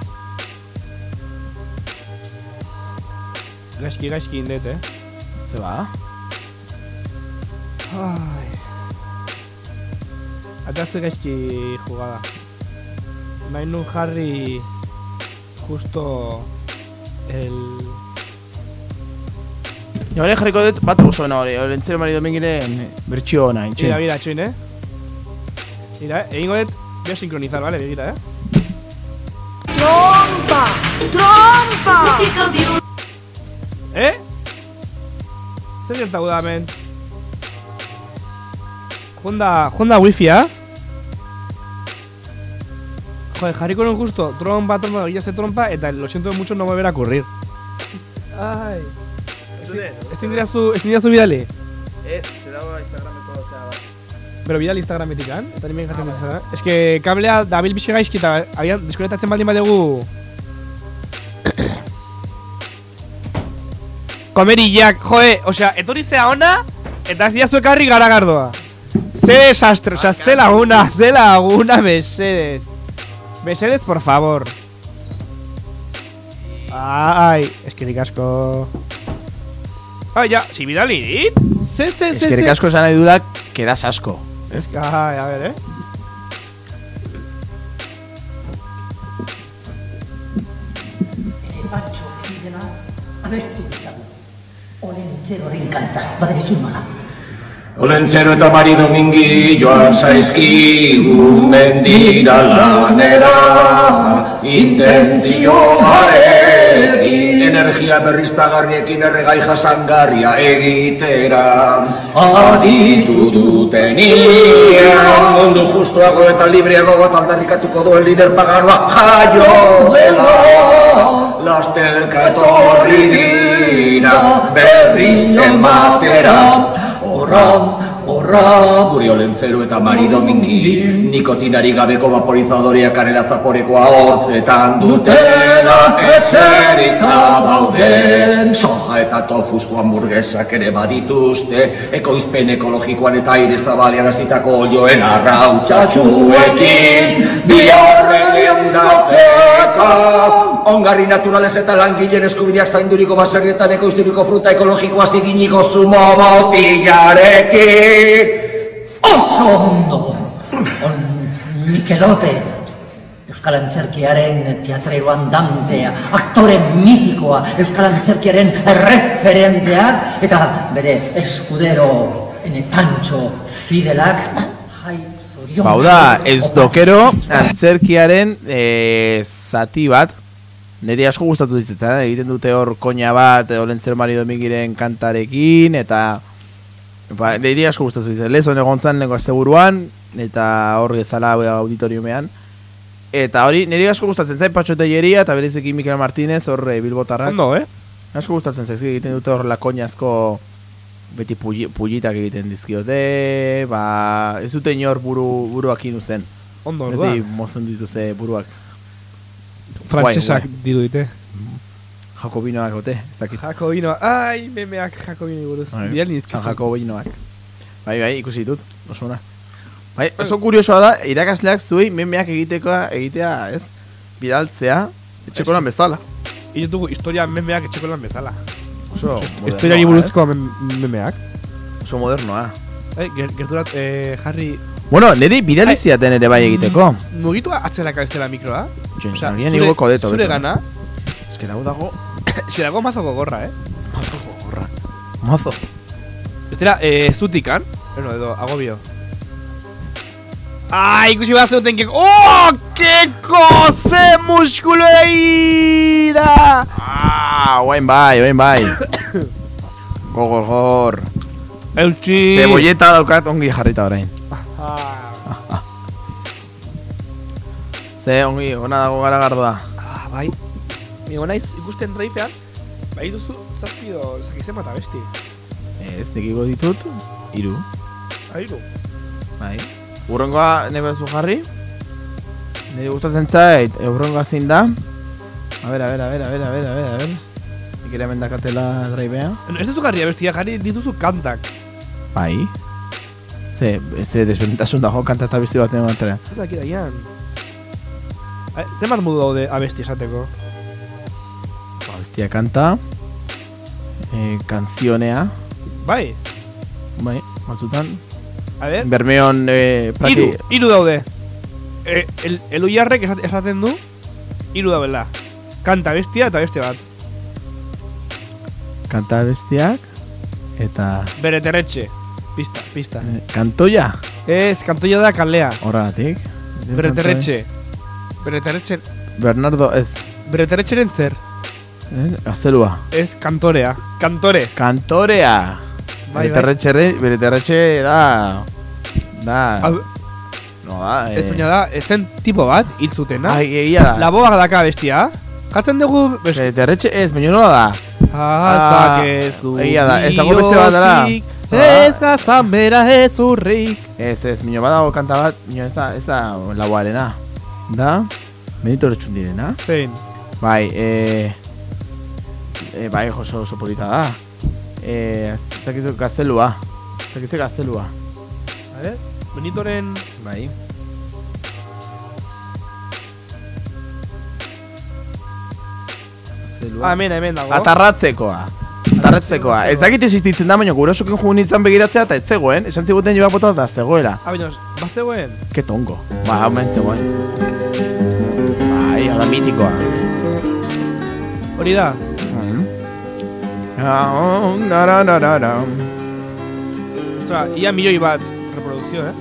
Speaker 2: Gaizki, gaizki indet, eh?
Speaker 1: Ze ba?
Speaker 2: Ai Atatze gaizki jugada Nahi nun jarri Justo El
Speaker 1: Ja, hori jarriko dut bat oso ona hori, Olentzero Mari Domingiren bertxio ona, entxe.
Speaker 2: Mira, mira, txoin, eh? Mira, eh? Egingo dut Voy a sincronizar, vale? Begira, eh?
Speaker 11: Trompa, trompa
Speaker 2: Eh? Zer gertatu da, hemen? Honda, Honda wifi-a? Joder, jarriko nuen justo trompa, trompa, guía trompa Eta lo siento mucho no volver a ocurrir Ai Ezin dirazu, ezin dirazu bidali
Speaker 1: Ez, ze dago Instagrameko, osea, bat.
Speaker 2: Pero bidali Instagrametikan Eta nimen jaten dut Ez que kablea dabil bixe gaizki eta agian deskonektatzen baldin badegu Komerillak, joe, osea, etorri zea ona Eta ez diazu ekarri garagardoa Ze desastre, osea, ze laguna, ze laguna, mesedez Mesedez, por favor Ai, eskerrik asko Ai, ja, si bidali dit Ze, ze, ze,
Speaker 1: Eskerrik asko esan nahi dudak, kedas asko. Ez?
Speaker 2: Ai, a ver, eh
Speaker 25: Batxo, fidela, abestu bizagu. Olentzeroren kanta, baderizu mala.
Speaker 26: Olentzero eta Mari Domingi joan zaizkigu mendira lanera. Intentzioarekin energia berriztagarriekin erregai jasangarria egitera. Aditu dutenien mundu justuago eta libreago bat aldarrikatuko duen lider paganoa jaio dela. Lasterka etorri dira berri ematera Horra, horra, guri olentzero eta mari domingi. Nikotinari gabeko vaporizadorea kanela zaporekoa hortzetan dutela Eserita dauden. Soja eta tofuzko hamburguesak ere badituzte. Ekoizpen ekologikoan eta aire zabalean azitako olioen arrautxatxuekin Biharren lehendatzeka Ongarri naturales eta langileen eskubideak zainduriko baserrietan ekoizturiko fruta ekologikoa ziginiko zumo botillarekin.
Speaker 25: Oso ondo! On Mikelote, Euskal Antzerkiaren teatreroan dantea, aktore mitikoa, Euskal Antzerkiaren referenteak, eta bere eskudero ene Pancho Fidelak, jai zorion.
Speaker 1: Bau da, ez dokero antzerkiaren e, zati bat Neri asko gustatu dizetzen, eh? egiten dute hor koina bat Olentzer Mari Domingiren kantarekin Eta ba, neri asko gustatu dizetzen Lezon egon zan lego asteburuan Eta hor gezala auditoriumean Eta hori, niri asko gustatzen zain Patxo Telleria eta berezekin Mikel Martínez hor eh, Bilbotarrak
Speaker 2: Ondo, eh?
Speaker 1: Asko gustatzen zaizki egiten dute horrela koñazko beti pulli- pullitak egiten dizkiote, ba, ez dute inor buru, buruak inuzen.
Speaker 2: Ondo,
Speaker 1: Beti mozen dituzte buruak.
Speaker 2: Frantsesak
Speaker 1: Guai,
Speaker 2: ditu dite.
Speaker 1: Jakobinoak gote, ez dakit.
Speaker 2: Jakobino, ai, memeak Jakobino buruz.
Speaker 1: Bai,
Speaker 2: Bidal
Speaker 1: San
Speaker 2: nizkizun.
Speaker 1: Jakobinoak. Bai, bai, ikusi ditut, oso ona. Bai, oso kuriosoa da, irakasleak zuei memeak egitekoa, egitea, ez? Bidaltzea, etxeko bezala.
Speaker 2: Itugu historia memeak etxeko bezala.
Speaker 1: Oso modernoa,
Speaker 2: Historiari buruzko mem- memeak.
Speaker 1: Oso modernoa.
Speaker 2: Eh, ger- gerturat, eh, Harry...
Speaker 1: Bueno, niri bidali zidaten ere bai egiteko.
Speaker 2: Mugitu atzeraka bestela mikroa.
Speaker 1: Jo,
Speaker 2: Osea,
Speaker 1: nagian
Speaker 2: zure-
Speaker 1: igoko dut
Speaker 2: Zure
Speaker 1: hobeto.
Speaker 2: gana.
Speaker 1: Ez que dago dago,
Speaker 2: Si dago mazo gogorra, eh?
Speaker 1: mazo.
Speaker 2: Bestela, eh, zutikan. Bueno, edo, agobio. Ah, ikusi bat zeuten keko... Oh, keko ze muskulo egira!
Speaker 1: Ah, oain bai, oain bai. Gogor, gogor.
Speaker 2: Eutxi!
Speaker 1: Cebolleta daukat ongi jarrita orain.
Speaker 2: Ah,
Speaker 1: Ze ongi, ona dago garagardoa.
Speaker 2: ah, bai. Nigo naiz ikusten draifean, bai duzu zazpido, zakizen bat abesti.
Speaker 1: Ez nekiko ditut, iru.
Speaker 2: Airu.
Speaker 1: Bai. Urrengoa nebe zu jarri. Nire gustatzen zait, urrengoa zein da. A ber, a ber, a ber, a ber, a ber, a ber, a ber. Nik ere mendakatela draibea.
Speaker 2: Ez duzu garri abestia, jarri dituzu kantak.
Speaker 1: Bai. Ze, ze desbentasun dago kanta eta besti baten batera.
Speaker 2: Ez dakit agian. Eh, Zenbat modu daude abesti esateko?
Speaker 1: Bestia kanta. Eh, kanzionea.
Speaker 2: Bai,
Speaker 1: Bai, batzutan.
Speaker 2: a ver.
Speaker 1: Bermeon, eh,
Speaker 2: Iru,
Speaker 1: praki...
Speaker 2: iru daude. E, el, elu jarrek esat, esaten du, iru daudela. Kanta bestia eta beste bat.
Speaker 1: Kanta bestiak. Eta...
Speaker 2: Bere terretxe. Pista, pista.
Speaker 1: eh, kantoia.
Speaker 2: Ez, kantoia da kalea.
Speaker 1: Horregatik.
Speaker 2: Bere terretxe. Bere terretxe.
Speaker 1: Bernardo, ez.
Speaker 2: Bere terretxeren zer.
Speaker 1: Eh, gaztelua.
Speaker 2: Ez, kantorea. Kantore.
Speaker 1: Kantorea.
Speaker 2: Bai,
Speaker 1: bere
Speaker 2: bai.
Speaker 1: bere terretxe da... Da...
Speaker 2: Hau-
Speaker 1: No da, eh...
Speaker 2: Ez baina da, ezen tipo bat, hil zutena.
Speaker 1: Ai, egia da.
Speaker 2: Laboak daka bestia. Jatzen dugu... Best...
Speaker 1: Bere terretxe ez, baina nola da.
Speaker 2: Atzak ez du
Speaker 1: egia da, ez dago beste bat
Speaker 2: biosik, Ez gaztan bera ez urrik.
Speaker 1: Ez, ez, mino badago kanta bat, mino ez da, ez da lauarena. Da, Benito Retxundirena.
Speaker 2: Zein.
Speaker 1: Bai, eh... eh bai, oso, oso polita da. Eh, ez dakizu gaztelua. Ez dakizu gaztelua.
Speaker 2: A ver, Benitoren...
Speaker 1: Bai. Gaztelua.
Speaker 2: Ah, hemen, hemen dago.
Speaker 1: Atarratzekoa. Atarratzekoa. Ez dakit existitzen da, baina gurasokin jugun nintzen begiratzea eta ez zegoen. Esan ziguten joak bota eta zegoela.
Speaker 2: Ah, baina, bat zegoen?
Speaker 1: Ke tongo. Ba, hau zegoen. Bai, hau da mitikoa.
Speaker 2: Hori da.
Speaker 1: Ah, na, na, na, na, na.
Speaker 2: Ostra, ia milioi bat reprodukzio, eh?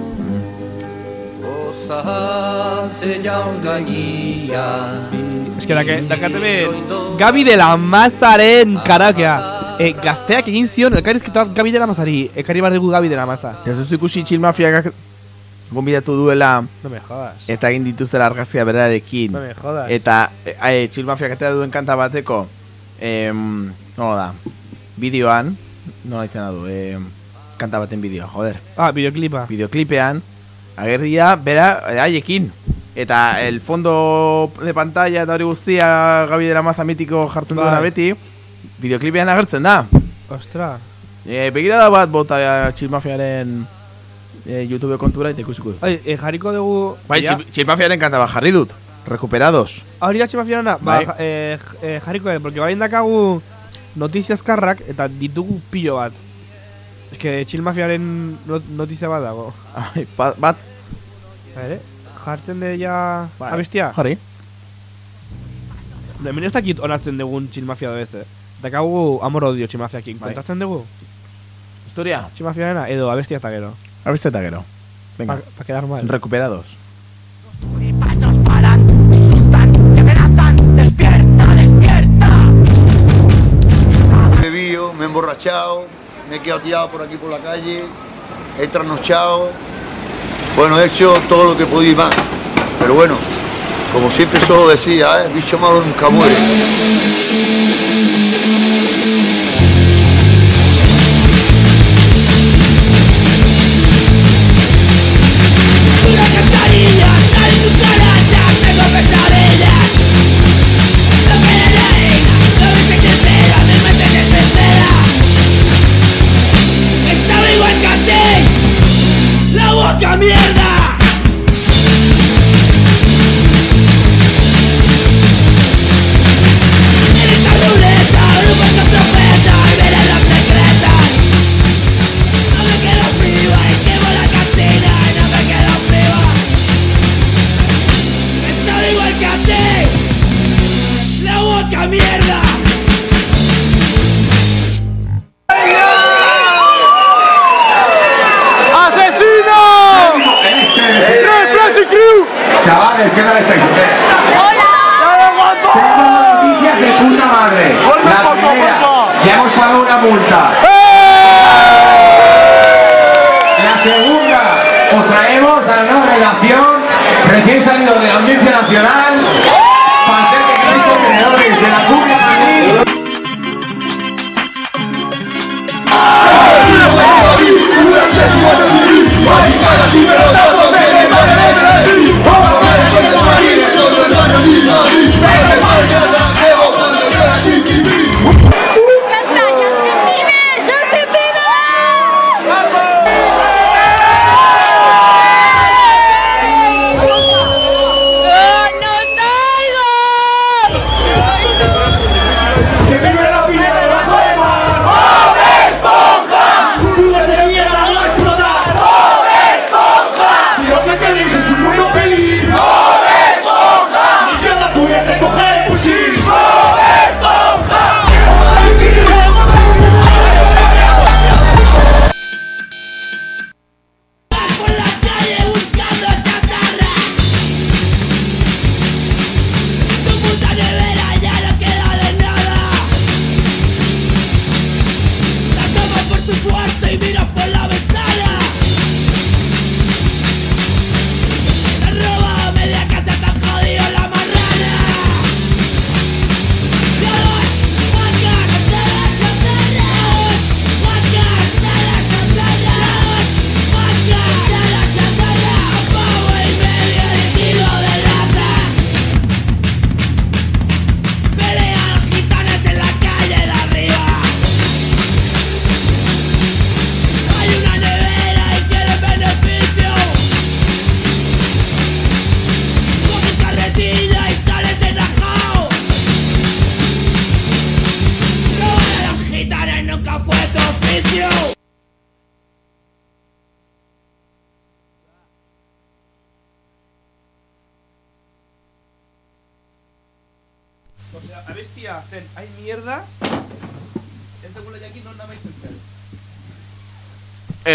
Speaker 2: Ez que dake, dakatebe Gabi de la Mazaren karakea e, Gazteak egin zion elkarrizketa bat Gabi de la Mazari Ekari bar dugu Gabi de la Maza
Speaker 1: Ez duzu ikusi Chill Mafiak gonbidatu duela
Speaker 2: No me jodas
Speaker 1: eta egin dituzela argazkia berarekin.
Speaker 2: No me jodas.
Speaker 1: Eta e, e, Chill Mafiak atera duen kanta bateko em, nola da, bideoan, nola izena du, em, kanta baten bideoa, joder.
Speaker 2: Ah, videoclipa
Speaker 1: Videoclipean, agerria bera e, haiekin. Eta el fondo de pantalla eta hori guztia Gabi de la Maza mitiko jartzen
Speaker 2: Bai.
Speaker 1: duena beti, videoclipean agertzen da.
Speaker 2: Ostra
Speaker 1: E, begirada bat bota Chill Mafiaren e, YouTube kontura eta ikusiko duzu.
Speaker 2: Ai, e, jarriko dugu
Speaker 1: Bai,
Speaker 2: ja,
Speaker 1: Chill- Chill Mafiaren kanta bat jarri dut. Recuperados.
Speaker 2: Hori da tximafiarana Ba,
Speaker 1: Bai.
Speaker 2: ja- e, e, jarriko dugu Porque bain dakagu Notizia azkarrak Eta ditugu pilo bat Ez que Chill Mafiaren not, notizia bat dago
Speaker 1: Ai, bat, bat
Speaker 2: Ere, jartzen de ja
Speaker 1: Bai.
Speaker 2: abestia
Speaker 1: jarri.
Speaker 2: Hemen ez dakit onartzen dugun Chill Mafia da beze Dakagu amor odio Chill Mafiakin
Speaker 1: Bai.
Speaker 2: Kontatzen dugu
Speaker 1: Historia.
Speaker 2: Chill Mafiarena edo abestia eta gero
Speaker 1: Abeste eta gero. Venga.
Speaker 2: Pa, pa quedar mal
Speaker 1: Recuperados.
Speaker 27: Emborrachado, me he quedado tirado por aquí por la calle, he trasnochado. Bueno, he hecho todo lo que podía y más. Pero bueno, como siempre solo decía, ¿eh? bicho malo nunca muere.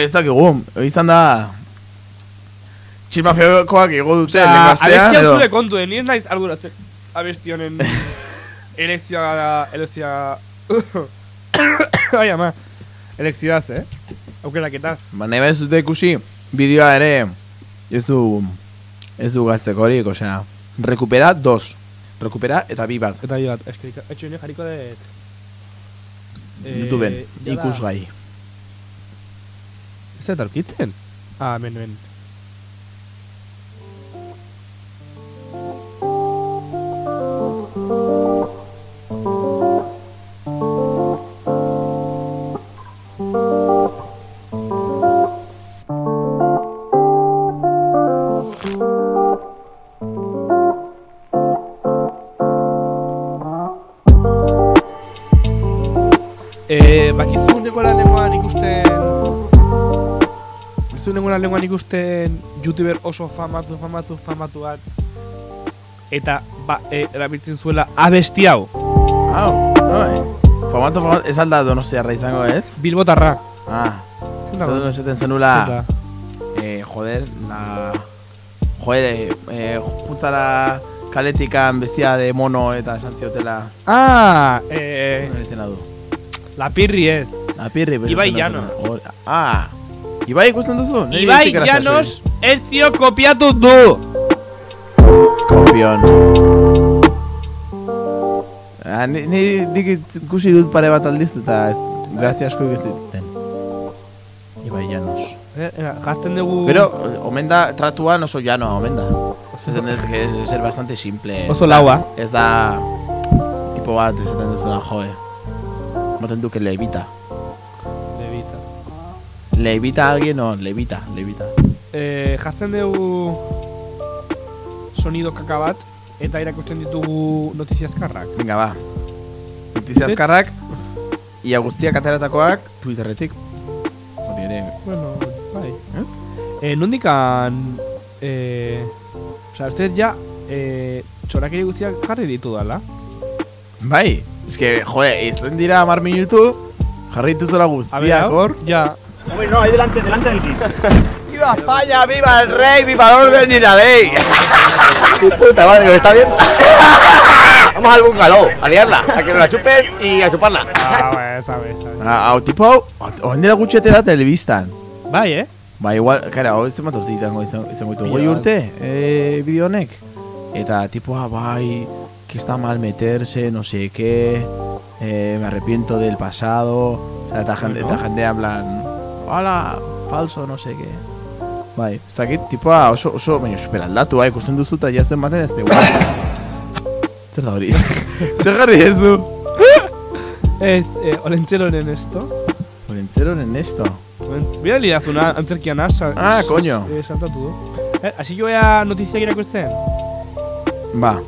Speaker 2: Ez
Speaker 1: dakigu, izan da... Txilmafiokoak igo dute
Speaker 2: Osea,
Speaker 1: lengaztea,
Speaker 2: abestia
Speaker 1: edo...
Speaker 2: zure kontu, eh, ni ez naiz arduratzen abesti honen elekzioa, elekzioa... Ai ama, elekzioaz, eh? Aukeraketaz.
Speaker 1: Ba, nahi behar zute ikusi, bideoa ere, ez du, ez du galtzeko horik, osea, recupera dos, recupera eta bi bat.
Speaker 2: Eta bi bat, eske, etxo hini jarriko dut...
Speaker 1: YouTubeen,
Speaker 2: jada-
Speaker 1: ikusgai.
Speaker 2: Ez da aurkitzen? Ah, hemen, hemen. Lenguan ikusten youtuber oso famatu, famatu, famatuan Eta, ba, e, erabiltzen zuela abesti hau.
Speaker 1: Hau, bai. Formato, formato, ez alda donostiarra izango, ez?
Speaker 2: Bilbotarra.
Speaker 1: Ah,
Speaker 2: Zer
Speaker 1: ez esaten zenula... Eh, joder, la... Joder, eh, eh, juntzara kaletikan bestia de mono eta esan ziotela...
Speaker 2: Ah, eh...
Speaker 1: Izena du?
Speaker 2: La pirri ez.
Speaker 1: La pirri, pero
Speaker 2: Ibai.
Speaker 1: Joder, Ah, Ibai ikusten duzu?
Speaker 2: Ibai
Speaker 1: zuen.
Speaker 2: ez zio kopiatu du
Speaker 1: Kopion. Ah, ni, ni nik ikusi dut pare bat aldiz eta ez, grazia asko ez dituzten. Ibai Llanos.
Speaker 2: Eh, eh, Gazten dugu
Speaker 1: Pero, omen da, tratuan oso llanoa, omen da. Esaten dut que es ser bastante simple.
Speaker 2: Oso laua.
Speaker 1: Ez da, tipo bat, esaten duzuna, joe. Moten du que levita.
Speaker 2: Levita
Speaker 1: ¿Levita a alguien o levita? Levita.
Speaker 2: eh, jartzen dugu sonido kaka bat, eta irakusten ditugu notizia azkarrak.
Speaker 1: Venga, ba. Notizia azkarrak, ia guztiak ateratakoak Twitterretik. Hori ere.
Speaker 2: Bueno, bai.
Speaker 1: Ez?
Speaker 2: Eh, nondikan, eh, Osa, ustedes ja, eh, txorakeri guztiak jarri ditu dala.
Speaker 1: Bai, eske, jode, izten dira mar minutu, jarri dituzora
Speaker 2: A ver,
Speaker 1: guztiak hor.
Speaker 2: Ja.
Speaker 15: Hombre, no, ahí delante, delante del gris.
Speaker 28: ¡Viva España! ¡Viva el rey! ¡Viva el orden y la ley! ¡Tu puta madre que me está viendo! Vamos al bungalow, a liarla, a que nos la chupen y a chuparla.
Speaker 2: Ah, sabe, sabe.
Speaker 1: Ah, hau, tipo gutxi atera telebistan.
Speaker 2: Bai, eh?
Speaker 1: Ba, igual, kara, hau zenbat urte ditango izan, izango ditu. Goi urte, eh, bideo honek. Eta, tipo, bai, que está mal meterse, no sé qué, eh, me arrepiento del pasado. O sea, eta jende, eta jendea, en plan, hola, falso, no sé qué. Bai, ez dakit, tipoa oso, oso, baina super aldatu, bai, ikusten duzu eta jazten baten ez dugu. Zer da hori? Zer jarri ez du?
Speaker 2: Ez, eh, olentzeroren esto.
Speaker 1: Olentzeroren esto.
Speaker 2: Bida lidazuna, antzerkian asa.
Speaker 1: Ah, coño.
Speaker 2: Eh, saltatu du. Eh, así yo ea notiziak irakusten.
Speaker 1: Ba,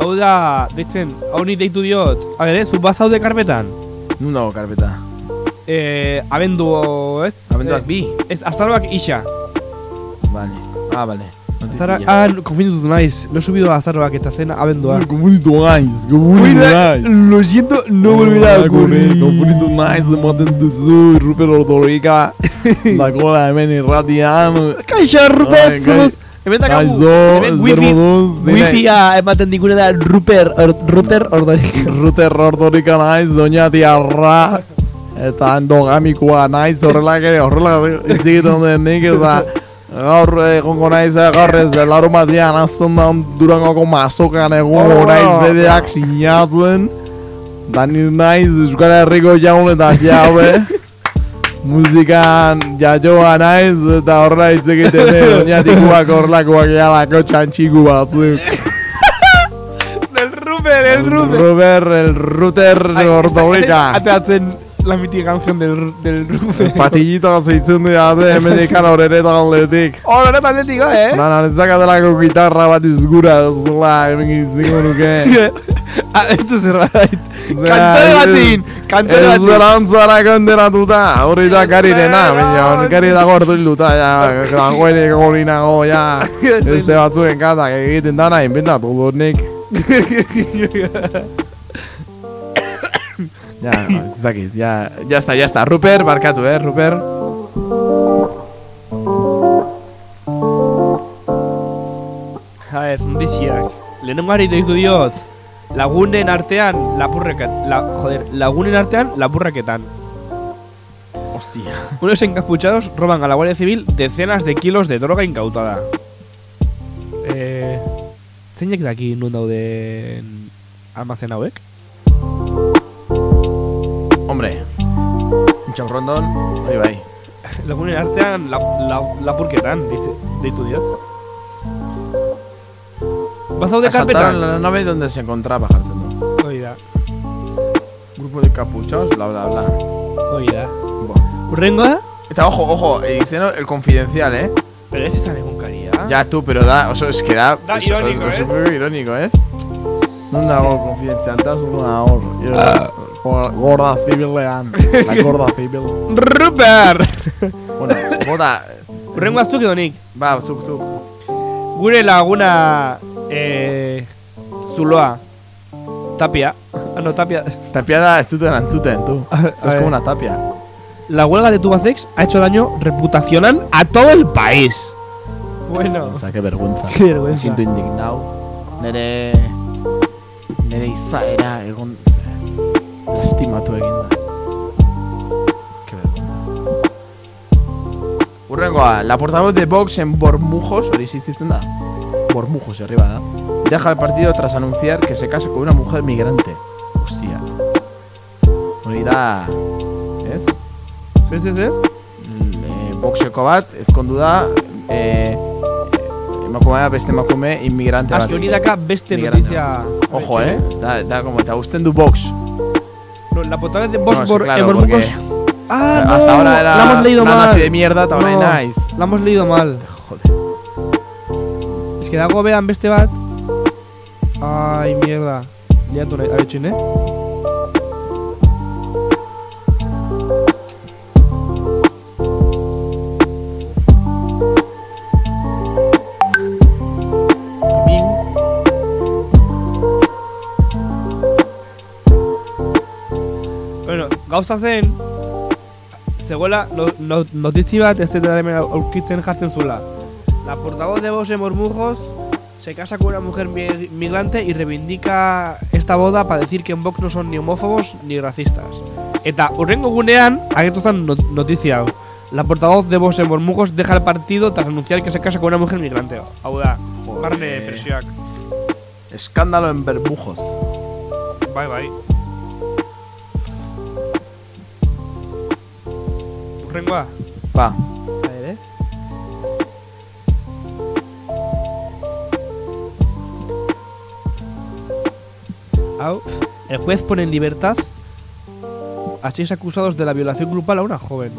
Speaker 2: Hau da, deitzen, hau ni deitu diot. A ber, eh, zu bazaude karpetan.
Speaker 1: nun dago karpeta?
Speaker 2: Eh, abendu, ez?
Speaker 1: Abenduak
Speaker 2: Eh,
Speaker 1: bi?
Speaker 2: Ez, azaroak isa.
Speaker 1: Vale. Ah, vale.
Speaker 2: Azara, ah, konfunditu naiz. Lo he subido a azaroak eta zen abendua.
Speaker 1: Konfunditu naiz,
Speaker 2: konfunditu naiz. Lo siento, no volverá a ocurrir.
Speaker 1: Konfunditu naiz, ematen duzu, Ruper Ordorika. Dakola hemen irratian.
Speaker 2: Kaixo, Ruper, zuz. Hemen dakagu,
Speaker 1: Aizo, zer
Speaker 2: wifi, wifi-a ematen digune da Ruper, or, Ruter ordorik.
Speaker 1: Ruter Ordorika naiz, doña tiarra. Eta endogamikoa naiz, horrela ere, horrela hitz egiten den nik, eta gaur egongo naiz, eh, gaur ez, larun batean azten da durangoko mazokan egongo
Speaker 2: Oh.
Speaker 1: naiz zedeak sinatzen. Da naiz Euskal Herriko jaun eta jabe. Musikan jaioa naiz eta horrela hitz egiten den oinatikoak horrelakoak jalako txantxiku batzuk.
Speaker 2: El Ruper, el Ruper.
Speaker 1: Ruber, el Ruter Ordorika.
Speaker 2: Ateatzen la mítica canción del, del Ruper.
Speaker 1: Patillito zeitzen dira ate hemenekan horreta aldetik.
Speaker 2: Horre atletik, eh?
Speaker 1: Nana, netzakatelako gitarra bat izgura, ez dula, hemen izango nuke.
Speaker 2: Ah, esto zer bait. Kantore batin, kantore batin.
Speaker 1: Esperantzara kondenatuta, hori da karirena, baina kari dago hartu hilduta, ja, dagoenik hori nago, ja, este batzuen katak egiten dana, inventatu dut nik. Ja, ez dakit, ja, ya está, ya está, Ruper, barkatu, eh, Ruper.
Speaker 2: A ver, notiziak. Lehenengoari deitu diot. Lagunen artean lapurreket. La, joder, lagunen artean lapurreketan.
Speaker 1: Hostia.
Speaker 2: Unos encapuchados roban a la Guardia Civil decenas de kilos de droga incautada. Eh, zeinek daki nun dauden almazen hauek?
Speaker 1: Hombre, Rondon, hori bai.
Speaker 2: Lagunen artean la, la, lapurketan, dice, deitu diot. Bazaude karpetan?
Speaker 1: la nave donde se encontraba jartzen du.
Speaker 2: Hoi da,
Speaker 1: Grupo de capuchados, bla bla bla.
Speaker 2: hoi da. Urrengoa?
Speaker 1: Eta ojo, ojo, eh, dicen el confidencial, eh.
Speaker 2: Pero ese sale con caridad.
Speaker 1: Ya tú, pero da, oso, es que da...
Speaker 2: Da
Speaker 1: es-
Speaker 2: irónico,
Speaker 1: es
Speaker 2: ¿eh?
Speaker 1: muy irónico, eh. Non dago konfidenzialtasuna hor. Gorda zibilean. La gorda zibil.
Speaker 2: Ruper!
Speaker 1: Bueno, bota.
Speaker 2: Urrengoa zuk edo nik?
Speaker 1: Ba, zuk, zuk.
Speaker 2: Gure laguna eh, Zuloa Tapia Ah, no, Tapia
Speaker 1: Tapia da, ez duten antzuten, tú. Es como una tapia.
Speaker 2: La huelga de Tubacex ha hecho daño reputacional a todo el país Bueno
Speaker 1: O sea, qué vergüenza.
Speaker 2: Qué vergüenza.
Speaker 1: Me siento indignado. Nere... Nere izaera egon... Lastimatu egin da. Urrengoa, la portavoz de Vox en Bormujos, hori existitzen da? Bormujos, arriba da. Deja el partido tras anunciar que se casa con una mujer migrante. Hostia. Hori da... Ez?
Speaker 2: Sí, sí, sí
Speaker 1: e, boxeko bat, ezkondu da, e, emakumea beste emakume inmigrante bat.
Speaker 2: Aski hori daka beste
Speaker 1: Inmigrante
Speaker 2: noticia
Speaker 1: bat. Ojo, eh? Da, da como, eta usten du box.
Speaker 2: No, La portavoz de
Speaker 1: No,
Speaker 2: por
Speaker 1: claro,
Speaker 2: en Ah,
Speaker 1: Hasta
Speaker 2: no,
Speaker 1: ahora era
Speaker 2: la hemos leído
Speaker 1: una
Speaker 2: mal.
Speaker 1: nazi de mierda, orain
Speaker 2: No,
Speaker 1: naiz.
Speaker 2: La hemos leído mal.
Speaker 1: Joder.
Speaker 2: Es que dago bean beste bat. Ay, mierda. Liatu nahi, abetxin, eh? Zegoela no, no, bat ez aurkitzen jartzen La portavoz de Vox en Mormujos se casa con una mujer mi- migrante y reivindica esta boda para decir que en Vox no son ni homófobos ni racistas. Eta urrengo gunean, agertu zen not- notizia hau. La portavoz de Vox en Mormujos deja el partido tras anunciar que se casa con una mujer migrante. Hau da, barne presioak.
Speaker 1: Escándalo en Bermujos.
Speaker 2: Urrengoa.
Speaker 1: Ba.
Speaker 2: Ere. Au, el juez pone en libertad a seis acusados de la violación grupal a una joven.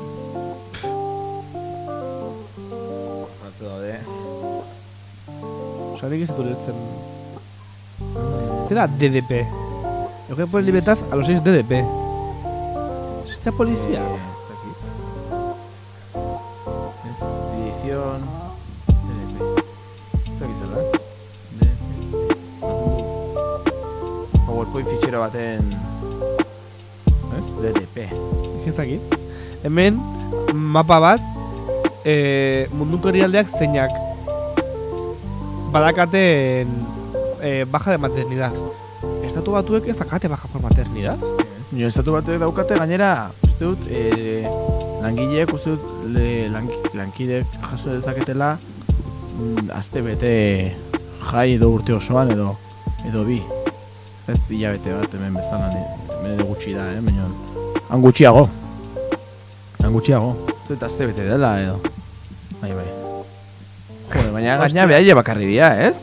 Speaker 2: Osa, nik ez dut ulertzen. Zer da DDP? El juez pone en libertad a los seis DDP. ¿Esta policía?
Speaker 1: Fitxero baten. Ez? DDP.
Speaker 2: Ez dakit. Hemen, mapa bat, e, munduko herrialdeak zeinak badakaten e, baja de maternidad. Estatu batuek ez dakate baja por maternidad?
Speaker 1: Nio estatu batek daukate gainera, uste dut, e, langileek, uste dut, le, lang, lankideek jaso dezaketela mm, aste bete jai edo urte osoan edo edo bi. Ez hilabete bat hemen bezala, ni- hemen edo gutxi da, eh, baina han gutxiago. Han gutxiago. Dut aste bete dela edo. Bai, bai. Jode, baina gaina beraie bakarri dira, ez?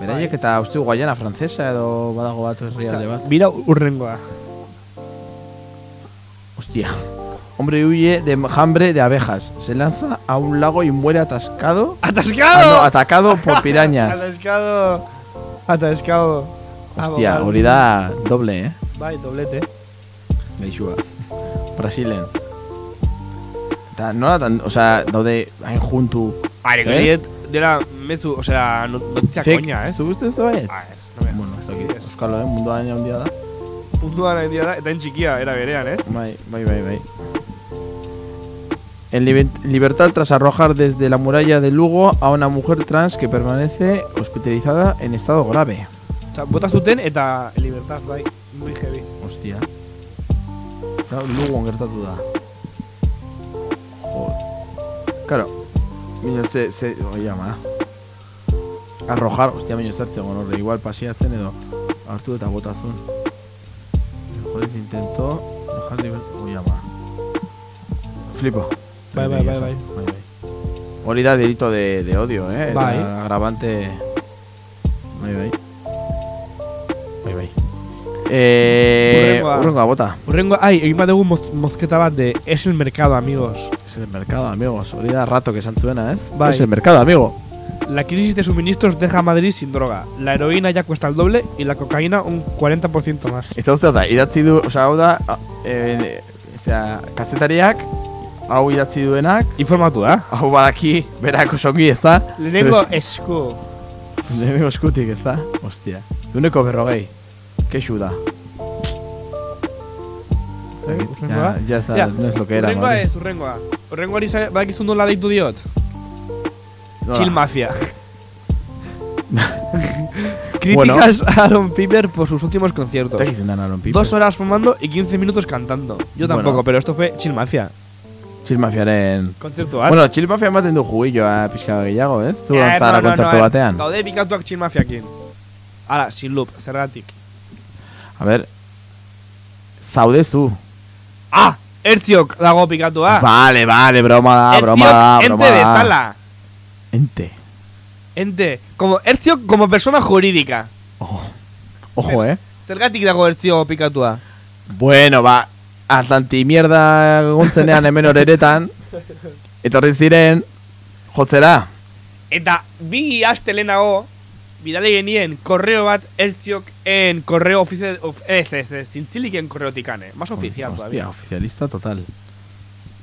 Speaker 1: Beraiek eta uste dut Guayana frantzesa edo badago bat herrialde bat.
Speaker 2: Bira urrengoa.
Speaker 1: Hostia. Hombre huye de hambre de abejas. Se lanza a un lago y muere atascado.
Speaker 2: ¡Atascado!
Speaker 1: Ah, no, atacado por pirañas.
Speaker 2: Atascado. Atascado.
Speaker 1: Hostia, hori da doble, eh?
Speaker 2: Bai, doblete.
Speaker 1: Gaixua. Brasilen. Eta nola tan, osea, daude hain juntu.
Speaker 2: Are,
Speaker 1: ez?
Speaker 2: goriet, dela mezu, osea, no-
Speaker 1: Fake,
Speaker 2: koña, eh?
Speaker 1: zu uste ez baiet?
Speaker 2: Ah, no me
Speaker 1: Bueno, ez dakit. Euskalo, eh? Munduan handia da.
Speaker 2: Puntuan nahi dira, eta en txikia, era berean, eh?
Speaker 1: Bai, bai, bai, bai. En libe- libertad tras arrojar desde la muralla de Lugo a una mujer trans que permanece hospitalizada en estado grave.
Speaker 2: Osa, bota zuten eta libertad, bai, muy heavy.
Speaker 1: Hostia. Claro, Lugon gertatu da. Joder. Claro. Mino, ze, ze, oi ama. Arrojar, hostia, mino, zertzen horre, igual pasiatzen edo hartu eta botazun. Joder, intentó dejar libre... Oi ama. Flipo.
Speaker 2: Bai, bai, bai, bai.
Speaker 1: Hori da delito de, de odio, eh?
Speaker 2: Bai.
Speaker 1: Agravante... Bai, bai. Eh, urrengoa, bota.
Speaker 2: Urrengo, ai, egin bat dugu moz, mozketa bat de Es el mercado, amigos.
Speaker 1: Es el mercado, amigos. Hori da rato que esan zuena, ez?
Speaker 2: Bai.
Speaker 1: Es el mercado, amigo.
Speaker 2: La crisis de suministros deja a Madrid sin droga. La heroína ya cuesta el doble y la cocaína un 40% más.
Speaker 1: Eta uste da, idatzi du, osea, hau da, eh, osea, kazetariak, hau idatzi duenak,
Speaker 2: Informatu da.
Speaker 1: hau badaki, berak osongi, ez da?
Speaker 2: Lehenengo esku.
Speaker 1: Lehenengo eskutik, ez da? Ostia. Duneko berrogei. Kexu da.
Speaker 2: Urrengoa?
Speaker 1: Ya, ya está,
Speaker 2: Ja,
Speaker 1: no es lo que era.
Speaker 2: Urrengoa
Speaker 1: Madrid.
Speaker 2: ez, urrengoa. Urrengoari za- badakizu nola deitu diot?
Speaker 1: Nola?
Speaker 2: Chill Mafia. Críticas a Aaron Piper por sus últimos conciertos.
Speaker 1: Aaron Piper.
Speaker 2: Dos horas fumando y 15 minutos cantando. Yo tampoco,
Speaker 1: Bueno.
Speaker 2: pero esto fue Chill Mafia.
Speaker 1: Chill Mafiaren...
Speaker 2: Kontzertuan.
Speaker 1: Bueno, Chill Mafia ematen du juguilloa pixka gehiago, ez? Zu
Speaker 2: Eh,
Speaker 1: zara
Speaker 2: no, no,
Speaker 1: kontzertu
Speaker 2: no, eh.
Speaker 1: batean.
Speaker 2: Daude pikatuak Chill Mafiakin. Ara, sin loop, zergatik.
Speaker 1: A ver... Zaude zu.
Speaker 2: Ah! Ertziok dago pikatua.
Speaker 1: Vale, vale, broma da,
Speaker 2: Ertziok
Speaker 1: broma da,
Speaker 2: ente
Speaker 1: broma da.
Speaker 2: bezala.
Speaker 1: Ente.
Speaker 2: Ente. Como Ertziok como persona jurídica.
Speaker 1: Ojo, eh.
Speaker 2: Zergatik dago Ertzio pikatua.
Speaker 1: Bueno, ba, Atlanti mierda gontzenean hemen horeretan, etorri ziren, jotzera.
Speaker 2: Eta bi aste lehenago, bidale genien korreo bat ertziok en korreo ofizial, of, ez, ez, ez, zintziliken korreotikane, más oficial
Speaker 1: Hostia,
Speaker 2: todavía.
Speaker 1: oficialista total.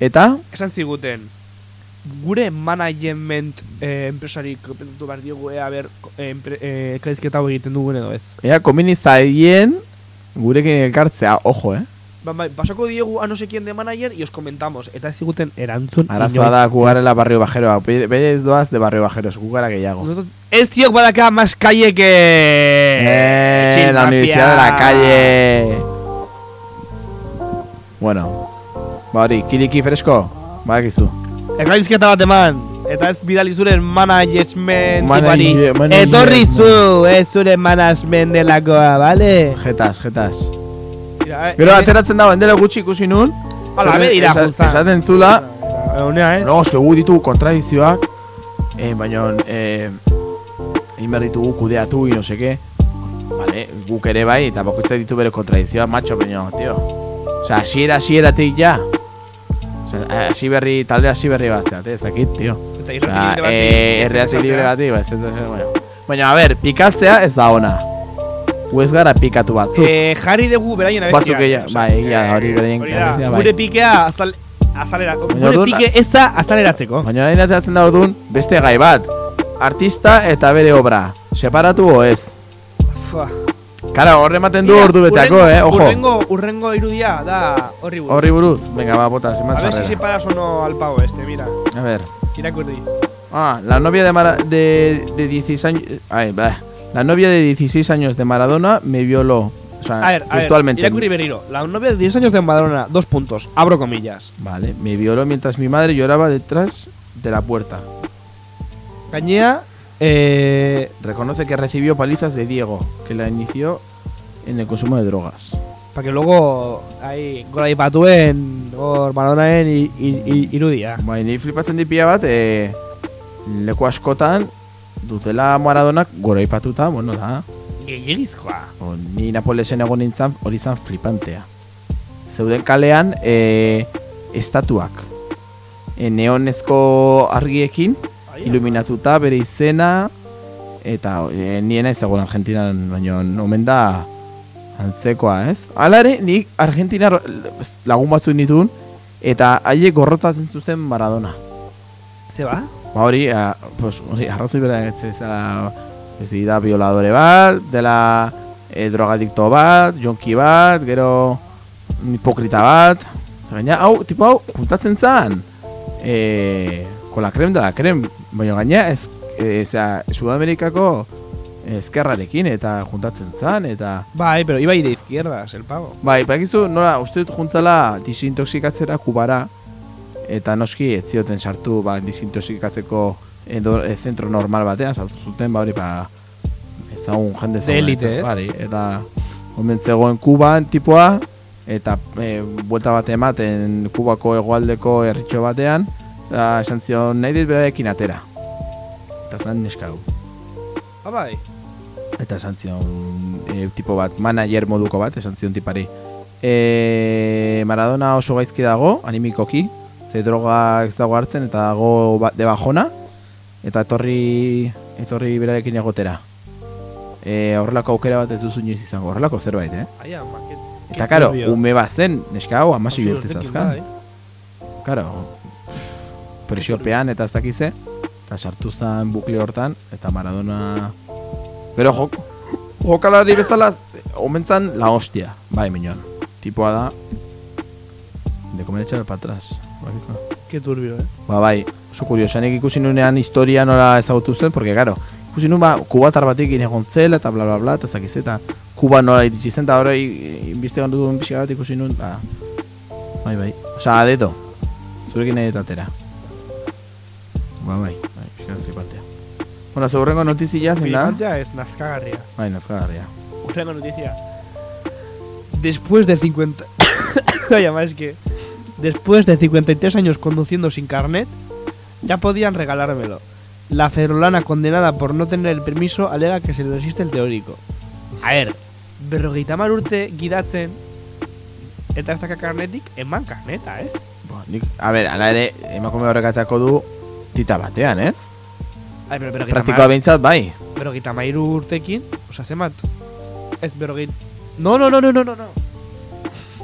Speaker 1: Eta,
Speaker 2: Esan ziguten, gure management eh, enpresari kompetatu behar diogu ea ber eh, empre, eh, hau egiten dugun edo ez.
Speaker 1: ea koministaien gurekin elkartzea, ojo, eh?
Speaker 2: Ba, pasako diegu a no sé quién de manager y os comentamos. Eta ziguten erantzun.
Speaker 1: Arazoa da gugarela barrio bajeroa. Beiz doaz de barrio bajeros, gugara gehiago.
Speaker 2: Ez ziok badaka más calle que...
Speaker 1: Eh, la universidad de la calle. Bueno, ba hori, kiriki fresko, badakizu.
Speaker 2: Erraizketa bat eman. Eta ez bidali zuren management
Speaker 1: Manage-
Speaker 2: tipari.
Speaker 1: management.
Speaker 2: Etorri zu, ez zure management delakoa, bale?
Speaker 1: Jetas, jetas.
Speaker 2: Mira, eh,
Speaker 1: Gero
Speaker 2: eh,
Speaker 1: ateratzen dago, endela gutxi ikusi nun.
Speaker 2: Hala, begira,
Speaker 1: esa-
Speaker 2: pulsa.
Speaker 1: Esaten zula,
Speaker 2: Egunea, eh?
Speaker 1: no, eske gu ditugu kontradizioak, eh, baina, eh, egin behar ditugu kudeatu, y no sé qué. Vale, guk ere bai, eta bakoitza ditu bere kontradizioak, macho, baina, tío. Osa, asiera, asieratik ja. Osa, hasi berri, talde hasi berri bat, zeate, ez dakit, tío.
Speaker 2: Eta
Speaker 1: Osa,
Speaker 2: irrati libre bati,
Speaker 1: eh, libre bati, ba, ez ez, bueno. Baina, a ber, pikatzea ez da ona. Gu ez gara pikatu batzuk.
Speaker 2: Eh, jarri dugu beraien abestia.
Speaker 1: Batzuk egia, bai, egia da, hori beraien
Speaker 2: Hori da,
Speaker 1: abestia, bai.
Speaker 2: gure pikea azal, azalera, gure pike eza azaleratzeko.
Speaker 1: Baina orain ateratzen da orduan beste gai bat. Artista eta bere obra. Separatu o ez?
Speaker 2: Fua.
Speaker 1: Kara, horre ematen du ordu betako, eh, ojo.
Speaker 2: Urrengo, urrengo irudia da horri buruz.
Speaker 1: Horri buruz. Venga, va, bota, se
Speaker 2: A ver si separas o no al pavo este, mira.
Speaker 1: A ver.
Speaker 2: Irakurdi.
Speaker 1: Ah, la novia de, Mara- de, de 16 años... Ay, bah. La novia de 16 años de Maradona me violó. O sea,
Speaker 2: A ver, a ver,
Speaker 1: textualmente.
Speaker 2: La novia de 10 años de Madonna, dos puntos, abro comillas.
Speaker 1: Vale, me violó mientras mi madre lloraba detrás de la puerta.
Speaker 2: Gainea, eh,
Speaker 1: Reconoce que recibió palizas de Diego, que la inició en el consumo de drogas.
Speaker 2: para que luego ahí gora ipatuen hor Maradonaren i- i- i- irudia.
Speaker 1: Bai, ni flipatzen di pila bat, e, leku askotan dutela Maradonak gora ipatuta, bueno, da.
Speaker 2: Gehiagizkoa.
Speaker 1: O, ni Napolesen egon nintzen, hori zan flipantea. Zeuden kalean, e, estatuak. E, neonezko argiekin, iluminatuta bere izena, eta e, niena ez egon Argentinan, baina omen da antzekoa, ez? Hala ere, nik Argentinar lagun batzuk nituen, eta haiek gorrotatzen zuten Maradona.
Speaker 2: Ze ba?
Speaker 1: Hori, a, pues, hori, arrazoi bera ez zela, ez da violadore bat, dela e, drogadikto bat, jonki bat, gero hipokrita bat. Eta gaina, hau, tipo hau, juntatzen zan, e, con la creme de la creme, baina gaina, ez, e, zera, Sudamerikako ezkerrarekin, eta juntatzen zan, eta...
Speaker 2: Bai, pero iba a ir de izquierdas, el pavo.
Speaker 1: Bai, bakizu, nola, uste dut juntzala disintoxikatzera kubara, eta noski ez zioten sartu, ba, disintoxikatzeko edo, e, zentro normal batean, sartu zuten, ba, hori, ba, ezagun jende
Speaker 2: De elite?
Speaker 1: Bai, eta omen zegoen Kuban tipoa, eta e, buelta bat ematen Kubako hegoaldeko herritxo batean, eta esan zion nahi dit berarekin atera. Eta zan neska hau.
Speaker 2: Ah.
Speaker 1: Eta esan zion e, tipo bat, manager moduko bat, esan zion tipari. E, Maradona oso gaizki dago, animikoki, ze droga ez dago hartzen eta dago ba, de bajona, eta etorri, etorri berarekin egotera. E, horrelako aukera bat ez duzu inoiz izango, horrelako zerbait, eh?
Speaker 2: Aia.
Speaker 1: Eta karo, ume bat zen, neska hau, amasi urte
Speaker 2: urtekin,
Speaker 1: zazkan.
Speaker 2: bai.
Speaker 1: Karo, presiopean eta ez dakize, eta sartu zen bukle hortan, eta Maradona... Pero jok, jokalari bezala, omentzan la hostia, bai minon. Tipoa da, de comer echar para atrás.
Speaker 2: Qué turbio, eh.
Speaker 1: Ba, bai, oso kuriosa, nik ikusi nunean historia nola ezagutu zuen, porque, karo, ikusi nun, ba, kubatar batekin egon zela, eta bla, bla, bla, eta ez dakiz, eta Kuba nola iritsi zen, eta hori inbestegan duen pixka bat ikusi nun, da, bai, bai, osa, adeto, zurekin nahi atera. Ba, bai, bai, pixka bat flipantea. Bueno, zurrengo notizia zen da,
Speaker 2: Flipantea es nazkagarria.
Speaker 1: bai, nazkagarria.
Speaker 2: Urrengo noticia. Después de 50... Vaya, más que... Después de 53 años conduciendo sin carnet, ya podían regalármelo. La ferolana condenada por no tener el permiso alega que se le resiste el teórico. A ver, berrogeita urte gidatzen eta ez daka karnetik, eman karneta, ez?
Speaker 1: Bo, nik, a ber, ala ere, emakume horrek atako du tita batean, ez?
Speaker 2: Ai, pero, pero,
Speaker 1: Praktikoa behintzat, bai.
Speaker 2: Pero gita mairu urtekin, osa, zemat, ez berrogeit... No, no, no, no, no, no, no.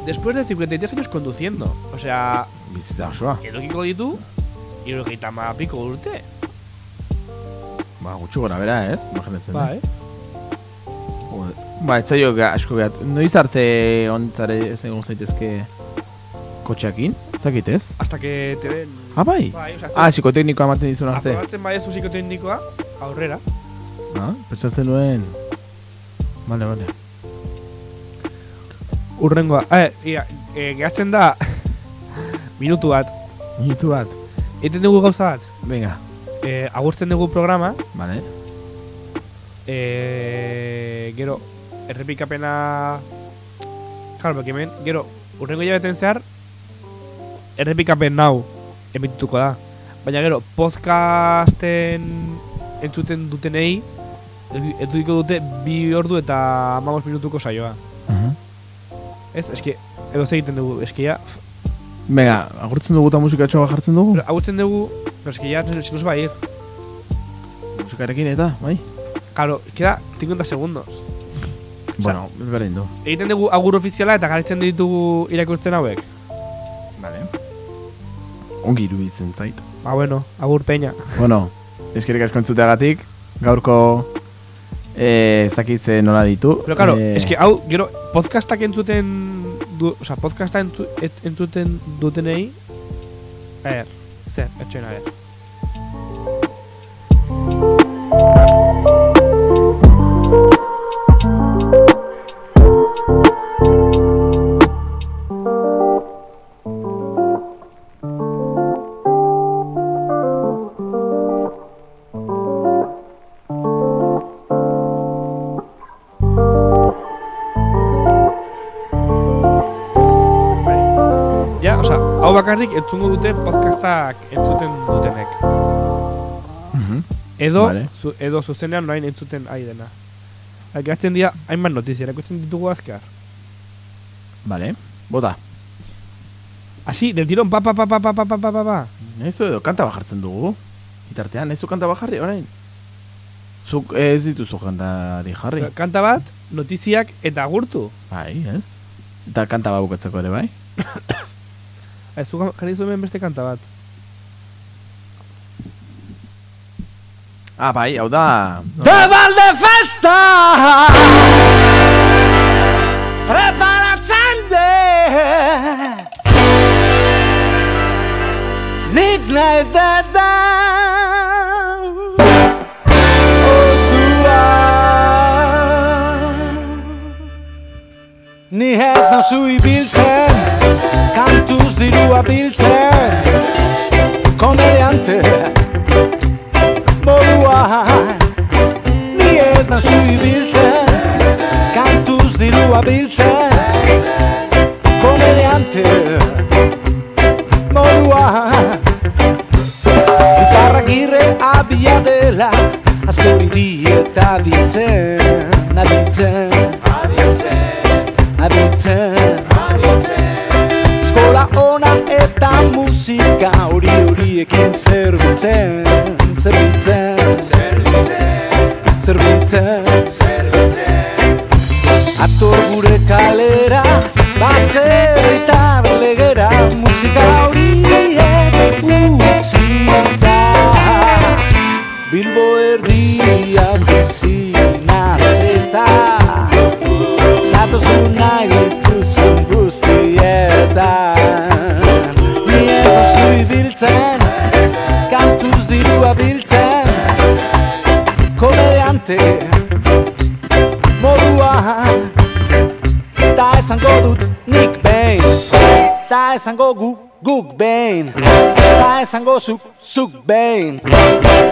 Speaker 2: Después de 53 años conduciendo, o sea...
Speaker 1: Bizita osoa.
Speaker 2: Edokiko ditu, irurogeita ma piko urte.
Speaker 1: Ba, gutxu gora bera, ez? Imaginatzen.
Speaker 2: Ba, eh?
Speaker 1: Joder. Ba, ez zaio ga, asko gehat. Noiz arte ontzare ez egon zaitezke kotxeakin? Zakit ez?
Speaker 2: Hasta que te den...
Speaker 1: Ah, bai?
Speaker 2: Bai, osea,
Speaker 1: Ah, psikoteknikoa ematen dizun arte.
Speaker 2: Aprobatzen bai ez psikoteknikoa, aurrera.
Speaker 1: Ah, pentsatzen nuen... Vale, vale.
Speaker 2: Urrengoa, eh, ia, eh, gehatzen da minutu bat.
Speaker 1: Minutu bat.
Speaker 2: Eten dugu gauza bat.
Speaker 1: Venga.
Speaker 2: Eh, agurtzen dugu programa.
Speaker 1: Vale.
Speaker 2: Eh, gero, errepikapena... Claro, porque hemen, gero, urrengo hilabeten zehar, errepikapen nau emitituko da. Baina gero, podcasten entzuten dutenei, entzutiko dute bi ordu eta amamos minutuko saioa. Ez, eske, edo egiten dugu, eske ja...
Speaker 1: Venga, agurtzen dugu eta musika txoa jartzen dugu?
Speaker 2: Pero, agurtzen dugu, pero eske ya no, no se va a ir.
Speaker 1: Musikarekin eta, bai?
Speaker 2: Claro, queda 50 segundos.
Speaker 1: Bueno, berdin du.
Speaker 2: Egiten dugu agur ofiziala eta garitzen ditugu irakurtzen hauek.
Speaker 1: Vale. Ongi iruditzen zait.
Speaker 2: Ba, bueno, agur peña.
Speaker 1: Bueno, eskerrik asko entzuteagatik, gaurko eh, ez dakit ze nola ditu.
Speaker 2: Pero claro,
Speaker 1: Eh,
Speaker 2: es que hau, gero, podcastak entzuten du, o podcasta entzu, et, entzuten dutenei er, zer, etxena er. Bakarrik entzungo dute podcastak entzuten dutenek
Speaker 1: Mhm.
Speaker 2: Edo,
Speaker 1: Vale.
Speaker 2: zu, edo zuzenean noain entzuten ari dena Geratzen dira, hainbat notizia, erakusten ditugu azkar
Speaker 1: Vale, bota.
Speaker 2: Así, del tirón, pa, pa, pa, pa, pa, pa, pa, pa, pa, pa.
Speaker 1: Naizu edo kanta bajartzen dugu. Itartean, naizu kanta bajarri, orain. Zuk ez dituzu kantari jarri.
Speaker 2: Kanta bat, notiziak eta agurtu
Speaker 1: Bai, ez? Eta kanta bat bukatzeko ere, bai?
Speaker 2: Ez, zu jarri zuen beste kanta bat.
Speaker 1: Ah, bai, hau da...
Speaker 29: De Valdefesta Preparatzen dez Nik nahi dedan Ni ez nauzu ibiltzen. Kantuz dirua biltzen Konereante Modua Ni ez nazu ibiltzen Kantuz dirua biltzen Konereante Modua Iparrak irre abia dela Azko bidi eta ditzen Aditzen Aditzen Aditzen Aditzen Eskola ona eta musika hori horiekin zerbitzen Zerbitzen Zerbitzen. Ator gure kalera Baserritar Komediante Moduan Ta esango dut nik behin. Ta esango gu guk behin. Ta esango zuk zuk behin.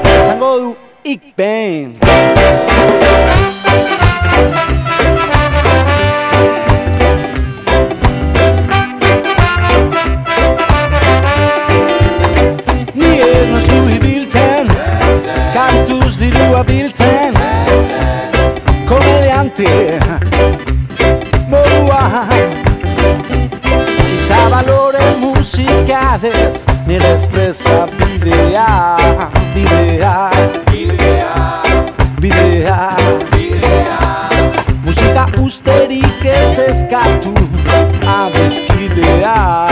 Speaker 29: Esango du ik behin maite Moa Eta balore musika dut Nire espresa bidea Bidea Bidea Bidea Bidea. Musika usterik ez eskatu Abizkidea Bidea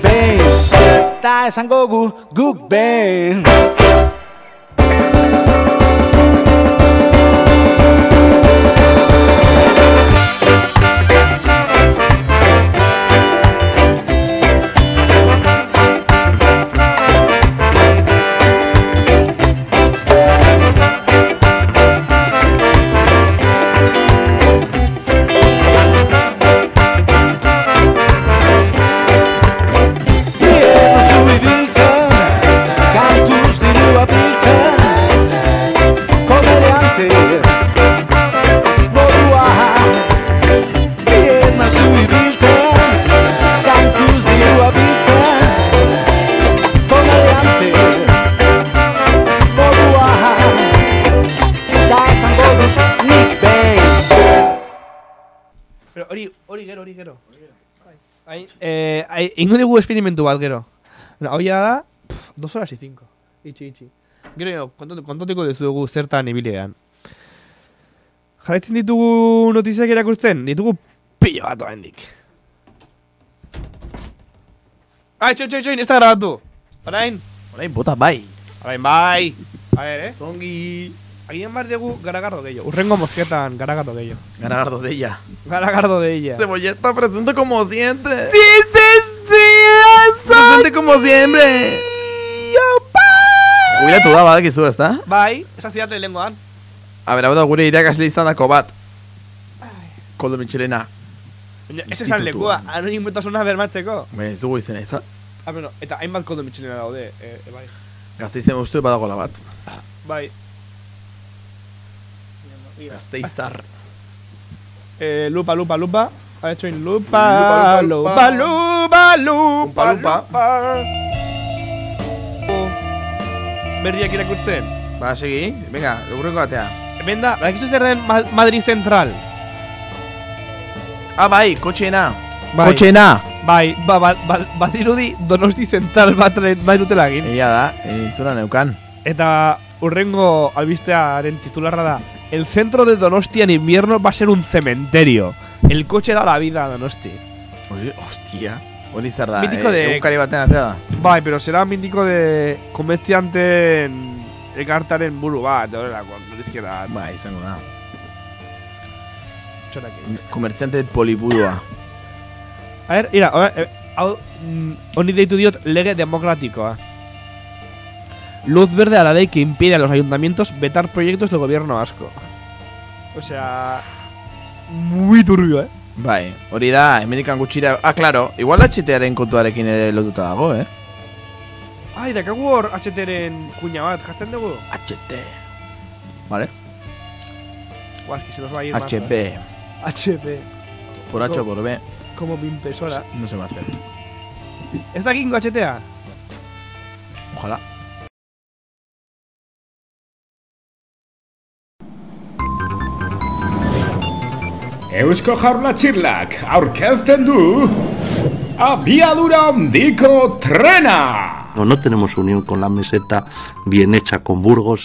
Speaker 29: nire zain festa zaleri. Polkoa kantu
Speaker 2: eh, ingo dugu esperimentu bat gero. Hau da, pff, dos horas y cinco. Itxi, itxi. Gero, kontatuko dizugu zertan ibilean. Jarraitzen ditugu notiziak erakusten, ditugu pilo bat oendik. Ai, txoin, txoin, txoin, ez da grabatu. Orain.
Speaker 1: Orain, bota bai.
Speaker 2: Orain, bai. A ver, eh. Zongi. Agian bar dugu garagardo gehiago. Urrengo mosketan garagardo gehiago.
Speaker 1: Garagardo de ella.
Speaker 2: Garagardo de ella.
Speaker 1: Cebolleta presente como siempre.
Speaker 2: ¡Sí, sí, sí!
Speaker 1: Presente como siempre. Jubilatu da, badakizu, ezta?
Speaker 2: Bai, esan zidatele lengoan.
Speaker 1: A ber, hau da gure irakasle izan dako bat. Koldo Michelena.
Speaker 2: Ez esan lekua, anonimotasuna bermatzeko.
Speaker 1: Baina ez dugu izena izan.
Speaker 2: Ah, bueno, eta hainbat koldo mitxilena daude, eh, e, bai.
Speaker 1: Gazteizen uste badagola bat.
Speaker 2: Bai.
Speaker 1: Gazteiztar.
Speaker 2: Eh, lupa, lupa, lupa. Ha hecho en lupa, lupa, lupa, lupa, lupa. Berriak irakurtzen.
Speaker 1: Ba, segi. Venga, logurrengo batea.
Speaker 2: Hemen da, badakizu zer den Ma- Madrid Central?
Speaker 1: Ah, bai, kotxeena.
Speaker 2: Bai.
Speaker 1: Kotxeena.
Speaker 2: Bai, ba, ba, ba, badirudi Donosti Central bat bai dutela egin.
Speaker 1: Egia da, entzuna neukan.
Speaker 2: Eta urrengo albistearen titularra da El centro de Donosti en invierno va a ser un cementerio. El coche da la vida a Donosti.
Speaker 1: Hostia. Hori zer da,
Speaker 2: Mítico de-
Speaker 1: egunkari batean atea da.
Speaker 2: Bai, pero será mítico de komertzianten ekartaren buru bat, horrelako, norizkera.
Speaker 1: Bai, izango da.
Speaker 2: Txorakin.
Speaker 1: Komertziante polibudua.
Speaker 2: A ver, ira, a ver, eh, hau, mm, honi deitu diot lege demokratikoa. Luz verde a la ley que impide a los ayuntamientos vetar proyectos del gobierno vasco. O sea, muy turbio, eh.
Speaker 1: Bai, hori da, Amerikan gutxira... Ah, claro, igual HTaren kontuarekin ere lotuta dago, eh?
Speaker 2: Ai, dakagu hor HTren kuña bat, jartzen dugu?
Speaker 1: HT. Vale.
Speaker 2: Guau, es que se nos va a ir más,
Speaker 1: HB.
Speaker 2: eh.
Speaker 1: Por H o por B.
Speaker 2: Como mi impresora.
Speaker 1: No se va a hacer.
Speaker 2: ¿Es de Kingo HTA?
Speaker 1: Ojalá.
Speaker 13: Eusko Jaurlatxirlak aurkezten du Abiadura handiko trena!
Speaker 30: No, no tenemos unión con la meseta bien hecha con Burgos.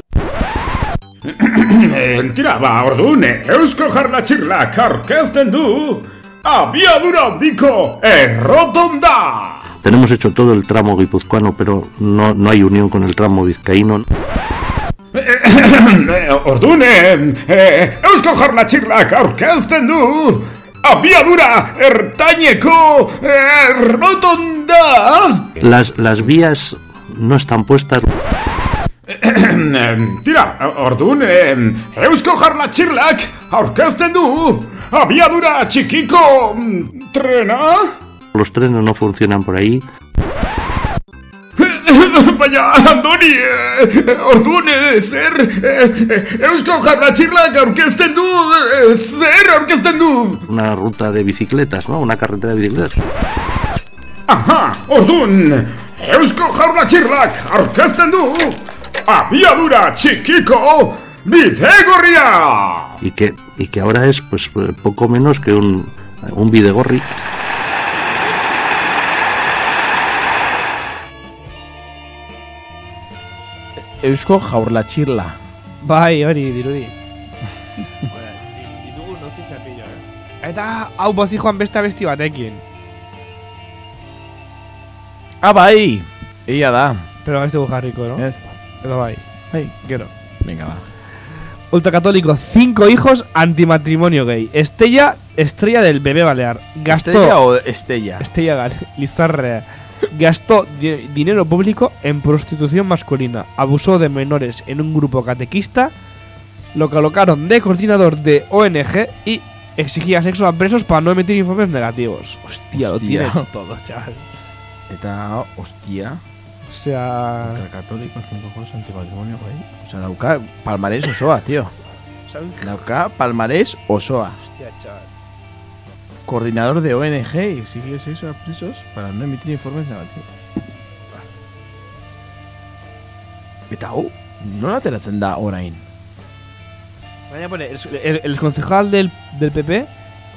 Speaker 13: Tira, ba, orduan, Eusko Jaurlatxirlak aurkezten du Abiadura handiko errotonda!
Speaker 30: Tenemos hecho todo el tramo guipuzcoano, pero no, no hay unión con el tramo vizcaíno.
Speaker 13: Eh, Orduan, eh, eh, Eusko Jaurlatxirlak aurkezten du Abiadura ertaineko errotonda!
Speaker 30: Las, las vías no están puestas.
Speaker 23: Tira, orduan, em, Eusko Jarlatxirlak aurkezten du abiadura txikiko trena?
Speaker 30: Los trenes no funcionan por ahí.
Speaker 23: Baina, Andoni, eh, orduan, eh, zer, eh, Eusko Jarlatxirlak aurkezten du, zer aurkezten du?
Speaker 30: Una ruta de bicicletas, ¿no? Una carretera de bicicletas.
Speaker 23: Aha, orduan, Eusko Jarlatxirlak aurkezten du abiadura txikiko bidegorria!
Speaker 30: Y que, y que ahora es pues poco menos que un, un bidegorri.
Speaker 1: Eusko jaurlatxirla.
Speaker 2: Bai, hori, dirudi. Ditugu nozi txapillo, eh? Eta hau bozi joan beste abesti batekin.
Speaker 1: Ah, bai! Egia da.
Speaker 2: Pero ez dugu jarriko, no?
Speaker 1: Ez.
Speaker 2: Edo bai.
Speaker 1: Bai.
Speaker 2: Gero.
Speaker 1: Venga, va.
Speaker 2: Ultracatólico, cinco hijos, antimatrimonio gay. Estella, estrella del bebé balear. Gastó,
Speaker 1: ¿Estella o Estella?
Speaker 2: Estella Lizarra. Gastó di- dinero público en prostitución masculina. Abusó de menores en un grupo catequista. Lo colocaron de coordinador de ONG y exigía sexo a presos para no emitir informes negativos. Hostia, lo
Speaker 1: Hostia.
Speaker 2: tiene todo, chaval.
Speaker 1: Eta, hostia.
Speaker 2: O sea.
Speaker 1: Antimatrimonio, güey. O sea, dauka palmarés osoa, tío. Dauka palmarés osoa.
Speaker 2: Hostia, chaval.
Speaker 1: Coordinador de ONG y exige eso a presos para no emitir informes negativos. Eta hau, nola ateratzen da orain?
Speaker 2: Pone, el, el- el concejal del, del PP,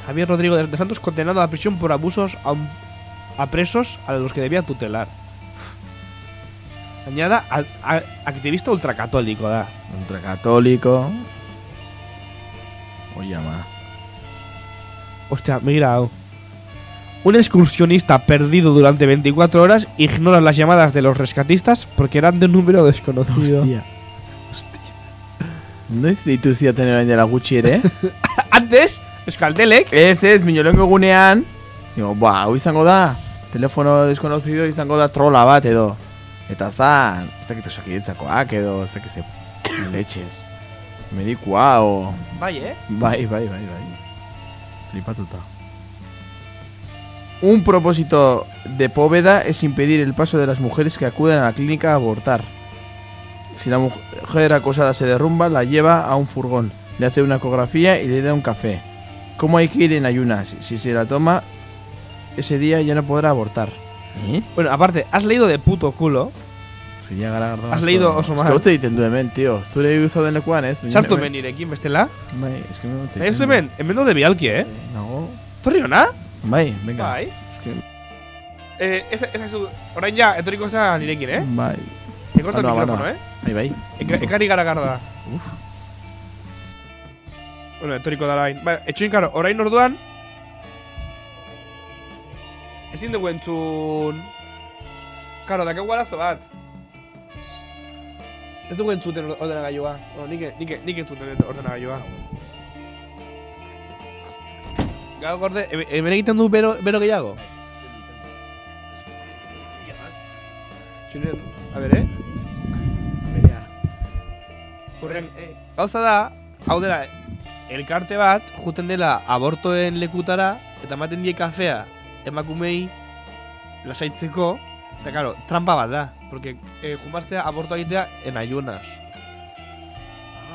Speaker 2: Javier Rodrigo de Santos, condenado a prisión por abusos a, un- a presos a los que debía tutelar. Añada a- a- activista ultracatólico, da.
Speaker 1: Ultracatólico. O llama.
Speaker 2: Hostia, mira. oh. Un excursionista perdido durante 24 horas ignora las llamadas de los rescatistas porque eran de un número desconocido.
Speaker 1: Hostia. Noiz ditu ziaten orain gutxi ere?
Speaker 2: Antes, Euskaltelek.
Speaker 1: Ez ez, minolengo egunean. Digo, ba, hau izango da. Telefono desconocido izango da trola bat edo. Eta zan, ezakit osakidetzakoak edo, ezakit ze letxez. Medikua o...
Speaker 2: Bai, eh?
Speaker 1: Bai, bai, bai, bai. Flipatuta. Un propósito de Póveda es impedir el paso de las mujeres que acuden a la clínica a abortar. Si la mujer acosada se derrumba, la lleva a un furgón, le hace una ecografía y le da un café. ¿Cómo hay que ir en ayunas? Si se la toma, ese día ya no podrá abortar. ¿Eh?
Speaker 2: Bueno, aparte, has leído de puto culo.
Speaker 1: Zila garagardo
Speaker 2: Has
Speaker 1: asko.
Speaker 2: leído oso mal.
Speaker 1: hotza egiten du hemen, tio. Zure zauden lekuan, ez?
Speaker 2: Sartu hemen nirekin, bestela.
Speaker 1: Bai, eske hemen hotza
Speaker 2: Ez
Speaker 1: du.
Speaker 2: hemen, hemen daude bialki, eh?
Speaker 1: Nago.
Speaker 2: Torri hona?
Speaker 1: Bai, venga.
Speaker 2: Bai.
Speaker 1: Eske,
Speaker 2: Eh, ez, ez, ez, orain ja, etorriko za nirekin, eh?
Speaker 1: bai.
Speaker 2: Te corto el
Speaker 1: Banoa,
Speaker 2: micrófono,
Speaker 1: banoa.
Speaker 2: eh?
Speaker 1: Bai, bai.
Speaker 2: Eka, ekari gara garda.
Speaker 1: Uf.
Speaker 2: Bueno, etoriko da orain. Ba, etxoin, karo, orain orduan... Ezin dugu entzun... Karo, dakegu arazo bat. Ez dugu entzuten or- ordenagailua. Bueno, nik, nik, nik entzuten ordenagailua. Gau gorde, he- hemen egiten du bero, bero gehiago? Txunen, a ber, eh? Urren, gauza da, hau dela, elkarte bat, juten dela abortoen lekutara, eta ematen die kafea emakumei lasaitzeko, eta karo, trampa bat da, porque eh, junbaztea abortoa egitea en ayunas.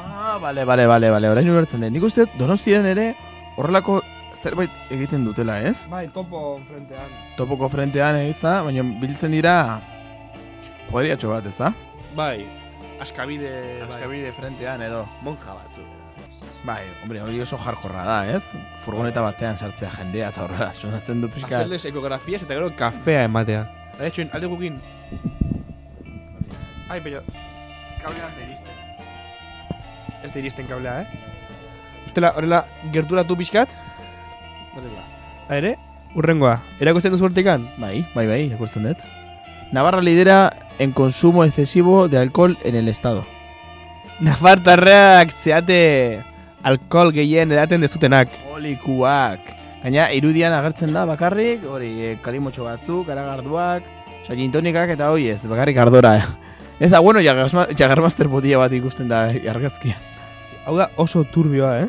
Speaker 1: Ah, vale, vale, vale, vale. Orain ulertzen den. Nik uste dut Donostian ere horrelako zerbait egiten dutela, ez?
Speaker 2: Bai, topo frentean.
Speaker 1: Topoko frentean ez da, baina biltzen dira kuadriatxo bat, ez da?
Speaker 2: Bai, askabide...
Speaker 1: Askabide frentean edo.
Speaker 2: Monja batzu.
Speaker 1: Bai, hombre, hori oso jarkorra da, ez? Furgoneta batean sartzea jendea eta horrela, sonatzen du pixka.
Speaker 2: Hacerles ecografías eta gero kafea ematea. De hecho, alde gukin. Ai, pero... Kablea ez da iristen. Ez da iristen kablea, eh? Ustela, horrela, gerturatu pixkat. Horrela. Ere, urrengoa. Erakusten duzu hortikan?
Speaker 1: Bai, bai, bai, irakurtzen dut. Navarra lidera en consumo excesivo de alcohol en el estado.
Speaker 2: Nafartarrak zeate alkohol gehien edaten dezutenak.
Speaker 1: Olikuak. Gaina, irudian agertzen da bakarrik, hori, e, kalimotxo batzuk, garagarduak, oza, gintonikak eta hoi ez, bakarrik ardora Ez da, bueno, Jagermaster botila bat ikusten da argazkia.
Speaker 2: Hau da oso turbioa, eh?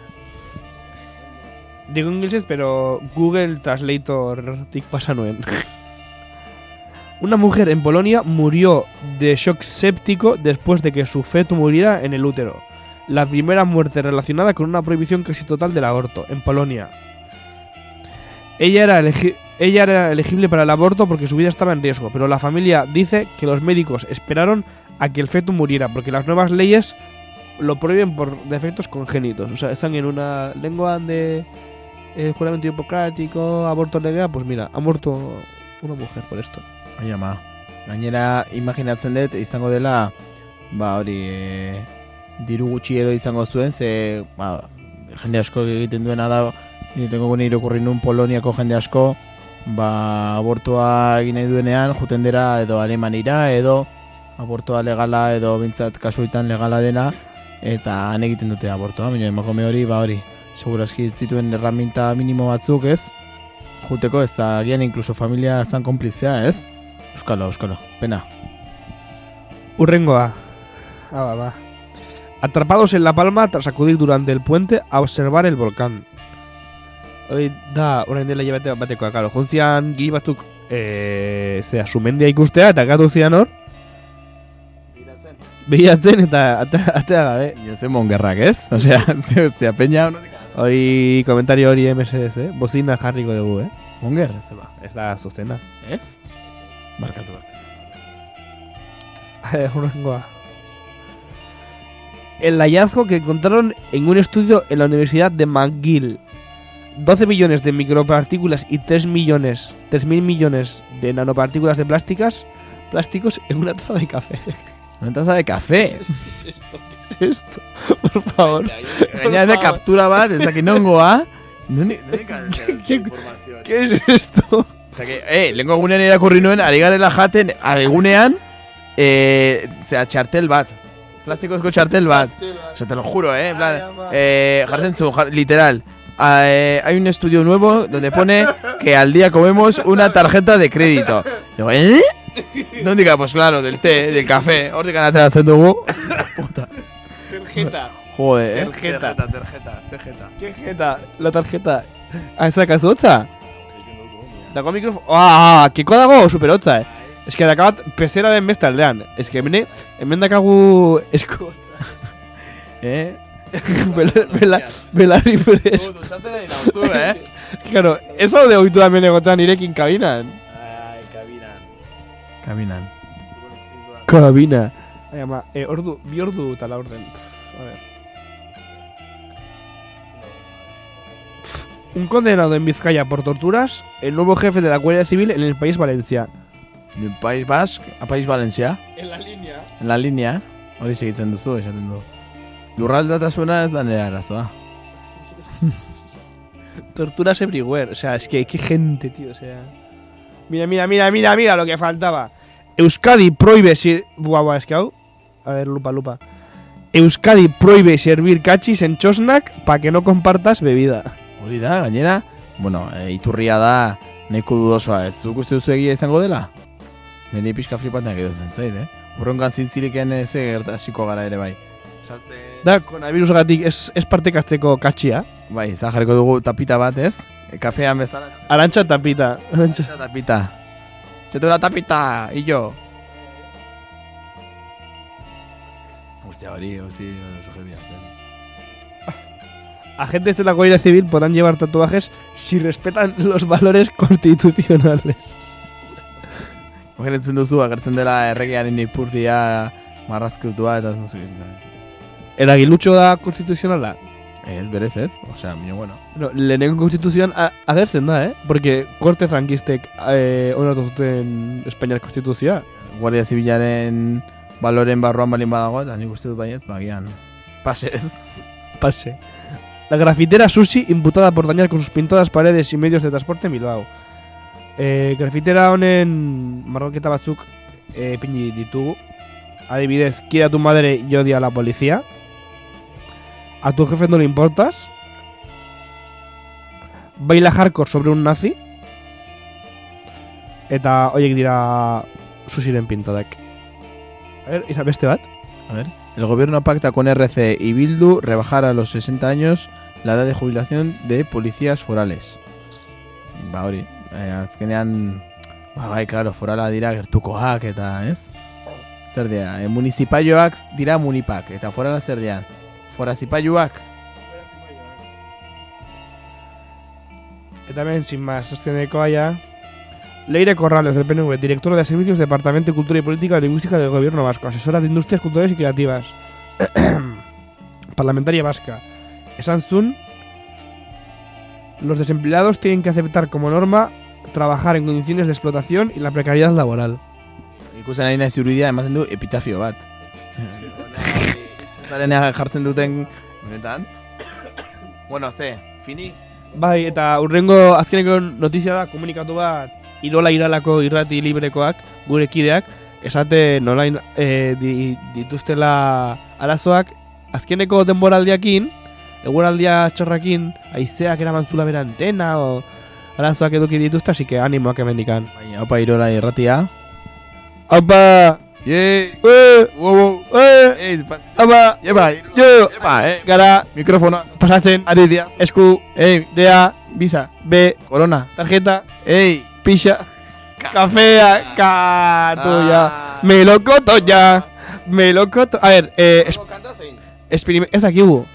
Speaker 2: Digo inglesez, pero Google Translator-tik pasa nuen. Una mujer en Polonia murió de shock séptico después de que su feto muriera en el útero. La primera muerte relacionada con una prohibición casi total del aborto en Polonia. Ella era, ella era elegible para el aborto porque su vida estaba en riesgo, pero la familia dice que los médicos esperaron a que el feto muriera porque las nuevas leyes lo prohíben por defectos congénitos. O sea, están en una lengua de eh, juramento hipocrático, aborto legal, pues mira, ha muerto una mujer por esto.
Speaker 1: Ai ama, gainera imaginatzen dut izango dela, ba hori, e, diru gutxi edo izango zuen, ze ba, jende asko egiten duena da, nitengo gune irakurri nun Poloniako jende asko, ba abortua egin nahi duenean, juten dira edo Alemanira, edo abortua legala edo bintzat kasuetan legala dena, eta han egiten dute abortua, baina emakume hori, ba hori, segurazki zituen erraminta minimo batzuk ez, juteko ez da, agian inkluso familia zan konplizea ez? Euskalo, euskalo, pena.
Speaker 2: Urrengoa. Ah, va, va. Atrapados en La Palma tras acudir durante el puente a observar el volcán. Hoi da, orain dela hilabete bat batekoa, claro. Juntzian gili batzuk, eh, zera, sumendia ikustea, eta gatu zian hor. Behiatzen eta atea, gabe.
Speaker 1: Jo zen mongerrak ez? Osea, ze hostia, peña
Speaker 2: Hori komentario hori MSS, eh? Bozina jarriko dugu, eh?
Speaker 1: Monger, ez ba.
Speaker 2: Ez da zuzena.
Speaker 1: Ez? Barkatu bat.
Speaker 2: Eh, Urrengoa. El hallazgo que encontraron en un estudio en la Universidad de McGill. 12 millones de micropartículas y 3 millones, 3.000 millones de nanopartículas de plásticas, plásticos en una taza de café.
Speaker 1: Una taza de café.
Speaker 2: ¿Qué es esto? ¿Qué es esto? Por favor.
Speaker 1: Gainera de captura bat, ez dakit nongoa. Noni,
Speaker 2: ¿Qué, ¿Qué es esto?
Speaker 1: Osea, que, eh, lengo egunean irakurri nuen, ari garela jaten, egunean, eh, zera, txartel bat. Plastikozko txartel bat. Osea, te lo juro, eh, en plan, eh, jartzen zu, jar- literal. Ah, eh, hay un estudio nuevo donde pone que al día comemos una tarjeta de crédito. Digo, ¿eh? ¿Dónde diga? Pues claro, del té, del café. Hortik ateratzen dugu. Puta.
Speaker 2: Tarjeta.
Speaker 1: Joder, eh.
Speaker 2: Tarjeta.
Speaker 1: Tarjeta, tarjeta.
Speaker 2: ¿Qué jeta? La tarjeta. Ah, ez da kasu hotza? Dago mikrofo... Ah, kiko dago super hotza, eh? Ez que dakabat pezeraren beste aldean. Ez que hemen, hemen dakagu esko.
Speaker 1: Eh?
Speaker 2: Bela, bela, belarri prest.
Speaker 1: Eh?
Speaker 2: Claro, eso de oitu da egotean irekin kabinan.
Speaker 1: Ai, kabinan. Kabinan.
Speaker 2: Kabina. Ai, ama, eh, ordu, bi ordu eta la orden. A ver. Un condenado en Vizcaya por torturas, el nuevo jefe de la Guardia Civil en el país Valencia.
Speaker 1: Del País Basque a País Valencia.
Speaker 2: En la línea.
Speaker 1: En la línea. Hori segitzen duzu, esaten du. Lurraldatasuna ez da nire arazoa.
Speaker 2: Torturas everywhere. O sea, es que qué gente, tío. O sea. Mira, mira, mira, mira, mira lo que faltaba. Euskadi prohíbe ser. Buah, buah, es que hau- A ver, lupa, lupa. Euskadi prohíbe servir cachis en Chosnak para que no compartas bebida.
Speaker 1: Hori da, gainera, bueno, e, iturria da neko dudosoa, ez zuk uste duzu egia izango dela? Nire pixka flipatenak edo zentzait, eh? Urronkan zintziliken ez gertasiko gara ere bai. Saltze...
Speaker 2: Da, coronavirusagatik ez, ez partekatzeko katxia.
Speaker 1: Bai, za jarriko dugu tapita bat, ez? E, kafean bezala.
Speaker 2: Arantxa tapita. Arantxa.
Speaker 1: tapita. Txetu una tapita, yo. Hostia, hori, hori, jebia.
Speaker 2: Agentes de la Guardia Civil podrán llevar tatuajes si respetan los valores constitucionales.
Speaker 1: Ogeretzen duzu, agertzen dela erregearen ipurdia marrazkutua eta zuzu.
Speaker 2: El aguilucho da constitucionala.
Speaker 1: Ez, berez ez, osea, mino bueno.
Speaker 2: No, lehenengo konstituzioan a- agertzen da, eh? Porque korte frankistek eh, onartu zuten Espainiar konstituzioa.
Speaker 1: Guardia Zibilaren baloren barruan balin badago, eta nik uste dut baiez, bagian. Pase ez.
Speaker 2: Pase. La grafitera Susi imputada por dañar con sus pintadas paredes y medios de transporte en Bilbao. Eh, grafitera honen marroketa batzuk eh, pini ditugu. Adibidez, quiere a tu madre y odia a la policía. A tu jefe no le importas. Baila hardcore sobre un nazi. Eta horiek dira Susiren pintadak. A ver, ira beste bat.
Speaker 1: A ver. El gobierno pacta con RC y Bildu rebajar a los 60 años la edad de jubilación de policías forales. Ba hori, eh, azkenean, ba bai, claro, forala dira gertukoak eta, ez? Zer dira, eh, municipaioak dira munipak, eta forala zer? Forazipaiuak?
Speaker 2: Eta hemen, sin más, sosteneko haya. Leire Corrales, del PNV, directora de Servicios, Departamento de Cultura y Política Lingüística del Gobierno Vasco, asesora de Industrias Culturales y Creativas, parlamentaria vasca. Esan zun, los desempleados tienen que aceptar como norma trabajar en condiciones de explotación y la precariedad laboral.
Speaker 1: Ikusten ari naiz irudia ematen du epitafio bat. Zarenean jartzen duten, benetan. Bueno, ze, fini?
Speaker 2: Bai, eta urrengo azkeneko notizia da komunikatu bat Irola Iralako irrati librekoak, gure kideak, esate nolain e, di, dituztela arazoak, azkeneko denboraldiakin, eguraldia txorrakin, aizeak eraman zula bera antena, o arazoak eduki dituzte, así que animoak emendikan.
Speaker 1: Baina, opa Irola irratia.
Speaker 2: Aupa!
Speaker 1: Ye!
Speaker 2: Eh!
Speaker 1: Wow, wow!
Speaker 2: Eh! Aupa!
Speaker 1: Yepa!
Speaker 2: Jo!
Speaker 1: Yepa, eh!
Speaker 2: Gara!
Speaker 1: Mikrofonoa.
Speaker 2: Pasatzen!
Speaker 1: Ari dia.
Speaker 2: Esku! Dea!
Speaker 1: Bisa!
Speaker 2: B!
Speaker 1: Corona!
Speaker 2: Tarjeta!
Speaker 1: Ei!
Speaker 2: Pixa! Kafea! Katuya! Melokoto ya! Melokoto... A ver, eh... Es, experim- ez dakigu.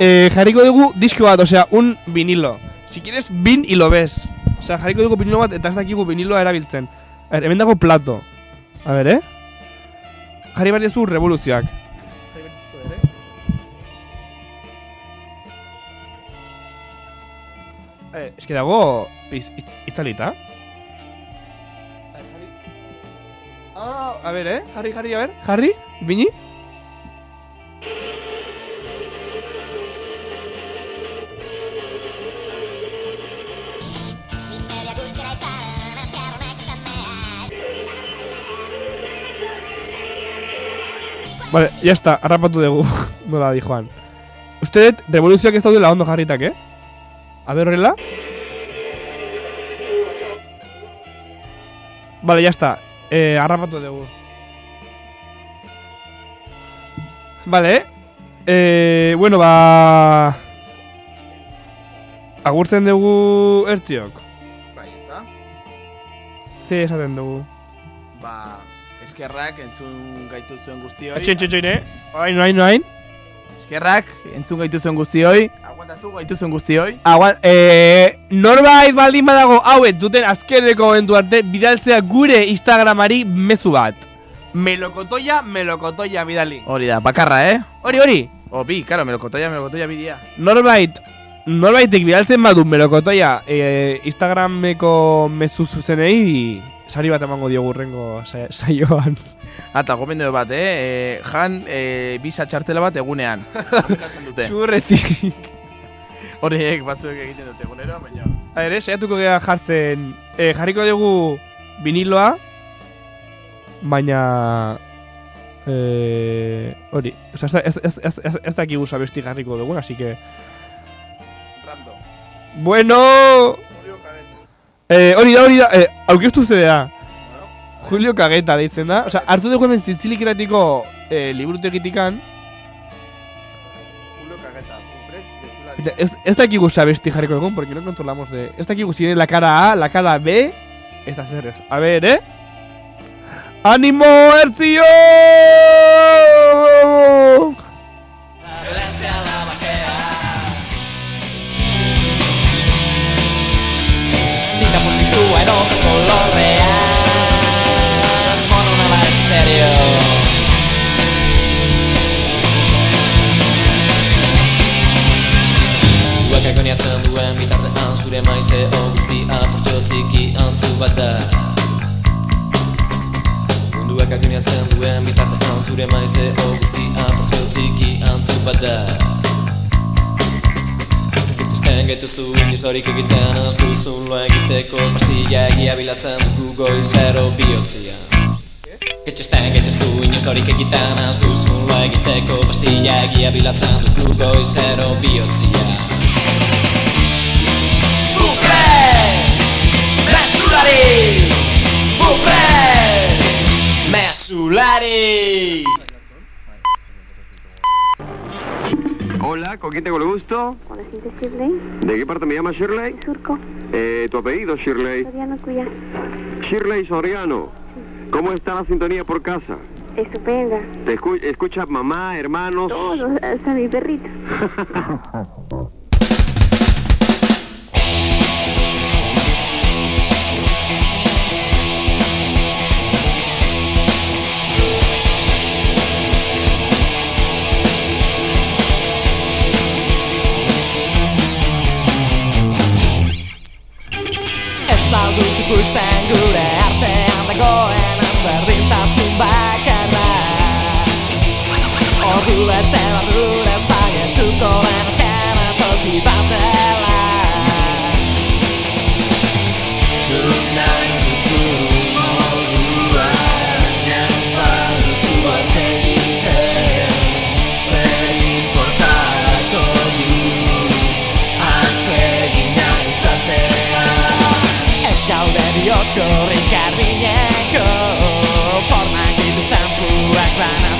Speaker 2: Eh, jarriko dugu disko bat, osea, un vinilo. Si quieres, vin y lo ves. Osea, jarriko dugu vinilo bat eta ez dakigu viniloa erabiltzen. A ver, hemen dago plato. A ver, eh? Jarri behar dizu revoluzioak. Eh, es que dago iz- iz- itzalita. Ah, a ver, eh? Jarri, jarri, a ver. Jarri, bini. Vale, ya está, harrapatu dugu. Nola di Juan. Uste dut, revoluzioak ez daudela ondo jarritak, eh? A ver, horrela. Vale, ya está. Eh, harrapatu dugu. Vale, eh? Eh, bueno, ba... Agurtzen dugu ertiok.
Speaker 1: Bai, ez da?
Speaker 2: Ze esaten dugu.
Speaker 1: Ba, eskerrak entzun gaituzuen guztioi.
Speaker 2: Atxin, txin, txin, eh? Orain, orain, orain.
Speaker 1: Eskerrak entzun gaituzuen guztioi. Aguantatu gaituzuen guztioi.
Speaker 2: Aguan, eh, norbait baldin badago hauet duten azkeneko momentu arte bidaltzea gure Instagramari mezu bat. Melokotoia, melokotoia bidali.
Speaker 1: Hori da, bakarra, eh?
Speaker 2: Hori, hori.
Speaker 1: O, bi, karo, melokotoia, melokotoia bidia.
Speaker 2: Norbait, norbaitek bidaltzen badu melokotoia eh, Instagrameko mezu zuzenei sari bat emango diogu urrengo sa- saioan.
Speaker 1: Ata, gomendio bat, eh? eh jan, eh, bisa txartela bat egunean. Dute.
Speaker 2: Zurretik.
Speaker 1: Horiek batzuek egiten dute egunero, baina...
Speaker 2: A ere, saiatuko gea jartzen, eh, jarriko dugu viniloa, baina... Eh, hori, oza, ez, ez, ez, ez, ez, ez dakigu sabesti jarriko dugun, así que...
Speaker 1: Random.
Speaker 2: Bueno! Eh, hori da, hori da, eh, aurkeztu zedea. Julio Kageta deitzen da. Osa, hartu dugu hemen zintzilik iratiko eh, liburutegitikan.
Speaker 1: Julio Kageta,
Speaker 2: Eta Ez, ez dakigu sabesti jarriko dugun, porque no controlamos de... Ez dakigu si viene la cara A, la cara B, ez da. A ver, eh? ¡Ánimo, Ertzio!
Speaker 31: Positua edo kolorrean. Mono naba estereo Duak agoniatzen duen bitartean Zure maize guztia portxo txiki antu bat da. Munduak agoniatzen duen bitartean Zure maize guztia portxo txiki antu bat da Itxesten gaituzu inizorik egiten az duzun lo egiteko pastilla egia bilatzen dugu goizero bihotzia Itxesten gaituzu inizorik egiten az duzun lo egiteko pastilla egia bilatzen dugu goizero bihotzia Bupres! Mesulari! Bupres! Mes
Speaker 32: Hola, ¿con quién tengo el gusto?
Speaker 33: Con la gente Shirley.
Speaker 32: ¿De qué parte me llama Shirley?
Speaker 33: Surco.
Speaker 32: Eh, ¿Tu apellido, Shirley?
Speaker 33: Soriano Cuyá.
Speaker 32: Shirley Soriano. Sí. ¿Cómo está la sintonía por casa?
Speaker 33: Estupenda.
Speaker 32: ¿Te escu escuchas mamá, hermanos?
Speaker 33: Todos, hasta mi perrito.
Speaker 31: gustu-gustean gure artean dagoen azberdintasun bakarra Ordu bete barrura zagetuko den azkara toki
Speaker 12: batean Savannah.